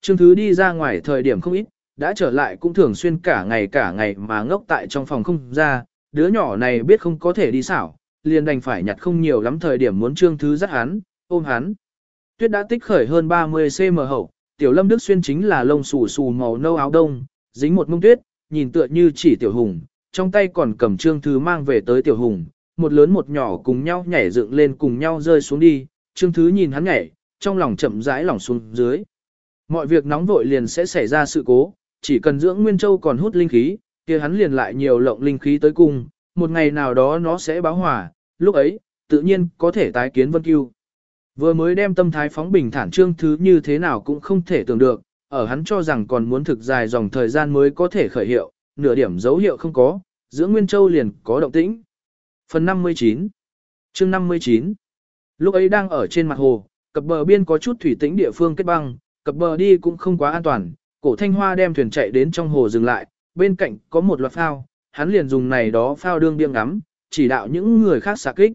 Trương Thứ đi ra ngoài thời điểm không ít, đã trở lại cũng thường xuyên cả ngày cả ngày mà ngốc tại trong phòng không ra, đứa nhỏ này biết không có thể đi xảo, liền đành phải nhặt không nhiều lắm thời điểm muốn Trương Thứ dắt hắn, ôm hắn. Tuyết đã tích khởi hơn 30cm hậu, Tiểu Lâm Đức Xuyên chính là lông xù xù màu nâu áo đông, dính một mông tuyết, nhìn tựa như chỉ Tiểu Hùng, trong tay còn cầm Trương Thứ mang về tới Tiểu Hùng, một lớn một nhỏ cùng nhau nhảy dựng lên cùng nhau rơi xuống đi, Trương Thứ nhìn hắn nhảy, trong lòng chậm rãi lỏng xuống dưới. Mọi việc nóng vội liền sẽ xảy ra sự cố, chỉ cần dưỡng Nguyên Châu còn hút linh khí, kia hắn liền lại nhiều lộng linh khí tới cùng, một ngày nào đó nó sẽ báo hỏa, lúc ấy, tự nhiên có thể tái kiến Vân Cưu. Vừa mới đem tâm thái phóng bình thản trương thứ như thế nào cũng không thể tưởng được, ở hắn cho rằng còn muốn thực dài dòng thời gian mới có thể khởi hiệu, nửa điểm dấu hiệu không có, dưỡng Nguyên Châu liền có động tĩnh. Phần 59 chương 59 Lúc ấy đang ở trên mặt hồ, cập bờ biên có chút thủy tĩnh địa phương kết băng, cập bờ đi cũng không quá an toàn, cổ thanh hoa đem thuyền chạy đến trong hồ dừng lại, bên cạnh có một loạt phao, hắn liền dùng này đó phao đương biêng ngắm, chỉ đạo những người khác xạ kích.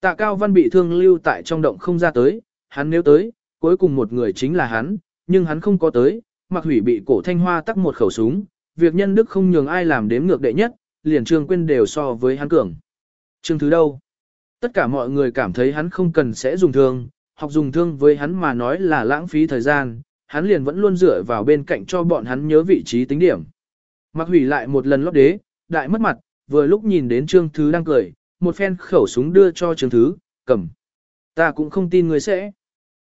Tạ Cao Văn bị thương lưu tại trong động không ra tới, hắn nếu tới, cuối cùng một người chính là hắn, nhưng hắn không có tới, mặc hủy bị cổ thanh hoa tắc một khẩu súng, việc nhân đức không nhường ai làm đếm ngược đệ nhất, liền trương quên đều so với hắn cường. Trương thứ đâu? Tất cả mọi người cảm thấy hắn không cần sẽ dùng thương, học dùng thương với hắn mà nói là lãng phí thời gian, hắn liền vẫn luôn dựa vào bên cạnh cho bọn hắn nhớ vị trí tính điểm. Mặc hủy lại một lần lót đế, đại mất mặt, vừa lúc nhìn đến Trương Thứ đang cười, một phen khẩu súng đưa cho Trương Thứ, cầm. Ta cũng không tin người sẽ.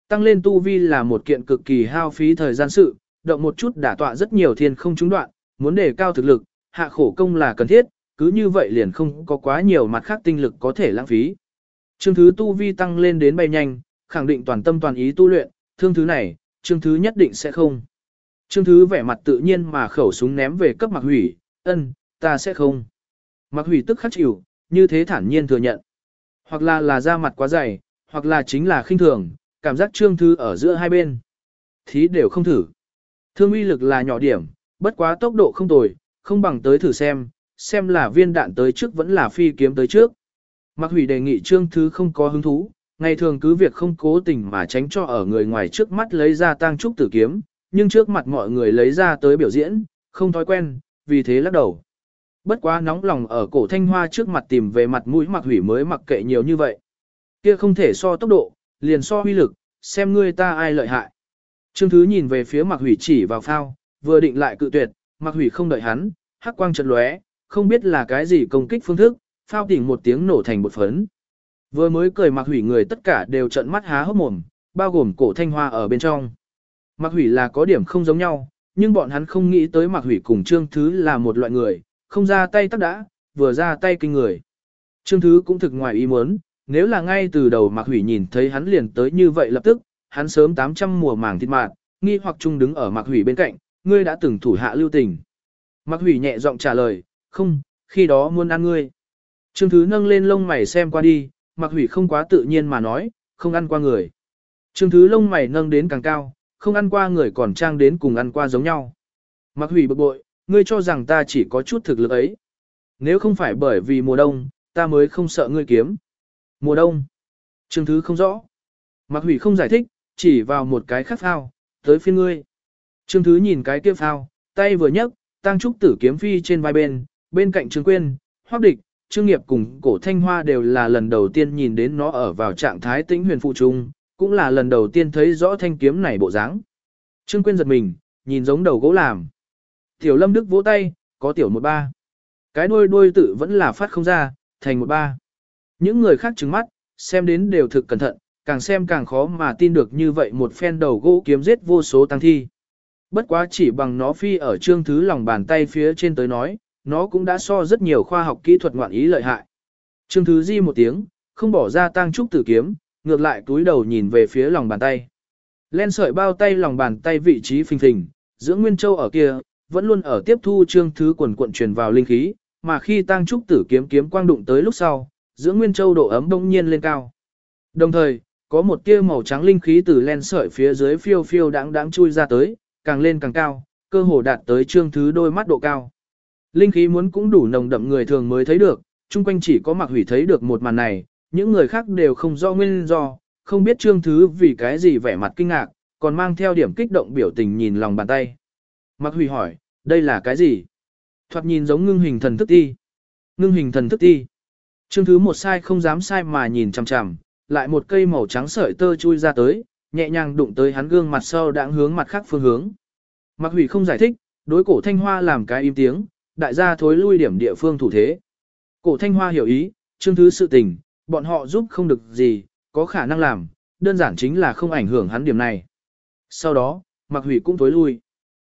Tăng lên tu vi là một kiện cực kỳ hao phí thời gian sự, động một chút đả tọa rất nhiều thiên không trúng đoạn, muốn đề cao thực lực, hạ khổ công là cần thiết, cứ như vậy liền không có quá nhiều mặt khác tinh lực có thể lãng phí. Trương Thứ tu vi tăng lên đến bay nhanh, khẳng định toàn tâm toàn ý tu luyện, thương thứ này, Trương Thứ nhất định sẽ không. Trương Thứ vẻ mặt tự nhiên mà khẩu súng ném về cấp Mạc Hủy, ân, ta sẽ không. Mạc Hủy tức khắc chịu, như thế thản nhiên thừa nhận. Hoặc là là da mặt quá dày, hoặc là chính là khinh thường, cảm giác Trương Thứ ở giữa hai bên. Thí đều không thử. Thương uy lực là nhỏ điểm, bất quá tốc độ không tồi, không bằng tới thử xem, xem là viên đạn tới trước vẫn là phi kiếm tới trước. Mạc Hủy đề nghị Trương Thứ không có hứng thú, ngày thường cứ việc không cố tình mà tránh cho ở người ngoài trước mắt lấy ra tang trúc tử kiếm, nhưng trước mặt mọi người lấy ra tới biểu diễn, không thói quen, vì thế lắc đầu. Bất quá nóng lòng ở cổ thanh hoa trước mặt tìm về mặt mũi mặc hủy mới mặc kệ nhiều như vậy. Kia không thể so tốc độ, liền so huy lực, xem ngươi ta ai lợi hại. Trương Thứ nhìn về phía mặc hủy chỉ vào phao, vừa định lại cự tuyệt, mặc hủy không đợi hắn, hắc quang chật lóe, không biết là cái gì công kích phương thức, phao tỉnh một tiếng nổ thành bột phấn. Vừa mới cười mặc hủy người tất cả đều trợn mắt há hốc mồm, bao gồm cổ thanh hoa ở bên trong. Mặc hủy là có điểm không giống nhau, nhưng bọn hắn không nghĩ tới mặc hủy cùng trương thứ là một loại người, không ra tay tắc đã, vừa ra tay kinh người. Trương thứ cũng thực ngoài ý muốn, nếu là ngay từ đầu mặc hủy nhìn thấy hắn liền tới như vậy lập tức, hắn sớm 800 mùa màng thịt mạt, nghi hoặc chung đứng ở mặc hủy bên cạnh, ngươi đã từng thủ hạ lưu tình. Mặc hủy nhẹ giọng trả lời, không, khi đó muốn ăn ngươi. Trương thứ nâng lên lông mày xem qua đi, mặc hủy không quá tự nhiên mà nói, không ăn qua người. Trương thứ lông mày nâng đến càng cao, không ăn qua người còn trang đến cùng ăn qua giống nhau. Mặc hủy bực bội, ngươi cho rằng ta chỉ có chút thực lực ấy. Nếu không phải bởi vì mùa đông, ta mới không sợ ngươi kiếm. Mùa đông. Trương thứ không rõ. Mặc hủy không giải thích, chỉ vào một cái khắc phao, tới phiên ngươi. Trương thứ nhìn cái kia phao, tay vừa nhấc, tăng trúc tử kiếm phi trên vai bên, bên cạnh Trương Quyên, Hoắc Địch, Trương Nghiệp cùng cổ thanh hoa đều là lần đầu tiên nhìn đến nó ở vào trạng thái tĩnh huyền phụ trung, cũng là lần đầu tiên thấy rõ thanh kiếm này bộ dáng. Trương Quyên giật mình, nhìn giống đầu gỗ làm. Tiểu Lâm Đức vỗ tay, có tiểu một ba. Cái đuôi đuôi tự vẫn là phát không ra, thành một ba. Những người khác trừng mắt, xem đến đều thực cẩn thận, càng xem càng khó mà tin được như vậy một phen đầu gỗ kiếm giết vô số tăng thi. Bất quá chỉ bằng nó phi ở trương thứ lòng bàn tay phía trên tới nói, nó cũng đã so rất nhiều khoa học kỹ thuật ngoạn ý lợi hại. Trương Thứ Di một tiếng, không bỏ ra tang trúc tử kiếm, ngược lại túi đầu nhìn về phía lòng bàn tay. Len sợi bao tay lòng bàn tay vị trí phình phình, giữa Nguyên Châu ở kia, vẫn luôn ở tiếp thu Trương Thứ quần cuộn truyền vào linh khí, mà khi tang trúc tử kiếm kiếm quang đụng tới lúc sau, giữa Nguyên Châu độ ấm đông nhiên lên cao. Đồng thời, có một tia màu trắng linh khí từ len sợi phía dưới phiêu phiêu đáng đáng chui ra tới, càng lên càng cao, cơ hồ đạt tới Trương Thứ đôi mắt độ cao. Linh khí muốn cũng đủ nồng đậm người thường mới thấy được, chung quanh chỉ có Mặc Hủy thấy được một màn này, những người khác đều không do nguyên do, không biết Trương Thứ vì cái gì vẻ mặt kinh ngạc, còn mang theo điểm kích động biểu tình nhìn lòng bàn tay. Mặc Hủy hỏi, đây là cái gì? Thoạt nhìn giống ngưng hình thần thức ti. Ngưng hình thần thức ti. Trương thứ một sai không dám sai mà nhìn chằm chằm, lại một cây màu trắng sợi tơ chui ra tới, nhẹ nhàng đụng tới hắn gương mặt sau đang hướng mặt khác phương hướng. Mạc Hủy không giải thích, đối cổ thanh hoa làm cái im tiếng, đại gia thối lui điểm địa phương thủ thế. Cổ thanh hoa hiểu ý, trương thứ sự tình, bọn họ giúp không được gì, có khả năng làm, đơn giản chính là không ảnh hưởng hắn điểm này. Sau đó, Mạc Hủy cũng thối lui.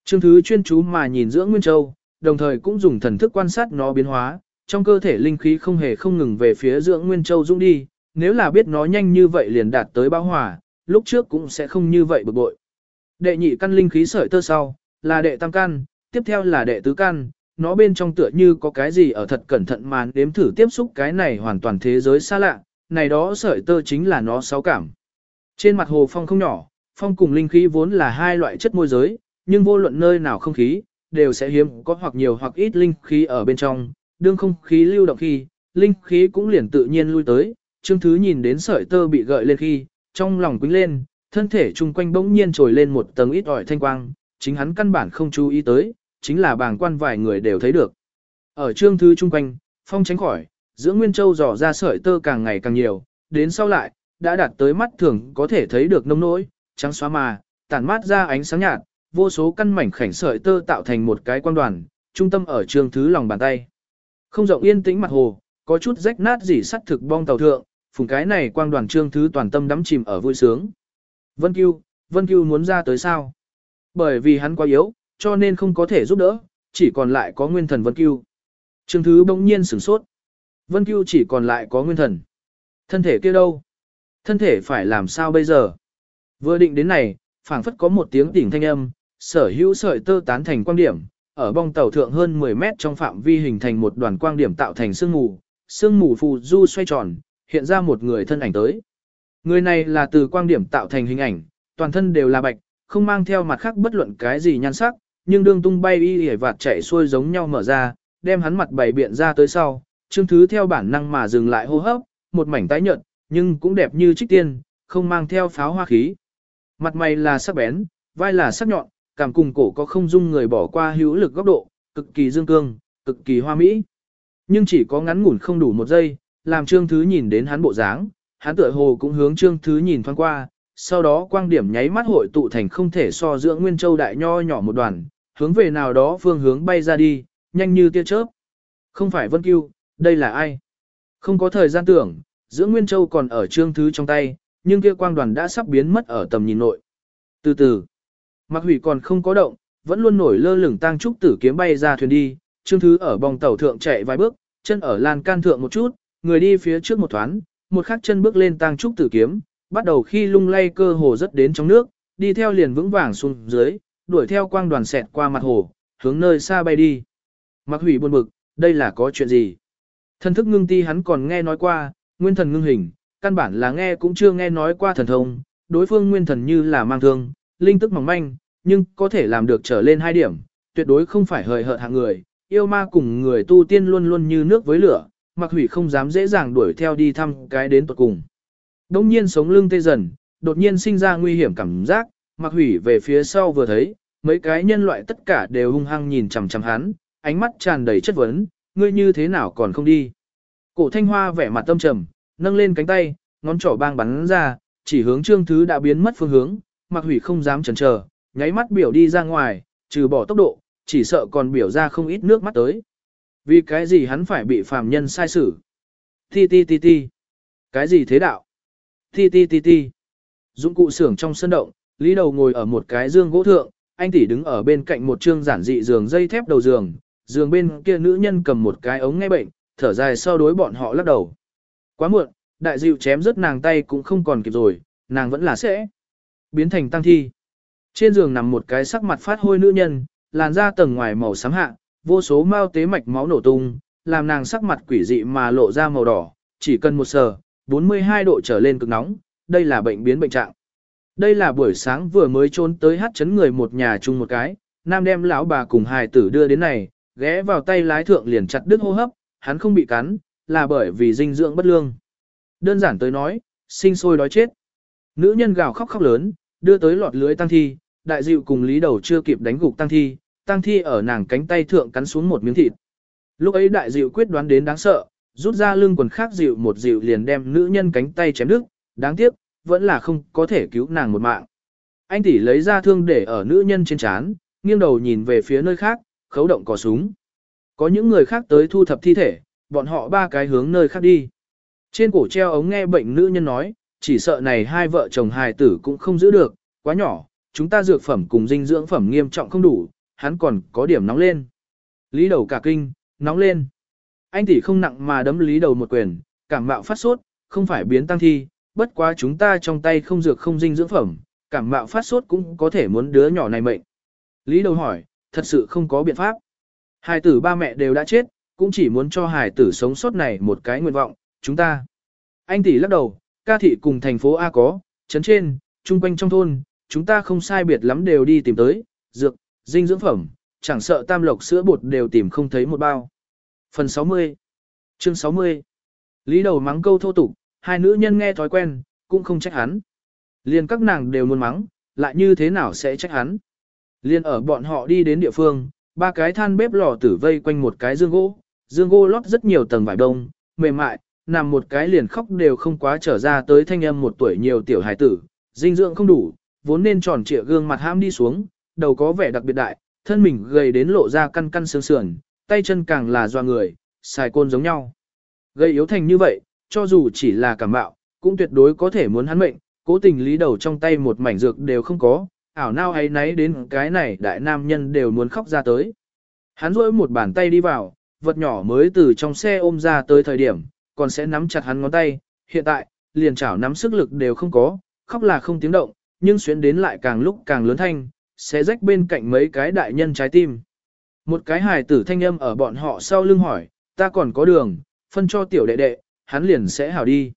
Trương thứ chuyên chú mà nhìn giữa Nguyên Châu, đồng thời cũng dùng thần thức quan sát nó biến hóa, trong cơ thể linh khí không hề không ngừng về phía dưỡng Nguyên Châu dũng đi, nếu là biết nó nhanh như vậy liền đạt tới bão hỏa, lúc trước cũng sẽ không như vậy bực bội. Đệ nhị căn linh khí sợi tơ sau, là đệ tam căn, tiếp theo là đệ tứ căn, nó bên trong tựa như có cái gì ở thật cẩn thận mà đếm thử tiếp xúc cái này hoàn toàn thế giới xa lạ, này đó sợi tơ chính là nó sáu cảm. Trên mặt hồ phong không nhỏ, phong cùng linh khí vốn là hai loại chất môi giới, nhưng vô luận nơi nào không khí, đều sẽ hiếm có hoặc nhiều hoặc ít linh khí ở bên trong, đương không khí lưu động khi, linh khí cũng liền tự nhiên lui tới, Trương Thứ nhìn đến sợi tơ bị gợi lên khi, trong lòng quýnh lên, thân thể chung quanh bỗng nhiên trồi lên một tầng ít ỏi thanh quang, chính hắn căn bản không chú ý tới, chính là bàng quan vài người đều thấy được. Ở Trương Thứ chung quanh, phong tránh khỏi, giữa Nguyên Châu dò ra sợi tơ càng ngày càng nhiều, đến sau lại, đã đạt tới mắt thường có thể thấy được nông nỗi, trắng xóa mà, tản mát ra ánh sáng nhạt, vô số căn mảnh khảnh sợi tơ tạo thành một cái quang đoàn, trung tâm ở Trương Thứ lòng bàn tay. Không rộng yên tĩnh mặt hồ, có chút rách nát dỉ sắt thực bong tàu thượng, phùng cái này quang đoàn trương thứ toàn tâm đắm chìm ở vui sướng. Vân Cưu, Vân Cưu muốn ra tới sao? Bởi vì hắn quá yếu, cho nên không có thể giúp đỡ, chỉ còn lại có nguyên thần Vân Cưu. Trương thứ bỗng nhiên sửng sốt. Vân Cưu chỉ còn lại có nguyên thần. Thân thể kia đâu? Thân thể phải làm sao bây giờ? Vừa định đến này, phảng phất có một tiếng tỉnh thanh âm, sở hữu sợi tơ tán thành quang điểm, ở bong tàu thượng hơn 10 mét trong phạm vi hình thành một đoàn quang điểm tạo thành sương mù, sương mù phù du xoay tròn, hiện ra một người thân ảnh tới. Người này là từ quang điểm tạo thành hình ảnh, toàn thân đều là bạch, không mang theo mặt khác bất luận cái gì nhan sắc, nhưng đương tung bay y hề vạt chạy xuôi giống nhau mở ra, đem hắn mặt bày biện ra tới sau, Trương Thứ theo bản năng mà dừng lại hô hấp, một mảnh tái nhợt, nhưng cũng đẹp như trích tiên, không mang theo pháo hoa khí. Mặt mày là sắc bén, vai là sắc nhọn, cảm cùng cổ có không dung người bỏ qua hữu lực góc độ, cực kỳ dương cương, cực kỳ hoa mỹ. Nhưng chỉ có ngắn ngủn không đủ một giây, làm Trương Thứ nhìn đến hắn bộ dáng, hắn tựa hồ cũng hướng Trương Thứ nhìn thoáng qua, sau đó quang điểm nháy mắt hội tụ thành không thể so giữa Nguyên Châu đại nho nhỏ một đoàn, hướng về nào đó phương hướng bay ra đi, nhanh như tia chớp. Không phải Vân Cưu, đây là ai? Không có thời gian tưởng, giữa Nguyên Châu còn ở Trương Thứ trong tay, nhưng kia quang đoàn đã sắp biến mất ở tầm nhìn nội. Từ từ, Mạc Hủy còn không có động, vẫn luôn nổi lơ lửng tang trúc tử kiếm bay ra thuyền đi, Trương Thứ ở bong tàu thượng chạy vài bước, chân ở lan can thượng một chút, người đi phía trước một thoáng, một khắc chân bước lên tang trúc tử kiếm, bắt đầu khi lung lay cơ hồ rất đến trong nước, đi theo liền vững vàng xuống dưới, đuổi theo quang đoàn xẹt qua mặt hồ, hướng nơi xa bay đi. Mặc Hủy buồn bực, đây là có chuyện gì? Thần thức ngưng ti hắn còn nghe nói qua, nguyên thần ngưng hình, căn bản là nghe cũng chưa nghe nói qua thần thông, đối phương nguyên thần như là mang thương, linh tức mỏng manh, nhưng có thể làm được trở lên hai điểm, tuyệt đối không phải hời hợt hạng người, yêu ma cùng người tu tiên luôn luôn như nước với lửa, mặc hủy không dám dễ dàng đuổi theo đi thăm cái đến tuột cùng. Đông nhiên sống lưng tê dần, đột nhiên sinh ra nguy hiểm cảm giác, mặc hủy về phía sau vừa thấy, mấy cái nhân loại tất cả đều hung hăng nhìn chằm chằm hắn, ánh mắt tràn đầy chất vấn, ngươi như thế nào còn không đi. Cổ thanh hoa vẻ mặt tâm trầm, nâng lên cánh tay, ngón trỏ bang bắn ra, chỉ hướng trương thứ đã biến mất phương hướng, mặc hủy không dám chần chờ, nháy mắt biểu đi ra ngoài, trừ bỏ tốc độ, chỉ sợ còn biểu ra không ít nước mắt tới. Vì cái gì hắn phải bị phàm nhân sai xử? Ti ti ti ti. Cái gì thế đạo? Ti ti ti ti. Dụng cụ xưởng trong sân động, Lý Đầu ngồi ở một cái giường gỗ thượng, anh tỷ đứng ở bên cạnh một trương giản dị giường dây thép đầu giường, giường bên kia nữ nhân cầm một cái ống nghe bệnh, thở dài sau đối bọn họ lắc đầu. Quá muộn, đại dịu chém rớt nàng tay cũng không còn kịp rồi, nàng vẫn là sẽ biến thành tăng thi. Trên giường nằm một cái sắc mặt phát hôi nữ nhân, làn da tầng ngoài màu xám hạ, vô số mao tế mạch máu nổ tung, làm nàng sắc mặt quỷ dị mà lộ ra màu đỏ, chỉ cần một sờ, 42 độ trở lên cực nóng, đây là bệnh biến bệnh trạng. Đây là buổi sáng vừa mới trốn tới hát chấn người một nhà chung một cái, nam đem lão bà cùng hài tử đưa đến này, ghé vào tay lái thượng liền chặt đứt hô hấp, hắn không bị cắn, là bởi vì dinh dưỡng bất lương. Đơn giản tới nói, sinh sôi đói chết. Nữ nhân gào khóc khóc lớn, đưa tới lọt lưới tăng thi, đại dịu cùng lý đầu chưa kịp đánh gục tăng thi, tăng thi ở nàng cánh tay thượng cắn xuống một miếng thịt. Lúc ấy đại dịu quyết đoán đến đáng sợ, rút ra lưng quần khác dịu một dịu liền đem nữ nhân cánh tay chém đứt, đáng tiếc, vẫn là không có thể cứu nàng một mạng. Anh tỷ lấy ra thương để ở nữ nhân trên chán, nghiêng đầu nhìn về phía nơi khác, khấu động cò súng. Có những người khác tới thu thập thi thể, bọn họ ba cái hướng nơi khác đi. Trên cổ treo ống nghe bệnh nữ nhân nói, chỉ sợ này hai vợ chồng hài tử cũng không giữ được, quá nhỏ, chúng ta dược phẩm cùng dinh dưỡng phẩm nghiêm trọng không đủ, hắn còn có điểm nóng lên. Lý đầu cả kinh, nóng lên. Anh tỷ không nặng mà đấm lý đầu một quyền, cảm mạo phát sốt, không phải biến tăng thi, bất quá chúng ta trong tay không dược không dinh dưỡng phẩm, cảm mạo phát sốt cũng có thể muốn đứa nhỏ này mệnh. Lý đầu hỏi, thật sự không có biện pháp. hải tử ba mẹ đều đã chết, cũng chỉ muốn cho hải tử sống sót này một cái nguyện vọng, chúng ta. Anh tỷ lắc đầu, ca thị cùng thành phố A có, chấn trên, trung quanh trong thôn, chúng ta không sai biệt lắm đều đi tìm tới, dược, dinh dưỡng phẩm, chẳng sợ tam lộc sữa bột đều tìm không thấy một bao. Phần 60 Chương 60 Lý đầu mắng câu thô tục, hai nữ nhân nghe thói quen, cũng không trách hắn. liền các nàng đều muốn mắng, lại như thế nào sẽ trách hắn. liền ở bọn họ đi đến địa phương, ba cái than bếp lò tử vây quanh một cái dương gỗ, dương gỗ lót rất nhiều tầng vải đông, mềm mại, nằm một cái liền khóc đều không quá trở ra tới thanh âm một tuổi nhiều tiểu hài tử, dinh dưỡng không đủ, vốn nên tròn trịa gương mặt ham đi xuống, đầu có vẻ đặc biệt đại, thân mình gầy đến lộ ra căn căn xương sườn, tay chân càng là doa người, xài côn giống nhau. Gây yếu thành như vậy, cho dù chỉ là cảm bạo, cũng tuyệt đối có thể muốn hắn mệnh, cố tình lý đầu trong tay một mảnh dược đều không có, ảo nao ấy nấy đến cái này đại nam nhân đều muốn khóc ra tới. Hắn rỗi một bàn tay đi vào, vật nhỏ mới từ trong xe ôm ra tới thời điểm, còn sẽ nắm chặt hắn ngón tay, hiện tại, liền chảo nắm sức lực đều không có, khóc là không tiếng động, nhưng xuyến đến lại càng lúc càng lớn thanh, sẽ rách bên cạnh mấy cái đại nhân trái tim. Một cái hài tử thanh âm ở bọn họ sau lưng hỏi, ta còn có đường, phân cho tiểu đệ đệ, hắn liền sẽ hảo đi.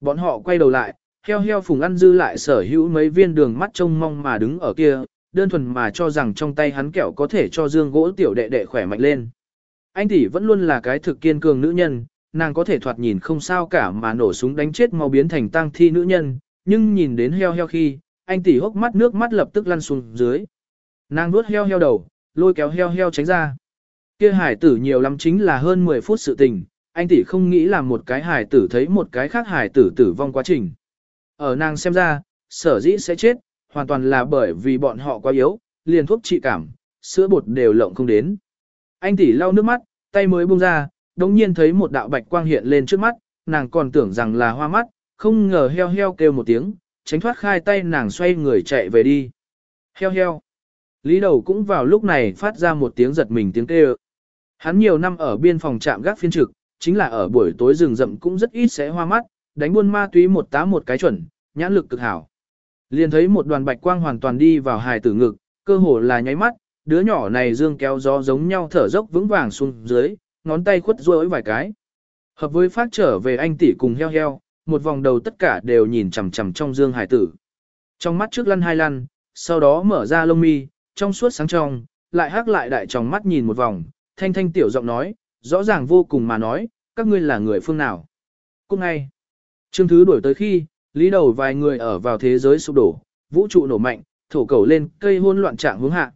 Bọn họ quay đầu lại, heo heo phùng ăn dư lại sở hữu mấy viên đường mắt trông mong mà đứng ở kia, đơn thuần mà cho rằng trong tay hắn kẹo có thể cho dương gỗ tiểu đệ đệ khỏe mạnh lên. Anh tỷ vẫn luôn là cái thực kiên cường nữ nhân, nàng có thể thoạt nhìn không sao cả mà nổ súng đánh chết mau biến thành tang thi nữ nhân, nhưng nhìn đến heo heo khi, anh tỷ hốc mắt nước mắt lập tức lăn xuống dưới. Nàng nuốt heo heo đầu, lôi kéo heo heo tránh ra. Kia hải tử nhiều lắm chính là hơn 10 phút sự tình, anh tỷ không nghĩ là một cái hài tử thấy một cái khác hài tử tử vong quá trình. Ở nàng xem ra, sở dĩ sẽ chết, hoàn toàn là bởi vì bọn họ quá yếu, liền thuốc trị cảm, sữa bột đều lộng không đến. Anh tỷ lau nước mắt, tay mới buông ra, đống nhiên thấy một đạo bạch quang hiện lên trước mắt, nàng còn tưởng rằng là hoa mắt, không ngờ heo heo kêu một tiếng, tránh thoát khai tay nàng xoay người chạy về đi. Heo heo. Lý đầu cũng vào lúc này phát ra một tiếng giật mình tiếng kêu. Hắn nhiều năm ở biên phòng trạm gác phiên trực, chính là ở buổi tối rừng rậm cũng rất ít sẽ hoa mắt, đánh buôn ma túy một tá một cái chuẩn, nhãn lực cực hảo. Liền thấy một đoàn bạch quang hoàn toàn đi vào hài tử ngực, cơ hồ là nháy mắt, đứa nhỏ này dương kéo gió giống nhau thở dốc vững vàng xuống dưới, ngón tay khuất rối vài cái. Hợp với phát trở về anh tỷ cùng heo heo, một vòng đầu tất cả đều nhìn chằm chằm trong dương hải tử. Trong mắt trước lăn hai lăn, sau đó mở ra lông mi, trong suốt sáng trong, lại hắc lại đại trong mắt nhìn một vòng, thanh thanh tiểu giọng nói, rõ ràng vô cùng mà nói, các ngươi là người phương nào. Cũng ngay, Trương Thứ đuổi tới khi, lý đầu vài người ở vào thế giới sụp đổ, vũ trụ nổ mạnh, thổ cầu lên, cây hôn loạn trạng hướng hạ.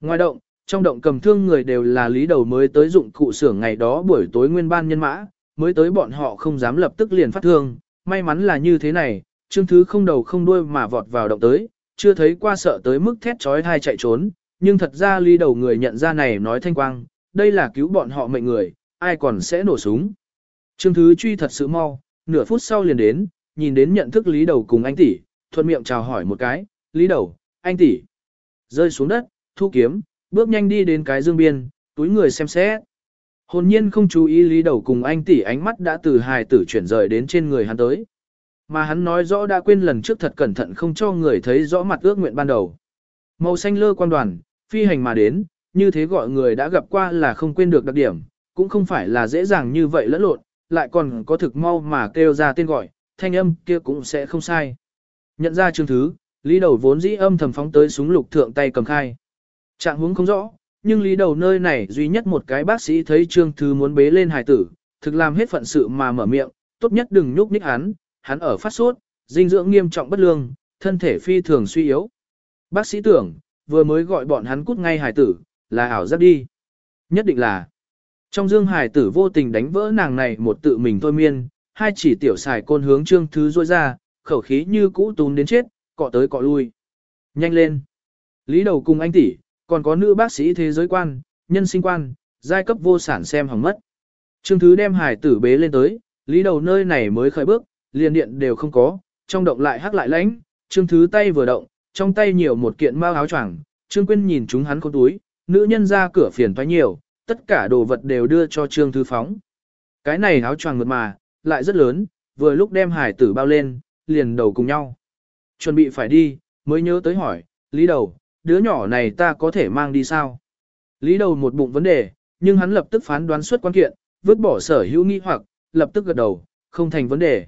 Ngoài động, trong động cầm thương người đều là lý đầu mới tới dụng cụ xưởng ngày đó buổi tối nguyên ban nhân mã, mới tới bọn họ không dám lập tức liền phát thương, may mắn là như thế này, Trương Thứ không đầu không đuôi mà vọt vào động tới, chưa thấy qua sợ tới mức thét trói thai chạy trốn, nhưng thật ra lý đầu người nhận ra này nói thanh quang, đây là cứu bọn họ mệnh người, ai còn sẽ nổ súng. Trương Thứ truy thật sự mau, nửa phút sau liền đến, nhìn đến nhận thức lý đầu cùng anh tỷ, thuận miệng chào hỏi một cái, lý đầu, anh tỷ. Rơi xuống đất, thu kiếm, bước nhanh đi đến cái dương biên, túi người xem xét. Hồn nhiên không chú ý lý đầu cùng anh tỷ ánh mắt đã từ hài tử chuyển rời đến trên người hắn tới. Mà hắn nói rõ đã quên lần trước thật cẩn thận không cho người thấy rõ mặt ước nguyện ban đầu. Màu xanh lơ quan đoàn, phi hành mà đến, như thế gọi người đã gặp qua là không quên được đặc điểm, cũng không phải là dễ dàng như vậy lẫn lộn, lại còn có thực mau mà kêu ra tên gọi, thanh âm kia cũng sẽ không sai. Nhận ra chương thứ, lý đầu vốn dĩ âm thầm phóng tới súng lục thượng tay cầm khai. Trạng huống không rõ, nhưng lý đầu nơi này duy nhất một cái bác sĩ thấy trương thứ muốn bế lên hài tử, thực làm hết phận sự mà mở miệng, tốt nhất đừng nhúc nhích hắn, hắn ở phát sốt, dinh dưỡng nghiêm trọng bất lương, thân thể phi thường suy yếu. Bác sĩ tưởng, vừa mới gọi bọn hắn cút ngay hài tử, là ảo giác đi. Nhất định là, trong dương hải tử vô tình đánh vỡ nàng này một tự mình thôi miên, hai chỉ tiểu xài côn hướng trương thứ rôi ra, khẩu khí như cũ tún đến chết, cọ tới cọ lui. Nhanh lên. Lý đầu cùng anh tỷ, còn có nữ bác sĩ thế giới quan, nhân sinh quan, giai cấp vô sản xem hỏng mất. Trương Thứ đem hải tử bế lên tới, lý đầu nơi này mới khởi bước, liền điện đều không có, trong động lại hắc lại lãnh, Trương Thứ tay vừa động, trong tay nhiều một kiện mao áo choàng, Trương Quyên nhìn chúng hắn con túi, nữ nhân ra cửa phiền toái nhiều, tất cả đồ vật đều đưa cho Trương thư phóng. Cái này áo choàng mượt mà, lại rất lớn, vừa lúc đem hải tử bao lên, liền đầu cùng nhau. Chuẩn bị phải đi, mới nhớ tới hỏi, lý đầu, đứa nhỏ này ta có thể mang đi sao? Lý đầu một bụng vấn đề, nhưng hắn lập tức phán đoán suất quan kiện, vứt bỏ sở hữu nghi hoặc, lập tức gật đầu, không thành vấn đề.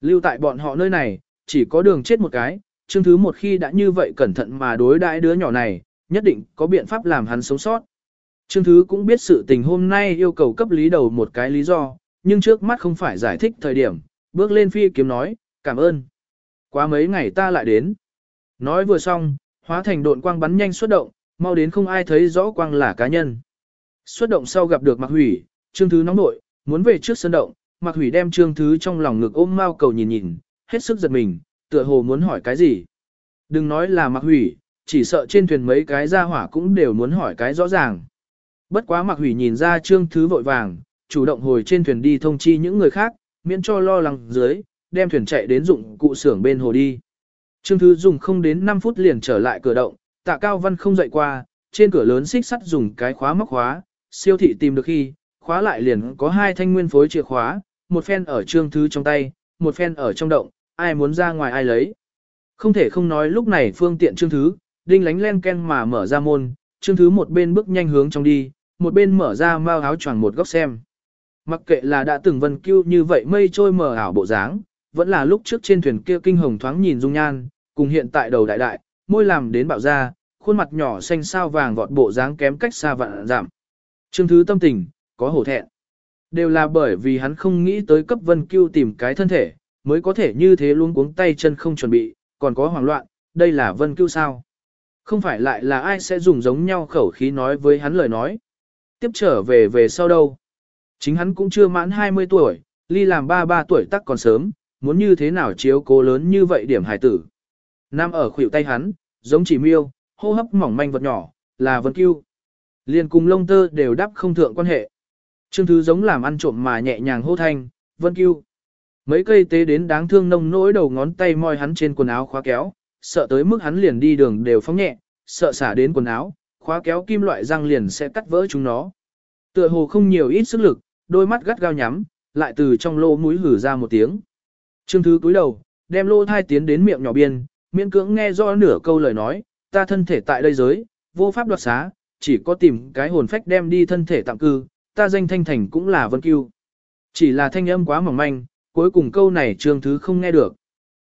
Lưu tại bọn họ nơi này, chỉ có đường chết một cái, chương thứ một khi đã như vậy cẩn thận mà đối đãi đứa nhỏ này, nhất định có biện pháp làm hắn sống sót. Trương Thứ cũng biết sự tình hôm nay yêu cầu cấp lý đầu một cái lý do, nhưng trước mắt không phải giải thích thời điểm, bước lên phi kiếm nói, cảm ơn. Quá mấy ngày ta lại đến. Nói vừa xong, hóa thành độn quang bắn nhanh xuất động, mau đến không ai thấy rõ quang là cá nhân. Xuất động sau gặp được Mạc Hủy, Trương Thứ nóng nội, muốn về trước sân động, Mạc Hủy đem Trương Thứ trong lòng ngực ôm mau cầu nhìn nhìn, hết sức giật mình, tựa hồ muốn hỏi cái gì. Đừng nói là Mạc Hủy, chỉ sợ trên thuyền mấy cái ra hỏa cũng đều muốn hỏi cái rõ ràng. Bất quá mặc Hủy nhìn ra Trương Thứ vội vàng, chủ động hồi trên thuyền đi thông chi những người khác, miễn cho lo lắng dưới, đem thuyền chạy đến dụng cụ xưởng bên hồ đi. Trương Thứ dùng không đến 5 phút liền trở lại cửa động, tạ cao văn không dậy qua, trên cửa lớn xích sắt dùng cái khóa móc khóa, siêu thị tìm được khi, khóa lại liền có hai thanh nguyên phối chìa khóa, một phen ở Trương Thứ trong tay, một phen ở trong động, ai muốn ra ngoài ai lấy. Không thể không nói lúc này phương tiện Trương Thứ, đinh lánh len ken mà mở ra môn, Trương Thứ một bên bước nhanh hướng trong đi, một bên mở ra mao áo choàng một góc xem. Mặc kệ là đã từng vân Cưu như vậy mây trôi mờ ảo bộ dáng, vẫn là lúc trước trên thuyền kia kinh hồng thoáng nhìn dung nhan, cùng hiện tại đầu đại đại, môi làm đến bạo ra, khuôn mặt nhỏ xanh sao vàng vọt bộ dáng kém cách xa vạn giảm. Trương thứ tâm tình, có hổ thẹn. Đều là bởi vì hắn không nghĩ tới cấp vân Cưu tìm cái thân thể, mới có thể như thế luôn cuống tay chân không chuẩn bị, còn có hoảng loạn, đây là vân Cưu sao. Không phải lại là ai sẽ dùng giống nhau khẩu khí nói với hắn lời nói. Tiếp trở về về sau đâu. Chính hắn cũng chưa mãn 20 tuổi, ly làm 33 tuổi tắc còn sớm, muốn như thế nào chiếu cố lớn như vậy điểm hài tử. Nam ở khuỷu tay hắn, giống chỉ miêu, hô hấp mỏng manh vật nhỏ, là vân cưu. liền cùng lông tơ đều đắp không thượng quan hệ. Trương thứ giống làm ăn trộm mà nhẹ nhàng hô thanh, vân cưu. Mấy cây tế đến đáng thương nông nỗi đầu ngón tay moi hắn trên quần áo khóa kéo, sợ tới mức hắn liền đi đường đều phóng nhẹ, sợ xả đến quần áo, khóa kéo kim loại răng liền sẽ cắt vỡ chúng nó. Tựa hồ không nhiều ít sức lực, đôi mắt gắt gao nhắm, lại từ trong lỗ mũi hử ra một tiếng. Trương Thứ cúi đầu, đem lô thai tiến đến miệng nhỏ biên, miễn cưỡng nghe rõ nửa câu lời nói, ta thân thể tại đây giới, vô pháp đoạt xá, chỉ có tìm cái hồn phách đem đi thân thể tạm cư, ta danh thanh thành cũng là vân cưu. Chỉ là thanh âm quá mỏng manh, cuối cùng câu này Trương Thứ không nghe được.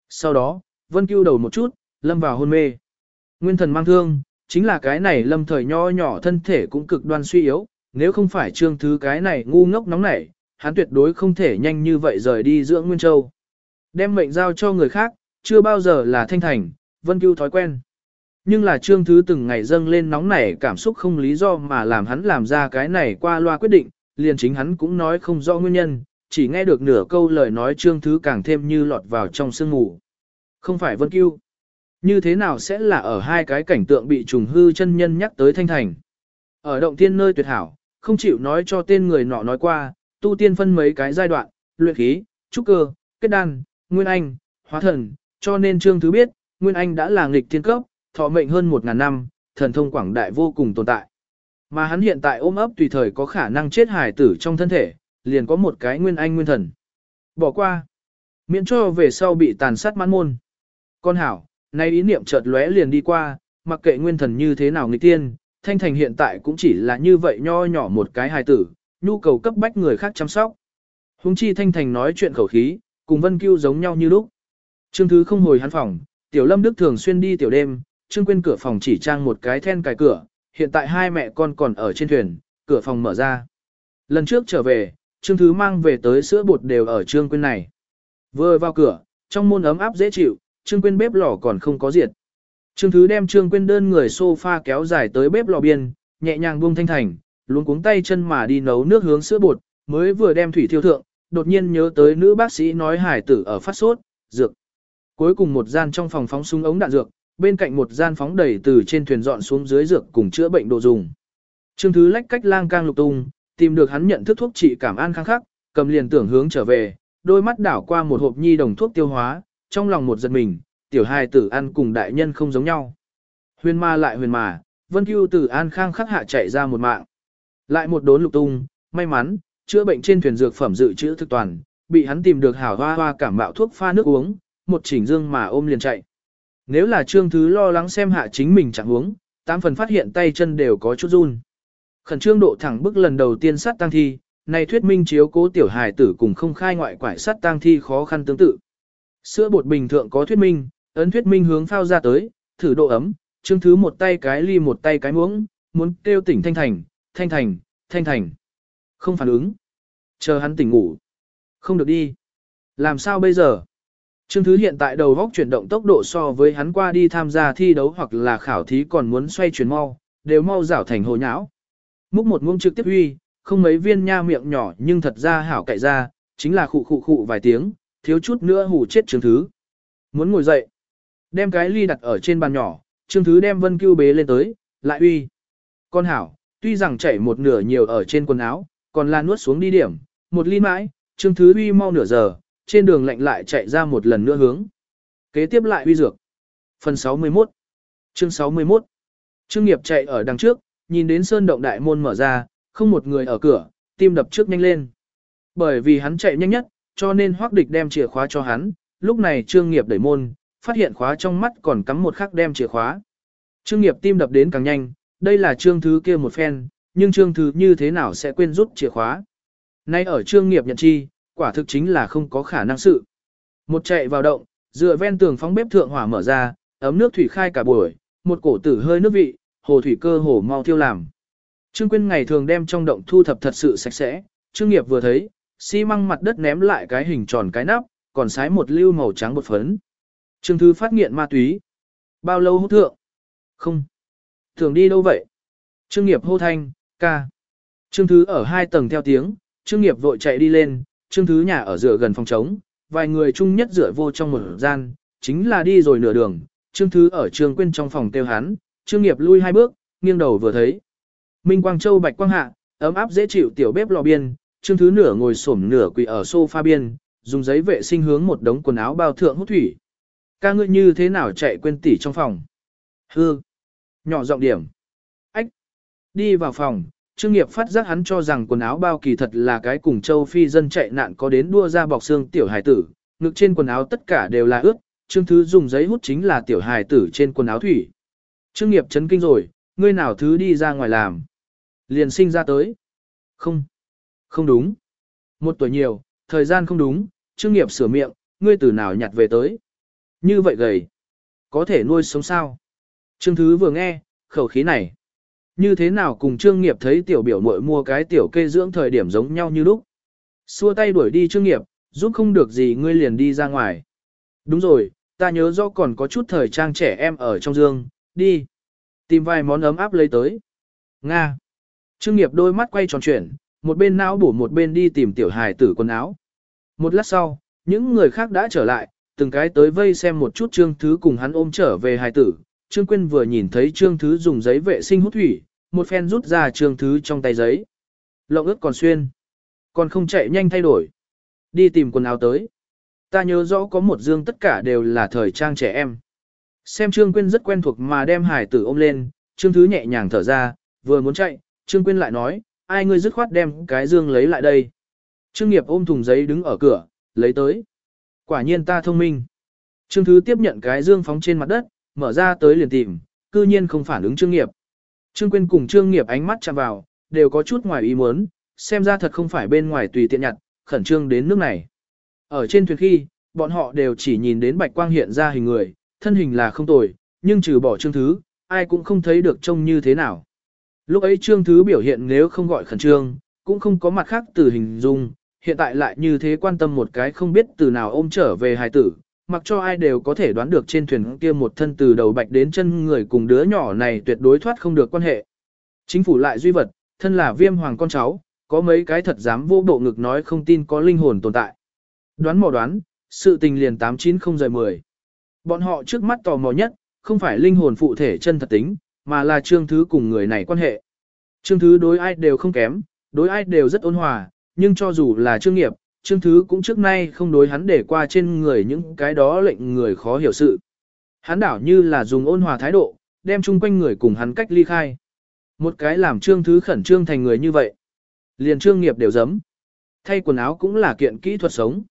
Sau đó, vân cưu đầu một chút, lâm vào hôn mê. Nguyên thần mang thương, chính là cái này lâm thời nho nhỏ thân thể cũng cực đoan suy yếu, nếu không phải Trương Thứ cái này ngu ngốc nóng nảy, hắn tuyệt đối không thể nhanh như vậy rời đi dưỡng Nguyên Châu. Đem mệnh giao cho người khác, chưa bao giờ là thanh thành, vân cứu thói quen. Nhưng là trương thứ từng ngày dâng lên nóng nảy cảm xúc không lý do mà làm hắn làm ra cái này qua loa quyết định, liền chính hắn cũng nói không rõ nguyên nhân, chỉ nghe được nửa câu lời nói trương thứ càng thêm như lọt vào trong sương ngủ. Không phải vân cứu. Như thế nào sẽ là ở hai cái cảnh tượng bị trùng hư chân nhân nhắc tới thanh thành. Ở động tiên nơi tuyệt hảo, không chịu nói cho tên người nọ nói qua, tu tiên phân mấy cái giai đoạn, luyện khí, trúc cơ, kết đan, Nguyên Anh, hóa thần, cho nên Trương Thứ biết, Nguyên Anh đã là nghịch thiên cấp, thọ mệnh hơn 1.000 năm, thần thông quảng đại vô cùng tồn tại. Mà hắn hiện tại ôm ấp tùy thời có khả năng chết hài tử trong thân thể, liền có một cái Nguyên Anh Nguyên Thần. Bỏ qua, miễn cho về sau bị tàn sát mãn môn. Con hảo, nay ý niệm chợt lóe liền đi qua, mặc kệ Nguyên Thần như thế nào nghịch tiên, Thanh Thành hiện tại cũng chỉ là như vậy nho nhỏ một cái hài tử, nhu cầu cấp bách người khác chăm sóc. Hùng chi Thanh Thành nói chuyện khẩu khí, cùng Vân Cưu giống nhau như lúc. Trương Thứ không hồi hắn phòng, Tiểu Lâm Đức thường xuyên đi tiểu đêm, Trương Quyên cửa phòng chỉ trang một cái then cài cửa, hiện tại hai mẹ con còn ở trên thuyền, cửa phòng mở ra. Lần trước trở về, Trương Thứ mang về tới sữa bột đều ở Trương Quyên này. Vừa vào cửa, trong môn ấm áp dễ chịu, Trương Quyên bếp lò còn không có diệt. Trương Thứ đem Trương Quyên đơn người sofa kéo dài tới bếp lò biên, nhẹ nhàng buông thanh thành, luôn cuống tay chân mà đi nấu nước hướng sữa bột, mới vừa đem thủy thiêu thượng, đột nhiên nhớ tới nữ bác sĩ nói hải tử ở phát sốt, dược. Cuối cùng một gian trong phòng phóng súng ống đạn dược, bên cạnh một gian phóng đầy từ trên thuyền dọn xuống dưới dược cùng chữa bệnh đồ dùng. Trương Thứ lách cách lang cang lục tung, tìm được hắn nhận thức thuốc trị cảm an kháng khắc, cầm liền tưởng hướng trở về, đôi mắt đảo qua một hộp nhi đồng thuốc tiêu hóa, trong lòng một giật mình, tiểu hài tử ăn cùng đại nhân không giống nhau. Huyền ma lại huyền mà, Vân Cưu tử an khang khắc hạ chạy ra một mạng. Lại một đốn lục tung, may mắn, chữa bệnh trên thuyền dược phẩm dự trữ thực toàn, bị hắn tìm được hảo hoa hoa cảm mạo thuốc pha nước uống, một chỉnh dương mà ôm liền chạy. Nếu là trương thứ lo lắng xem hạ chính mình chẳng uống, tám phần phát hiện tay chân đều có chút run. Khẩn trương độ thẳng bức lần đầu tiên sát tăng thi, này thuyết minh chiếu cố tiểu hài tử cùng không khai ngoại quải sát tăng thi khó khăn tương tự. Sữa bột bình thượng có thuyết minh, ấn thuyết minh hướng phao ra tới, thử độ ấm, trương thứ một tay cái ly một tay cái muỗng, muốn kêu tỉnh thanh thành, thanh thành, thanh thành. Không phản ứng. Chờ hắn tỉnh ngủ. Không được đi. Làm sao bây giờ? Trương Thứ hiện tại đầu góc chuyển động tốc độ so với hắn qua đi tham gia thi đấu hoặc là khảo thí còn muốn xoay chuyển mau, đều mau rảo thành hồ nhão. Múc một muông trực tiếp huy, không mấy viên nha miệng nhỏ nhưng thật ra hảo cậy ra, chính là khụ khụ khụ vài tiếng, thiếu chút nữa hù chết Trương Thứ. Muốn ngồi dậy, đem cái ly đặt ở trên bàn nhỏ, Trương Thứ đem Vân Cưu bế lên tới, lại uy. Con hảo, tuy rằng chảy một nửa nhiều ở trên quần áo, còn là nuốt xuống đi điểm, một ly mãi, Trương Thứ uy mau nửa giờ, trên đường lạnh lại chạy ra một lần nữa hướng. Kế tiếp lại uy dược. Phần 61 Chương 61 Trương nghiệp chạy ở đằng trước, nhìn đến sơn động đại môn mở ra, không một người ở cửa, tim đập trước nhanh lên. Bởi vì hắn chạy nhanh nhất, cho nên hoác địch đem chìa khóa cho hắn, lúc này trương nghiệp đẩy môn, phát hiện khóa trong mắt còn cắm một khắc đem chìa khóa. Trương nghiệp tim đập đến càng nhanh, đây là trương thứ kia một phen, nhưng trương thứ như thế nào sẽ quên rút chìa khóa. Nay ở trương nghiệp nhận chi, quả thực chính là không có khả năng sự. Một chạy vào động, dựa ven tường phóng bếp thượng hỏa mở ra, ấm nước thủy khai cả buổi, một cổ tử hơi nước vị, hồ thủy cơ hồ mau thiêu làm. Trương Quyên ngày thường đem trong động thu thập thật sự sạch sẽ, Trương Nghiệp vừa thấy, xi măng mặt đất ném lại cái hình tròn cái nắp, còn sái một lưu màu trắng bột phấn. Trương Thư phát nghiện ma túy. Bao lâu hút thượng? Không. Thường đi đâu vậy? Trương Nghiệp hô thanh, ca. Trương Thứ ở hai tầng theo tiếng, Trương Nghiệp vội chạy đi lên, Trương Thứ nhà ở dựa gần phòng trống, vài người chung nhất dựa vô trong một gian, chính là đi rồi nửa đường, Trương Thứ ở Trương Quyên trong phòng tiêu hắn, Trương Nghiệp lui hai bước, nghiêng đầu vừa thấy. Minh Quang Châu bạch quang hạ, ấm áp dễ chịu tiểu bếp lò biên, Trương Thứ nửa ngồi xổm nửa quỳ ở sofa biên, dùng giấy vệ sinh hướng một đống quần áo bao thượng hút thủy. Ca ngươi như thế nào chạy quên tỉ trong phòng? Hư. Nhỏ giọng điểm. Ách. Đi vào phòng, Trương Nghiệp phát giác hắn cho rằng quần áo bao kỳ thật là cái cùng châu phi dân chạy nạn có đến đua ra bọc xương tiểu hài tử, ngực trên quần áo tất cả đều là ướt, Trương Thứ dùng giấy hút chính là tiểu hài tử trên quần áo thủy. Trương Nghiệp chấn kinh rồi, ngươi nào thứ đi ra ngoài làm. Liền sinh ra tới. Không. Không đúng. Một tuổi nhiều, thời gian không đúng, Trương Nghiệp sửa miệng, ngươi từ nào nhặt về tới. Như vậy gầy. Có thể nuôi sống sao? Trương Thứ vừa nghe, khẩu khí này. Như thế nào cùng Trương Nghiệp thấy tiểu biểu muội mua cái tiểu kê dưỡng thời điểm giống nhau như lúc. Xua tay đuổi đi Trương Nghiệp, giúp không được gì ngươi liền đi ra ngoài. Đúng rồi, ta nhớ rõ còn có chút thời trang trẻ em ở trong dương, đi. Tìm vài món ấm áp lấy tới. Nga. Trương Nghiệp đôi mắt quay tròn chuyển, một bên não bổ một bên đi tìm tiểu hài tử quần áo. Một lát sau, những người khác đã trở lại, từng cái tới vây xem một chút Trương Thứ cùng hắn ôm trở về hài tử. Trương Quyên vừa nhìn thấy Trương Thứ dùng giấy vệ sinh hút thủy, một phen rút ra Trương Thứ trong tay giấy. Lộng ướt còn xuyên. Còn không chạy nhanh thay đổi. Đi tìm quần áo tới. Ta nhớ rõ có một dương tất cả đều là thời trang trẻ em. Xem Trương Quyên rất quen thuộc mà đem hải tử ôm lên, Trương Thứ nhẹ nhàng thở ra, vừa muốn chạy, Trương Quyên lại nói, ai ngươi dứt khoát đem cái dương lấy lại đây. Trương Nghiệp ôm thùng giấy đứng ở cửa, lấy tới. Quả nhiên ta thông minh. Trương Thứ tiếp nhận cái dương phóng trên mặt đất, mở ra tới liền tìm, cư nhiên không phản ứng Trương Nghiệp. Trương Quyên cùng Trương Nghiệp ánh mắt chạm vào, đều có chút ngoài ý muốn, xem ra thật không phải bên ngoài tùy tiện nhặt, khẩn trương đến nước này. Ở trên thuyền khi, bọn họ đều chỉ nhìn đến bạch quang hiện ra hình người, thân hình là không tồi, nhưng trừ bỏ Trương Thứ, ai cũng không thấy được trông như thế nào. Lúc ấy Trương Thứ biểu hiện nếu không gọi khẩn trương, cũng không có mặt khác từ hình dung, hiện tại lại như thế quan tâm một cái không biết từ nào ôm trở về hài tử, mặc cho ai đều có thể đoán được trên thuyền kia một thân từ đầu bạch đến chân người cùng đứa nhỏ này tuyệt đối thoát không được quan hệ. Chính phủ lại duy vật, thân là viêm hoàng con cháu, có mấy cái thật dám vô bộ ngực nói không tin có linh hồn tồn tại. Đoán mò đoán, sự tình liền 890 giờ 10. Bọn họ trước mắt tò mò nhất, không phải linh hồn phụ thể chân thật tính, mà là trương thứ cùng người này quan hệ. Trương thứ đối ai đều không kém, đối ai đều rất ôn hòa, nhưng cho dù là trương nghiệp, trương thứ cũng trước nay không đối hắn để qua trên người những cái đó lệnh người khó hiểu sự. Hắn đảo như là dùng ôn hòa thái độ, đem chung quanh người cùng hắn cách ly khai. Một cái làm trương thứ khẩn trương thành người như vậy. Liền trương nghiệp đều giấm Thay quần áo cũng là kiện kỹ thuật sống.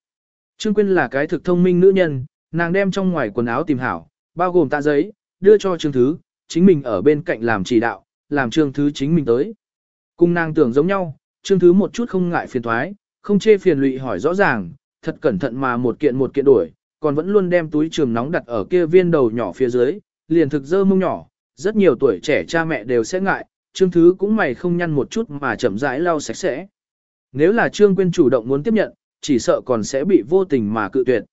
Trương Quyên là cái thực thông minh nữ nhân, nàng đem trong ngoài quần áo tìm hảo, bao gồm tạ giấy, đưa cho trương thứ, chính mình ở bên cạnh làm chỉ đạo, làm trương thứ chính mình tới. Cùng nàng tưởng giống nhau, trương thứ một chút không ngại phiền thoái, không chê phiền lụy hỏi rõ ràng, thật cẩn thận mà một kiện một kiện đổi, còn vẫn luôn đem túi trường nóng đặt ở kia viên đầu nhỏ phía dưới, liền thực dơ mông nhỏ, rất nhiều tuổi trẻ cha mẹ đều sẽ ngại, trương thứ cũng mày không nhăn một chút mà chậm rãi lau sạch sẽ. Nếu là trương Quyên chủ động muốn tiếp nhận, chỉ sợ còn sẽ bị vô tình mà cự tuyệt.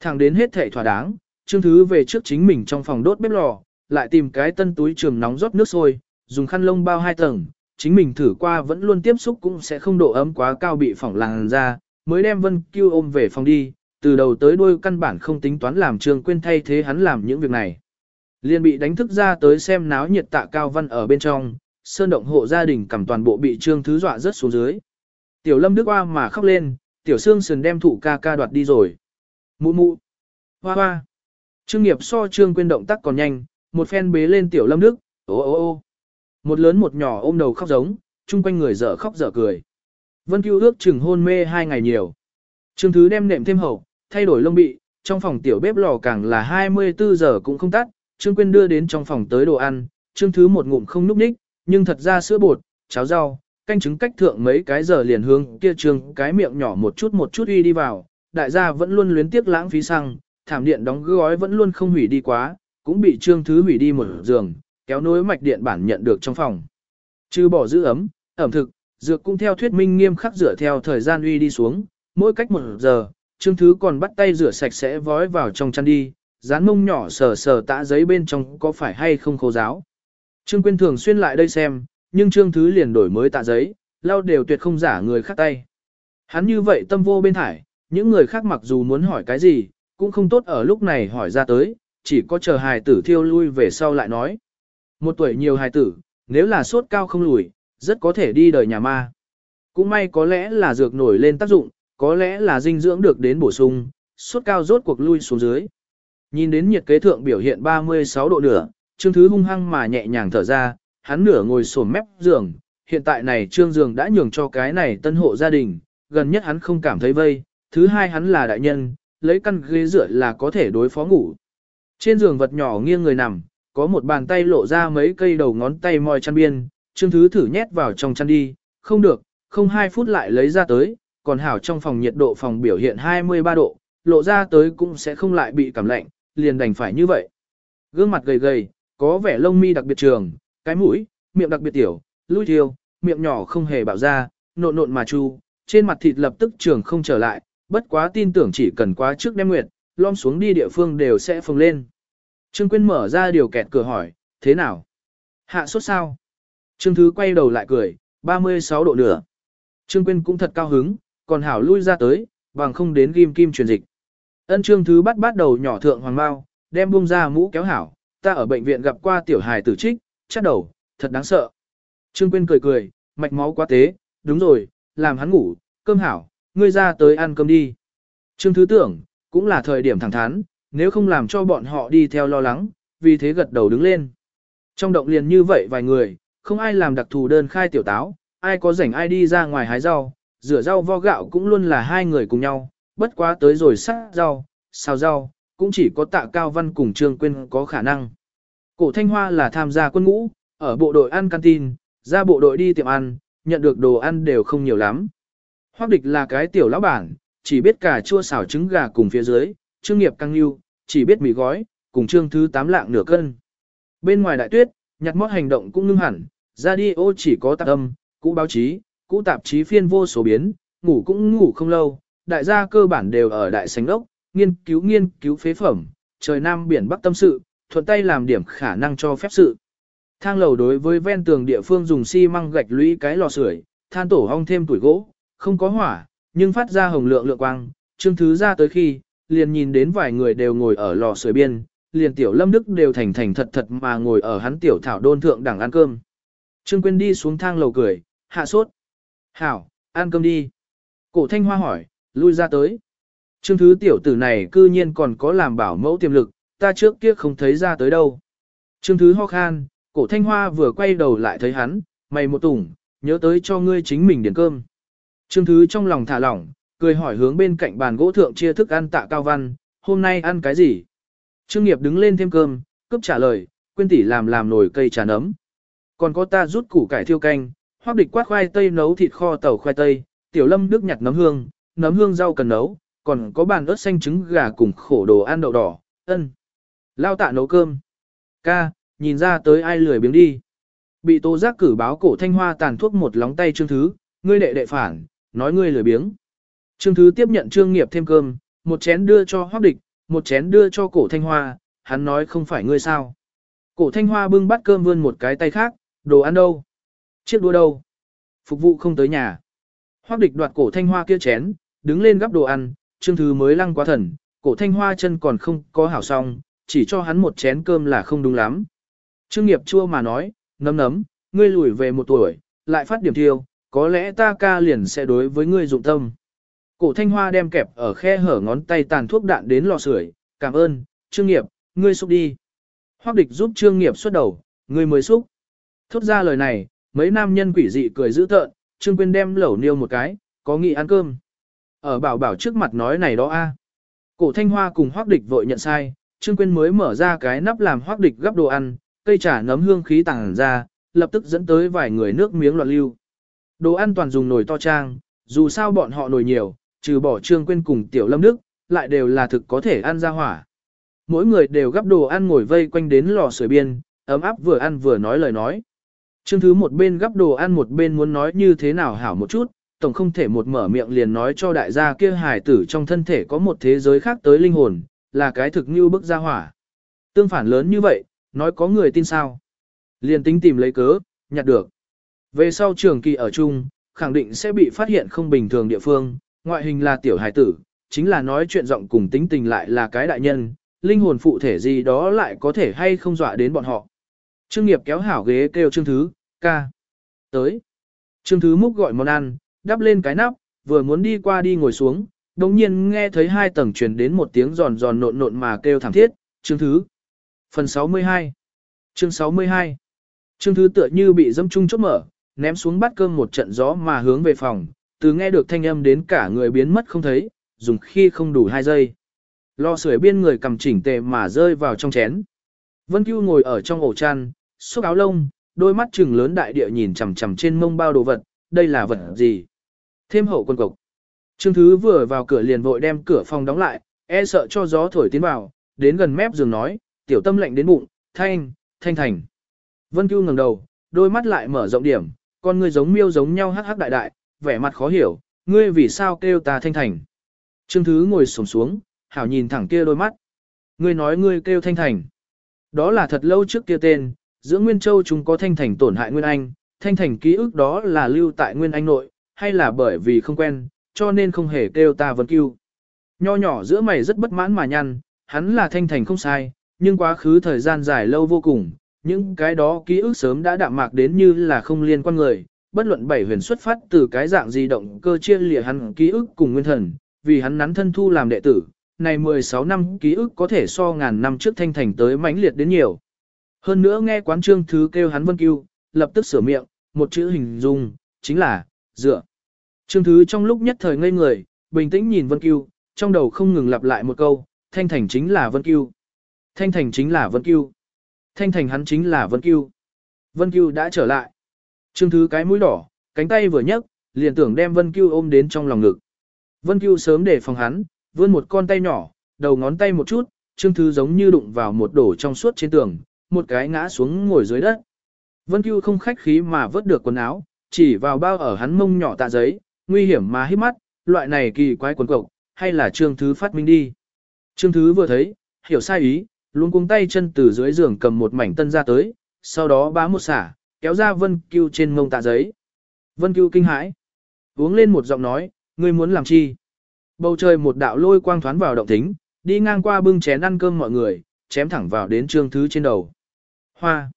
Thẳng đến hết thể thỏa đáng, trương thứ về trước chính mình trong phòng đốt bếp lò, lại tìm cái tân túi trường nóng rót nước sôi, dùng khăn lông bao hai tầng, chính mình thử qua vẫn luôn tiếp xúc cũng sẽ không độ ấm quá cao bị phỏng làn ra, mới đem Vân Cưu ôm về phòng đi, từ đầu tới đuôi căn bản không tính toán làm Trương Quyên thay thế hắn làm những việc này. Liên bị đánh thức ra tới xem náo nhiệt tạ cao văn ở bên trong, sơn động hộ gia đình cầm toàn bộ bị Trương Thứ dọa rớt xuống dưới. Tiểu Lâm Đức Hoa mà khóc lên, Tiểu Sương Sườn đem thủ ca ca đoạt đi rồi. Mụ mụ. Hoa hoa. Trương nghiệp so Trương Quyên động tác còn nhanh, một phen bế lên Tiểu Lâm Đức, ô ô ô. Một lớn một nhỏ ôm đầu khóc giống, chung quanh người dở khóc dở cười. Vân Cưu ước chừng hôn mê hai ngày nhiều. Trương Thứ đem nệm thêm hậu, thay đổi lông bị, trong phòng tiểu bếp lò càng là 24 giờ cũng không tắt. Trương Quyên đưa đến trong phòng tới đồ ăn, Trương Thứ một ngụm không núp ních, nhưng thật ra sữa bột, cháo rau, canh trứng cách thượng mấy cái giờ liền hướng kia trương cái miệng nhỏ một chút một chút uy đi vào. Đại gia vẫn luôn luyến tiếc lãng phí xăng, thảm điện đóng gói vẫn luôn không hủy đi quá, cũng bị Trương Thứ hủy đi một giường, kéo nối mạch điện bản nhận được trong phòng. Trừ bỏ giữ ấm, ẩm thực, dược cũng theo thuyết minh nghiêm khắc rửa theo thời gian uy đi xuống, mỗi cách một giờ, Trương Thứ còn bắt tay rửa sạch sẽ vói vào trong chăn đi, dán mông nhỏ sờ sờ tã giấy bên trong có phải hay không khô giáo. Trương Quyên thường xuyên lại đây xem, nhưng Trương Thứ liền đổi mới tạ giấy, lau đều tuyệt không giả người khác tay. Hắn như vậy tâm vô bên thải, những người khác mặc dù muốn hỏi cái gì, cũng không tốt ở lúc này hỏi ra tới, chỉ có chờ hài tử thiêu lui về sau lại nói. Một tuổi nhiều hài tử, nếu là sốt cao không lùi, rất có thể đi đời nhà ma. Cũng may có lẽ là dược nổi lên tác dụng, có lẽ là dinh dưỡng được đến bổ sung, sốt cao rốt cuộc lui xuống dưới. Nhìn đến nhiệt kế thượng biểu hiện 36 độ nửa, Trương Thứ hung hăng mà nhẹ nhàng thở ra, hắn nửa ngồi xổm mép giường, hiện tại này Trương giường đã nhường cho cái này tân hộ gia đình, gần nhất hắn không cảm thấy vây, thứ hai hắn là đại nhân, lấy căn ghế dựa là có thể đối phó ngủ. Trên giường vật nhỏ nghiêng người nằm, có một bàn tay lộ ra mấy cây đầu ngón tay moi chăn biên, Trương Thứ thử nhét vào trong chăn đi, không được, không hai phút lại lấy ra tới, còn hảo trong phòng nhiệt độ phòng biểu hiện 23 độ, lộ ra tới cũng sẽ không lại bị cảm lạnh, liền đành phải như vậy. Gương mặt gầy gầy, có vẻ lông mi đặc biệt trường, cái mũi, miệng đặc biệt tiểu, lui thiêu, miệng nhỏ không hề bạo ra, nộn nộn mà chu, trên mặt thịt lập tức trường không trở lại, bất quá tin tưởng chỉ cần quá trước đem nguyệt, lom xuống đi địa phương đều sẽ phồng lên. Trương Quyên mở ra điều kẹt cửa hỏi, thế nào? Hạ sốt sao? Trương Thứ quay đầu lại cười, 36 độ nửa. Trương Quyên cũng thật cao hứng, còn hảo lui ra tới, bằng không đến ghim kim truyền dịch. Ân Trương Thứ bắt bắt đầu nhỏ thượng hoàng bao, đem buông ra mũ kéo hảo, ta ở bệnh viện gặp qua tiểu hài tử trích, chắc đầu, thật đáng sợ. Trương Quyên cười cười, mạch máu quá tế, đúng rồi, làm hắn ngủ, cơm hảo, ngươi ra tới ăn cơm đi. Trương Thứ tưởng, cũng là thời điểm thẳng thắn, nếu không làm cho bọn họ đi theo lo lắng, vì thế gật đầu đứng lên. Trong động liền như vậy vài người, không ai làm đặc thù đơn khai tiểu táo, ai có rảnh ai đi ra ngoài hái rau, rửa rau vo gạo cũng luôn là hai người cùng nhau, bất quá tới rồi sắc rau, xào rau, cũng chỉ có tạ cao văn cùng trương quên có khả năng. Cổ thanh hoa là tham gia quân ngũ, ở bộ đội ăn canteen, ra bộ đội đi tiệm ăn, nhận được đồ ăn đều không nhiều lắm. Hoác địch là cái tiểu lão bản, chỉ biết cả chua xào trứng gà cùng phía dưới, trương nghiệp căng yêu, chỉ biết mì gói, cùng trương thứ tám lạng nửa cân. Bên ngoài đại tuyết, nhặt mót hành động cũng ngưng hẳn, radio chỉ có tạp âm, cũ báo chí, cũ tạp chí phiên vô số biến, ngủ cũng ngủ không lâu, đại gia cơ bản đều ở đại sánh đốc, nghiên cứu nghiên cứu phế phẩm, trời nam biển bắc tâm sự, thuận tay làm điểm khả năng cho phép sự. Thang lầu đối với ven tường địa phương dùng xi măng gạch lũy cái lò sưởi, than tổ hong thêm tuổi gỗ, không có hỏa, nhưng phát ra hồng lượng lượng quang, Trương Thứ ra tới khi, liền nhìn đến vài người đều ngồi ở lò sưởi biên, liền tiểu Lâm Đức đều thành thành thật thật mà ngồi ở hắn tiểu thảo đôn thượng đẳng ăn cơm. Trương Quyên đi xuống thang lầu cười, hạ sốt. Hảo, ăn cơm đi. Cổ Thanh Hoa hỏi, lui ra tới. Trương Thứ tiểu tử này cư nhiên còn có làm bảo mẫu tiềm lực, ta trước kia không thấy ra tới đâu. Trương Thứ ho khan, cổ Thanh Hoa vừa quay đầu lại thấy hắn, mày một tủng, nhớ tới cho ngươi chính mình điền cơm. Trương Thứ trong lòng thả lỏng, cười hỏi hướng bên cạnh bàn gỗ thượng chia thức ăn tạ cao văn, hôm nay ăn cái gì? Trương Nghiệp đứng lên thêm cơm, cướp trả lời, quên tỷ làm làm nồi cây trà nấm. Còn có ta rút củ cải thiêu canh, hoặc địch quát khoai tây nấu thịt kho tàu khoai tây, tiểu lâm đức nhặt nấm hương, nấm hương rau cần nấu, còn có bàn ớt xanh trứng gà cùng khổ đồ ăn đậu đỏ, ân. Lao tạ nấu cơm. Ca, nhìn ra tới ai lười biếng đi. Bị tố giác cử báo cổ thanh hoa tàn thuốc một lóng tay trương thứ, ngươi đệ đệ phản, nói ngươi lười biếng. Trương thứ tiếp nhận trương nghiệp thêm cơm, một chén đưa cho hoác địch, một chén đưa cho cổ thanh hoa, hắn nói không phải ngươi sao. Cổ thanh hoa bưng bát cơm vươn một cái tay khác, đồ ăn đâu? Chiếc đũa đâu? Phục vụ không tới nhà. Hoác địch đoạt cổ thanh hoa kia chén, đứng lên gắp đồ ăn, trương thứ mới lăng quá thần, cổ thanh hoa chân còn không có hảo xong, chỉ cho hắn một chén cơm là không đúng lắm. Trương nghiệp chua mà nói, nấm nấm, ngươi lùi về một tuổi, lại phát điểm thiêu, có lẽ ta ca liền sẽ đối với ngươi dụng tâm. Cổ thanh hoa đem kẹp ở khe hở ngón tay tàn thuốc đạn đến lò sưởi, cảm ơn, trương nghiệp, ngươi xúc đi. Hoác địch giúp trương nghiệp xuất đầu, ngươi mới xúc. Thốt ra lời này, mấy nam nhân quỷ dị cười dữ tợn, trương quyên đem lẩu niêu một cái, có nghị ăn cơm. Ở bảo bảo trước mặt nói này đó a. Cổ thanh hoa cùng hoác địch vội nhận sai, trương quyên mới mở ra cái nắp làm hoác địch gắp đồ ăn, cây trà nấm hương khí tàng ra, lập tức dẫn tới vài người nước miếng loạn lưu. Đồ ăn toàn dùng nồi to trang, dù sao bọn họ nồi nhiều, trừ bỏ trương quên cùng tiểu lâm đức, lại đều là thực có thể ăn ra hỏa. Mỗi người đều gắp đồ ăn ngồi vây quanh đến lò sưởi biên, ấm áp vừa ăn vừa nói lời nói. Trương thứ một bên gắp đồ ăn một bên muốn nói như thế nào hảo một chút, tổng không thể một mở miệng liền nói cho đại gia kia hài tử trong thân thể có một thế giới khác tới linh hồn, là cái thực như bức ra hỏa. Tương phản lớn như vậy, nói có người tin sao. Liền tính tìm lấy cớ, nhặt được. Về sau trường kỳ ở chung, khẳng định sẽ bị phát hiện không bình thường địa phương, ngoại hình là tiểu hài tử, chính là nói chuyện giọng cùng tính tình lại là cái đại nhân, linh hồn phụ thể gì đó lại có thể hay không dọa đến bọn họ. Trương nghiệp kéo hảo ghế kêu Trương Thứ, ca. Tới. Trương Thứ múc gọi món ăn, đắp lên cái nắp, vừa muốn đi qua đi ngồi xuống, đồng nhiên nghe thấy hai tầng truyền đến một tiếng giòn giòn nộn nộn mà kêu thảm thiết, Trương Thứ. Phần 62 Chương 62 Trương Thứ tựa như bị dâm chung chốt mở, ném xuống bát cơm một trận gió mà hướng về phòng, từ nghe được thanh âm đến cả người biến mất không thấy, dùng khi không đủ hai giây. Lo sưởi biên người cầm chỉnh tề mà rơi vào trong chén. Vân Cưu ngồi ở trong ổ chăn, xúc áo lông, đôi mắt trừng lớn đại địa nhìn chằm chằm trên mông bao đồ vật, đây là vật gì? Thêm hậu quân cục. Trương Thứ vừa vào cửa liền vội đem cửa phòng đóng lại, e sợ cho gió thổi tiến vào, đến gần mép giường nói, tiểu tâm lạnh đến bụng, thanh, thanh thành. Vân Cưu ngẩng đầu, đôi mắt lại mở rộng điểm, con ngươi giống miêu giống nhau hắc hắc đại đại, vẻ mặt khó hiểu, ngươi vì sao kêu ta thanh thành. Trương Thứ ngồi sổng xuống, hảo nhìn thẳng kia đôi mắt. Ngươi nói ngươi kêu thanh thành. Đó là thật lâu trước kia tên, giữa Nguyên Châu chúng có thanh thành tổn hại Nguyên Anh, thanh thành ký ức đó là lưu tại Nguyên Anh nội, hay là bởi vì không quen, cho nên không hề kêu ta vấn cưu. Nho nhỏ giữa mày rất bất mãn mà nhăn, hắn là thanh thành không sai, nhưng quá khứ thời gian dài lâu vô cùng, những cái đó ký ức sớm đã đạm mạc đến như là không liên quan người, bất luận bảy huyền xuất phát từ cái dạng di động cơ chia lìa hắn ký ức cùng nguyên thần, vì hắn nắn thân thu làm đệ tử, này 16 năm ký ức có thể so ngàn năm trước thanh thành tới mãnh liệt đến nhiều. Hơn nữa nghe quán trương thứ kêu hắn vân cưu, lập tức sửa miệng, một chữ hình dung, chính là, dựa. Trương thứ trong lúc nhất thời ngây người, bình tĩnh nhìn vân cưu, trong đầu không ngừng lặp lại một câu, thanh thành chính là vân cưu. Thanh thành chính là vân cưu. Thanh thành hắn chính là vân cưu. Vân cưu đã trở lại. Trương Thứ cái mũi đỏ, cánh tay vừa nhấc, liền tưởng đem Vân Cưu ôm đến trong lòng ngực. Vân Cưu sớm để phòng hắn, vươn một con tay nhỏ, đầu ngón tay một chút, Trương Thứ giống như đụng vào một đổ trong suốt trên tường, một cái ngã xuống ngồi dưới đất. Vân Cưu không khách khí mà vớt được quần áo, chỉ vào bao ở hắn mông nhỏ tạ giấy, nguy hiểm mà hít mắt, loại này kỳ quái quần cộc, hay là Trương Thứ phát minh đi. Trương Thứ vừa thấy, hiểu sai ý, luôn cuống tay chân từ dưới giường cầm một mảnh tân ra tới, sau đó bá một xả, kéo ra Vân Cưu trên mông tạ giấy. Vân Cưu kinh hãi, uống lên một giọng nói, ngươi muốn làm chi? Bầu trời một đạo lôi quang thoán vào động thính, đi ngang qua bưng chén ăn cơm mọi người, chém thẳng vào đến Trương Thứ trên đầu. Hoa.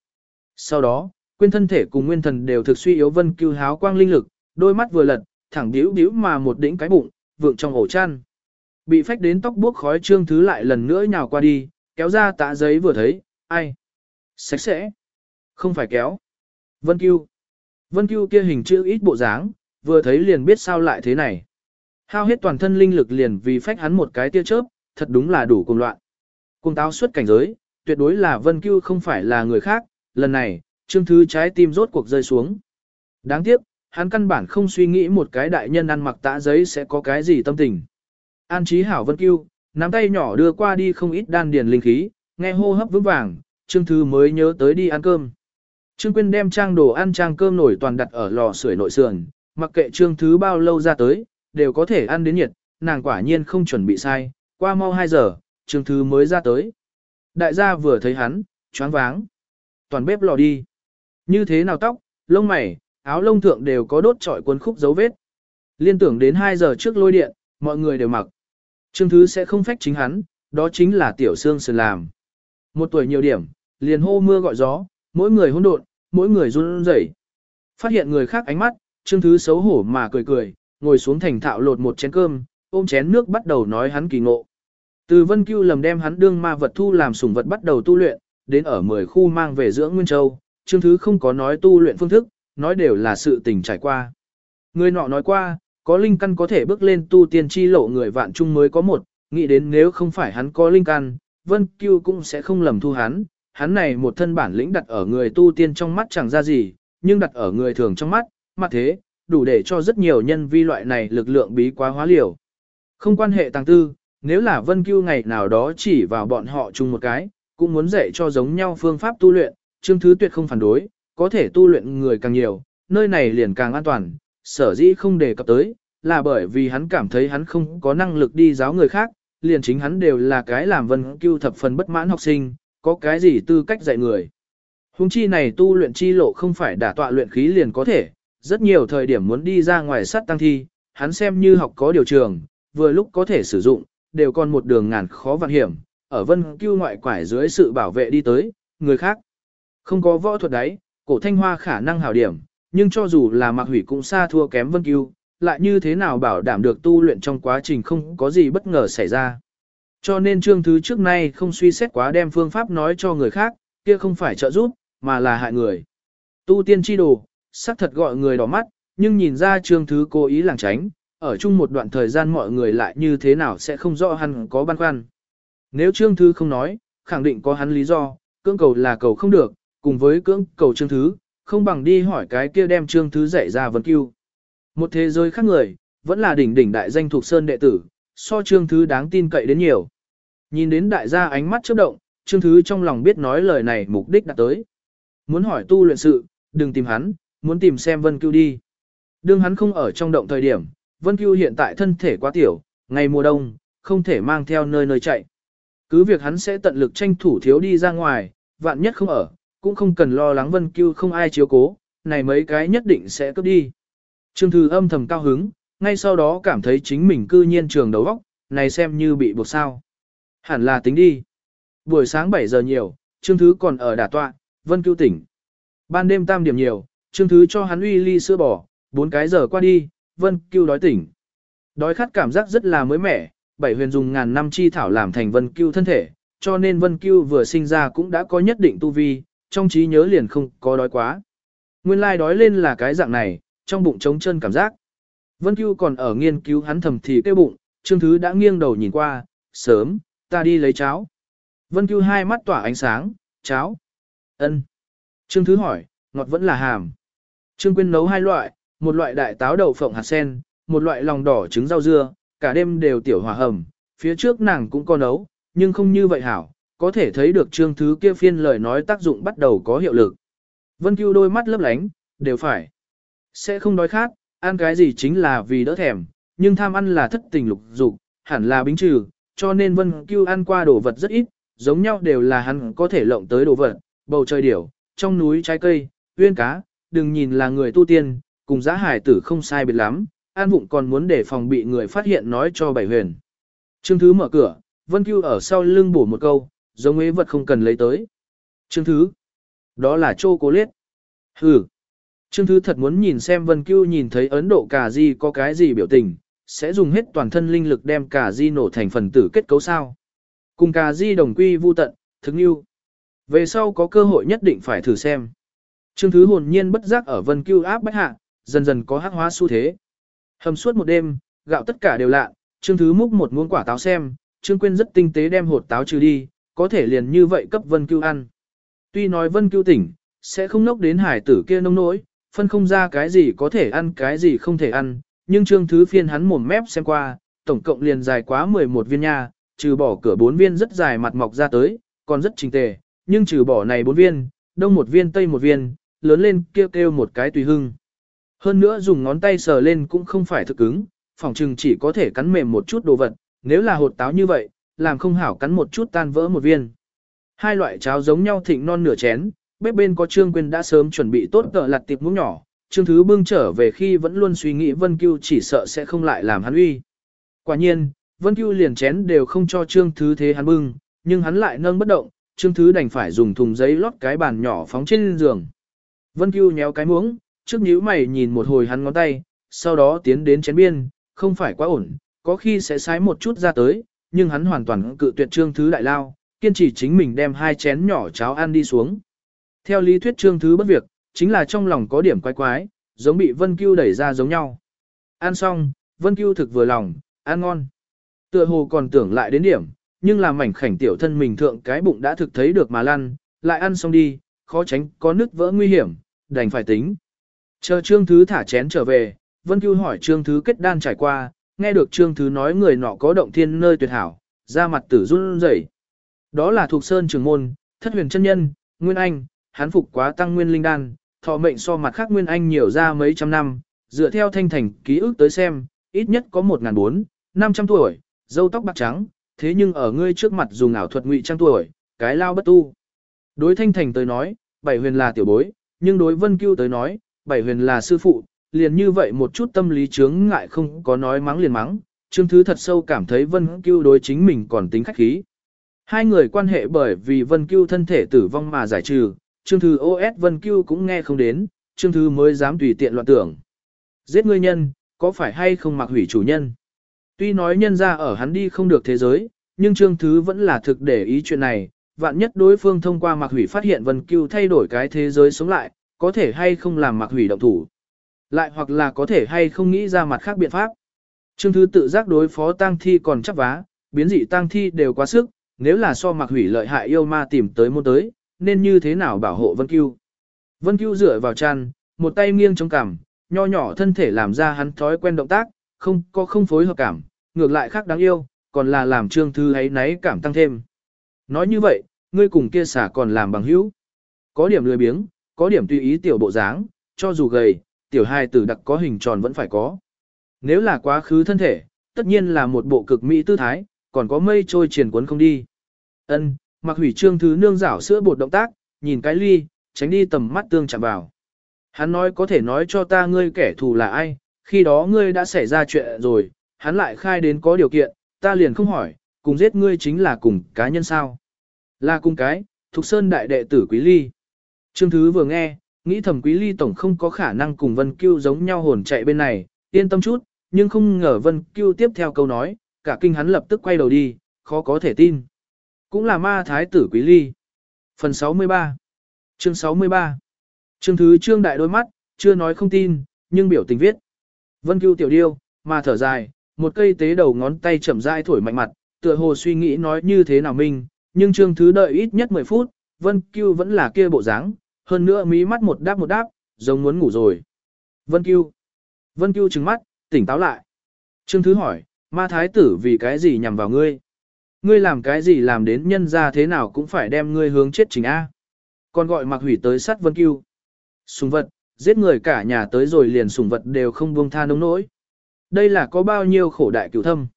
Sau đó, quên thân thể cùng nguyên thần đều thực suy yếu Vân Cưu háo quang linh lực, đôi mắt vừa lật, thẳng điếu điếu mà một đỉnh cái bụng, vượng trong ổ chăn. Bị phách đến tóc buốc khói Trương Thứ lại lần nữa nhào qua đi, kéo ra tạ giấy vừa thấy, ai? Sạch sẽ. Không phải kéo. Vân Cưu. Vân Cưu kia hình chữ ít bộ dáng, vừa thấy liền biết sao lại thế này. Hao hết toàn thân linh lực liền vì phách hắn một cái tia chớp, thật đúng là đủ cùng loạn. Cùng táo suốt cảnh giới, tuyệt đối là Vân Cưu không phải là người khác, lần này, Trương Thứ trái tim rốt cuộc rơi xuống. Đáng tiếc, hắn căn bản không suy nghĩ một cái đại nhân ăn mặc tã giấy sẽ có cái gì tâm tình. An trí hảo Vân Cưu, nắm tay nhỏ đưa qua đi không ít đan điền linh khí, nghe hô hấp vững vàng, Trương thư mới nhớ tới đi ăn cơm. Trương Quyên đem trang đồ ăn trang cơm nổi toàn đặt ở lò sưởi nội sườn, mặc kệ Trương Thứ bao lâu ra tới, đều có thể ăn đến nhiệt, nàng quả nhiên không chuẩn bị sai, qua mau 2 giờ, Trương Thứ mới ra tới. Đại gia vừa thấy hắn, choáng váng. Toàn bếp lò đi. Như thế nào tóc, lông mày, áo lông thượng đều có đốt trọi cuốn khúc dấu vết. Liên tưởng đến 2 giờ trước lôi điện, mọi người đều mặc. Trương Thứ sẽ không phách chính hắn, đó chính là tiểu xương sườn làm. Một tuổi nhiều điểm, liền hô mưa gọi gió, mỗi người hỗn độn, mỗi người run rẩy. Phát hiện người khác ánh mắt, Trương Thứ xấu hổ mà cười cười, ngồi xuống thành thạo lột một chén cơm, ôm chén nước bắt đầu nói hắn kỳ ngộ. Từ Vân Cưu lầm đem hắn đương ma vật thu làm sủng vật bắt đầu tu luyện, đến ở 10 khu mang về dưỡng Nguyên Châu, Trương Thứ không có nói tu luyện phương thức, nói đều là sự tình trải qua. Người nọ nói qua, có linh căn có thể bước lên tu tiên chi lộ người vạn trung mới có một, nghĩ đến nếu không phải hắn có linh căn, Vân Cưu cũng sẽ không lầm thu hắn, hắn này một thân bản lĩnh đặt ở người tu tiên trong mắt chẳng ra gì, nhưng đặt ở người thường trong mắt, mặt thế, đủ để cho rất nhiều nhân vi loại này lực lượng bí quá hóa liều. Không quan hệ tăng tư, nếu là Vân Cưu ngày nào đó chỉ vào bọn họ chung một cái, cũng muốn dạy cho giống nhau phương pháp tu luyện, Trương Thứ Tuyệt không phản đối, có thể tu luyện người càng nhiều, nơi này liền càng an toàn, sở dĩ không đề cập tới, là bởi vì hắn cảm thấy hắn không có năng lực đi giáo người khác, liền chính hắn đều là cái làm Vân Cưu thập phần bất mãn học sinh, có cái gì tư cách dạy người. Hùng chi này tu luyện chi lộ không phải đả tọa luyện khí liền có thể, rất nhiều thời điểm muốn đi ra ngoài sát tăng thi, hắn xem như học có điều trường, vừa lúc có thể sử dụng, đều còn một đường ngàn khó vạn hiểm, ở vân cưu ngoại quải dưới sự bảo vệ đi tới, người khác. Không có võ thuật đấy, cổ thanh hoa khả năng hảo điểm, nhưng cho dù là mặc hủy cũng xa thua kém vân cưu, lại như thế nào bảo đảm được tu luyện trong quá trình không có gì bất ngờ xảy ra. Cho nên trương thứ trước nay không suy xét quá đem phương pháp nói cho người khác, kia không phải trợ giúp, mà là hại người. Tu tiên chi đồ, xác thật gọi người đỏ mắt, nhưng nhìn ra trương thứ cố ý làng tránh, ở chung một đoạn thời gian mọi người lại như thế nào sẽ không rõ hắn có băn khoăn. Nếu trương thứ không nói, khẳng định có hắn lý do, cưỡng cầu là cầu không được, cùng với cưỡng cầu trương thứ, không bằng đi hỏi cái kia đem trương thứ dạy ra vấn cứu. Một thế giới khác người, vẫn là đỉnh đỉnh đại danh thuộc sơn đệ tử, so trương thứ đáng tin cậy đến nhiều. Nhìn đến đại gia ánh mắt chớp động, trương thứ trong lòng biết nói lời này mục đích đã tới. Muốn hỏi tu luyện sự, đừng tìm hắn, muốn tìm xem Vân Cưu đi. Đương hắn không ở trong động thời điểm, Vân Cưu hiện tại thân thể quá tiểu, ngày mùa đông, không thể mang theo nơi nơi chạy. Cứ việc hắn sẽ tận lực tranh thủ thiếu đi ra ngoài, vạn nhất không ở, cũng không cần lo lắng Vân Cưu không ai chiếu cố, này mấy cái nhất định sẽ cướp đi. Trương Thư âm thầm cao hứng, ngay sau đó cảm thấy chính mình cư nhiên trường đầu óc, này xem như bị buộc sao. Hẳn là tính đi. Buổi sáng 7 giờ nhiều, Trương Thứ còn ở đả tọa, Vân Cưu tỉnh. Ban đêm tam điểm nhiều, Trương Thứ cho hắn uy ly sữa bò, bốn cái giờ qua đi, Vân Cưu đói tỉnh. Đói khát cảm giác rất là mới mẻ, bảy huyền dùng ngàn năm chi thảo làm thành Vân Cưu thân thể, cho nên Vân Cưu vừa sinh ra cũng đã có nhất định tu vi, trong trí nhớ liền không có đói quá. Nguyên lai đói lên là cái dạng này, trong bụng trống chân cảm giác. Vân Cưu còn ở nghiên cứu hắn thầm thì kêu bụng, Trương Thứ đã nghiêng đầu nhìn qua, sớm, ta đi lấy cháo. Vân Cưu hai mắt tỏa ánh sáng, cháo. ân. Trương Thứ hỏi, ngọt vẫn là hàm. Trương Quyên nấu hai loại, một loại đại táo đậu phộng hạt sen, một loại lòng đỏ trứng rau dưa, cả đêm đều tiểu hòa hầm, phía trước nàng cũng có nấu, nhưng không như vậy hảo, có thể thấy được Trương Thứ kia phiên lời nói tác dụng bắt đầu có hiệu lực. Vân Cưu đôi mắt lấp lánh, đều phải. Sẽ không đói khát, ăn cái gì chính là vì đỡ thèm, nhưng tham ăn là thất tình lục dục, hẳn là bính trừ, cho nên Vân Cưu ăn qua đồ vật rất ít, giống nhau đều là hắn có thể lộng tới đồ vật, bầu trời điểu, trong núi trái cây, uyên cá, đừng nhìn là người tu tiên, cùng giá hải tử không sai biệt lắm, an vụng còn muốn để phòng bị người phát hiện nói cho bảy huyền. Trương Thứ mở cửa, Vân Cưu ở sau lưng bổ một câu, giống ấy vật không cần lấy tới. Trương Thứ, đó là chô cố liết. Hừ. Trương Thứ thật muốn nhìn xem Vân Cưu nhìn thấy Ấn Độ cà di có cái gì biểu tình, sẽ dùng hết toàn thân linh lực đem cà di nổ thành phần tử kết cấu sao. Cùng cà di đồng quy vu tận, thức yêu. Về sau có cơ hội nhất định phải thử xem. Trương Thứ hồn nhiên bất giác ở Vân Cưu áp bách hạ, dần dần có hắc hóa xu thế. Hầm suốt một đêm, gạo tất cả đều lạ, Trương Thứ múc một muỗng quả táo xem, Trương Quyên rất tinh tế đem hột táo trừ đi, có thể liền như vậy cấp Vân Cưu ăn. Tuy nói Vân Cưu tỉnh, sẽ không nốc đến hải tử kia nông nỗi, phân không ra cái gì có thể ăn cái gì không thể ăn, nhưng Trương Thứ phiên hắn mồm mép xem qua, tổng cộng liền dài quá 11 viên nha, trừ bỏ cửa 4 viên rất dài mặt mọc ra tới, còn rất trình tề, nhưng trừ bỏ này 4 viên, đông một viên tây một viên, lớn lên kêu kêu một cái tùy hưng. Hơn nữa dùng ngón tay sờ lên cũng không phải thực cứng, phòng trừng chỉ có thể cắn mềm một chút đồ vật, nếu là hột táo như vậy, làm không hảo cắn một chút tan vỡ một viên. Hai loại cháo giống nhau thịnh non nửa chén, bếp bên có Trương Quyên đã sớm chuẩn bị tốt cỡ lặt tiệp muỗng nhỏ, Trương Thứ bưng trở về khi vẫn luôn suy nghĩ Vân Cưu chỉ sợ sẽ không lại làm hắn uy. Quả nhiên, Vân Cưu liền chén đều không cho Trương Thứ thế hắn bưng, nhưng hắn lại nâng bất động, Trương Thứ đành phải dùng thùng giấy lót cái bàn nhỏ phóng trên giường. Vân Cưu nhéo cái muỗng, trước nhíu mày nhìn một hồi hắn ngón tay, sau đó tiến đến chén biên, không phải quá ổn, có khi sẽ sái một chút ra tới, nhưng hắn hoàn toàn cự tuyệt Trương Thứ đại lao, kiên trì chính mình đem hai chén nhỏ cháo ăn đi xuống. Theo lý thuyết Trương Thứ bất việc, chính là trong lòng có điểm quái quái, giống bị Vân Cưu đẩy ra giống nhau. Ăn xong, Vân Cưu thực vừa lòng, ăn ngon. Tựa hồ còn tưởng lại đến điểm, nhưng làm mảnh khảnh tiểu thân mình thượng cái bụng đã thực thấy được mà lăn, lại ăn xong đi, khó tránh có nứt vỡ nguy hiểm, đành phải tính. Chờ Trương Thứ thả chén trở về, Vân Cưu hỏi Trương Thứ kết đan trải qua, nghe được Trương Thứ nói người nọ có động thiên nơi tuyệt hảo, ra mặt tử run rẩy. Đó là thuộc sơn trường môn, thất huyền chân nhân, Nguyên Anh, hán phục quá tăng nguyên linh đan, thọ mệnh so mặt khác Nguyên Anh nhiều ra mấy trăm năm, dựa theo thanh thành ký ức tới xem, ít nhất có 1.400, 500 tuổi, dâu tóc bạc trắng, thế nhưng ở ngươi trước mặt dùng ảo thuật ngụy trang tuổi, cái lao bất tu. Đối thanh thành tới nói, bảy huyền là tiểu bối, nhưng đối vân cưu tới nói, bảy huyền là sư phụ, liền như vậy một chút tâm lý chướng ngại không có nói mắng liền mắng, Trương Thứ thật sâu cảm thấy Vân Cưu đối chính mình còn tính khách khí. Hai người quan hệ bởi vì Vân Cưu thân thể tử vong mà giải trừ, Trương Thứ OS Vân Cưu cũng nghe không đến, Trương Thứ mới dám tùy tiện loạn tưởng. Giết ngươi nhân, có phải hay không mặc hủy chủ nhân? Tuy nói nhân ra ở hắn đi không được thế giới, nhưng Trương Thứ vẫn là thực để ý chuyện này, vạn nhất đối phương thông qua mặc hủy phát hiện Vân Cưu thay đổi cái thế giới sống lại, có thể hay không làm mặc hủy động thủ. Lại hoặc là có thể hay không nghĩ ra mặt khác biện pháp. Trương Thứ tự giác đối phó tang thi còn chắc vá, biến dị tang thi đều quá sức, nếu là so mặc hủy lợi hại yêu ma tìm tới môn tới, nên như thế nào bảo hộ Vân Cưu. Vân Cưu dựa vào chăn, một tay nghiêng chống cằm, nho nhỏ thân thể làm ra hắn thói quen động tác, không có không phối hợp cảm, ngược lại khác đáng yêu, còn là làm trương thư ấy náy cảm tăng thêm. Nói như vậy, ngươi cùng kia xả còn làm bằng hữu. Có điểm lười biếng, có điểm tùy ý tiểu bộ dáng, cho dù gầy, tiểu hài tử đặc có hình tròn vẫn phải có. Nếu là quá khứ thân thể, tất nhiên là một bộ cực mỹ tư thái, còn có mây trôi triển cuốn không đi. Ân, mặc hủy trương thứ nương rảo sữa bột động tác, nhìn cái ly, tránh đi tầm mắt tương chạm vào. Hắn nói có thể nói cho ta ngươi kẻ thù là ai, khi đó ngươi đã xảy ra chuyện rồi, hắn lại khai đến có điều kiện, ta liền không hỏi, cùng giết ngươi chính là cùng cá nhân sao. Là cùng cái, Thục Sơn đại đệ tử Quý Ly. Trương Thứ vừa nghe, nghĩ thầm Quý Ly Tổng không có khả năng cùng Vân Cưu giống nhau hồn chạy bên này, yên tâm chút, nhưng không ngờ Vân Cưu tiếp theo câu nói, cả kinh hắn lập tức quay đầu đi, khó có thể tin. Cũng là ma thái tử Quý Ly. Phần 63 Chương 63 Trương Thứ Trương Đại đôi mắt, chưa nói không tin, nhưng biểu tình viết. Vân Cưu tiểu điêu, mà thở dài, một cây tế đầu ngón tay chậm rãi thổi mạnh mặt, tựa hồ suy nghĩ nói như thế nào minh, nhưng Trương Thứ đợi ít nhất 10 phút, Vân Cưu vẫn là kia bộ dáng, hơn nữa mí mắt một đáp một đáp, giống muốn ngủ rồi. Vân Cưu. Vân Cưu trừng mắt, tỉnh táo lại. Trương Thứ hỏi, ma thái tử vì cái gì nhằm vào ngươi? Ngươi làm cái gì làm đến nhân ra thế nào cũng phải đem ngươi hướng chết trình A. Còn gọi mặc hủy tới sát Vân Cưu. Sùng vật, giết người cả nhà tới rồi liền sùng vật đều không buông tha nông nỗi. Đây là có bao nhiêu khổ đại cửu thâm.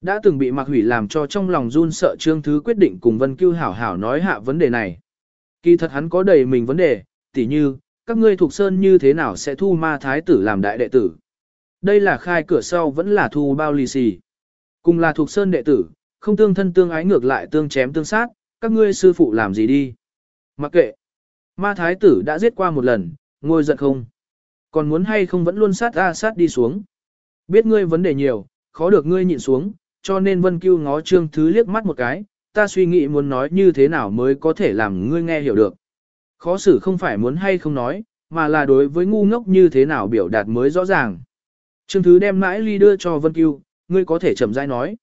Đã từng bị mặc hủy làm cho trong lòng run sợ Trương Thứ quyết định cùng Vân Cưu hảo hảo nói hạ vấn đề này. Kỳ thật hắn có đầy mình vấn đề, tỉ như, các ngươi thuộc sơn như thế nào sẽ thu ma thái tử làm đại đệ tử. Đây là khai cửa sau vẫn là thu bao lì xì. Cùng là thuộc sơn đệ tử, không tương thân tương ái ngược lại tương chém tương sát, các ngươi sư phụ làm gì đi. Mặc kệ, ma thái tử đã giết qua một lần, ngôi giận không. Còn muốn hay không vẫn luôn sát ra sát đi xuống. Biết ngươi vấn đề nhiều, khó được ngươi nhịn xuống, cho nên Vân Cưu ngó Trương Thứ liếc mắt một cái, ta suy nghĩ muốn nói như thế nào mới có thể làm ngươi nghe hiểu được. Khó xử không phải muốn hay không nói, mà là đối với ngu ngốc như thế nào biểu đạt mới rõ ràng. Trương Thứ đem mãi ly đưa cho Vân Cưu, ngươi có thể chậm rãi nói.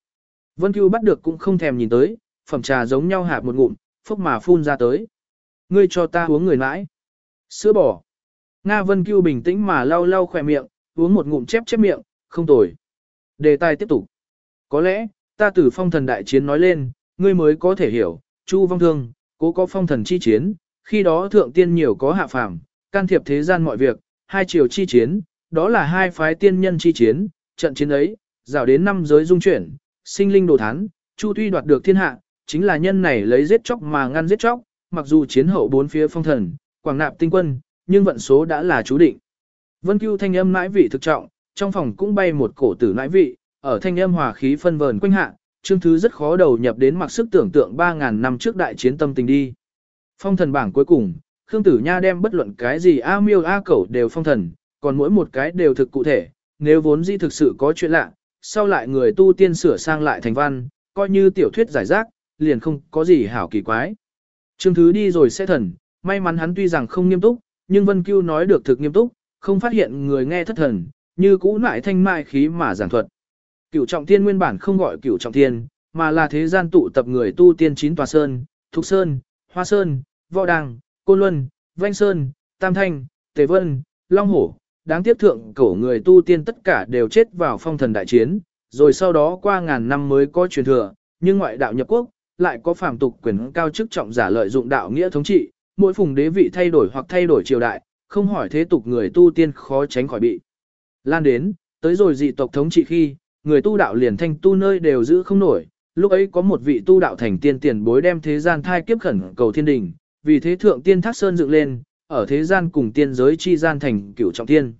Vân Cưu bắt được cũng không thèm nhìn tới, phẩm trà giống nhau hạp một ngụm, phốc mà phun ra tới. Ngươi cho ta uống người mãi. Sữa bò. Nga Vân Cưu bình tĩnh mà lau lau khỏe miệng, uống một ngụm chép chép miệng, không tồi. Đề tài tiếp tục. Có lẽ, ta từ phong thần đại chiến nói lên, ngươi mới có thể hiểu, Chu vong thương, cố có phong thần chi chiến, khi đó thượng tiên nhiều có hạ phàm, can thiệp thế gian mọi việc, hai chiều chi chiến, đó là hai phái tiên nhân chi chiến, trận chiến ấy, rào đến năm giới dung chuyển, sinh linh đồ thán, Chu tuy đoạt được thiên hạ, chính là nhân này lấy giết chóc mà ngăn giết chóc, mặc dù chiến hậu bốn phía phong thần, quảng nạp tinh quân, nhưng vận số đã là chú định. Vân Cưu thanh âm nãi vị thực trọng, trong phòng cũng bay một cổ tử nãi vị, ở thanh âm hòa khí phân vờn quanh hạ, chương thứ rất khó đầu nhập đến mặc sức tưởng tượng 3.000 năm trước đại chiến tâm tình đi. Phong thần bảng cuối cùng, Khương Tử Nha đem bất luận cái gì A miêu A cẩu đều phong thần, còn mỗi một cái đều thực cụ thể, nếu vốn dĩ thực sự có chuyện lạ, sau lại người tu tiên sửa sang lại thành văn, coi như tiểu thuyết giải rác, liền không có gì hảo kỳ quái. Trương Thứ đi rồi sẽ thần, may mắn hắn tuy rằng không nghiêm túc, nhưng Vân Cưu nói được thực nghiêm túc, không phát hiện người nghe thất thần, như cũ lại thanh mai khí mà giảng thuật. Cửu trọng thiên nguyên bản không gọi cửu trọng thiên, mà là thế gian tụ tập người tu tiên chín tòa sơn, Thục Sơn, Hoa Sơn, Võ Đàng, Côn Luân, Vanh Sơn, Tam Thanh, Tề Vân, Long Hổ. Đáng tiếc thượng cổ người tu tiên tất cả đều chết vào phong thần đại chiến, rồi sau đó qua ngàn năm mới có truyền thừa, nhưng ngoại đạo nhập quốc, lại có phàm tục quyền cao chức trọng giả lợi dụng đạo nghĩa thống trị, mỗi phùng đế vị thay đổi hoặc thay đổi triều đại, không hỏi thế tục người tu tiên khó tránh khỏi bị. Lan đến, tới rồi dị tộc thống trị khi, người tu đạo liền thanh tu nơi đều giữ không nổi, lúc ấy có một vị tu đạo thành tiên tiền bối đem thế gian thai kiếp khẩn cầu thiên đình, vì thế thượng tiên thác sơn dựng lên, ở thế gian cùng tiên giới chi gian thành cửu trọng tiên.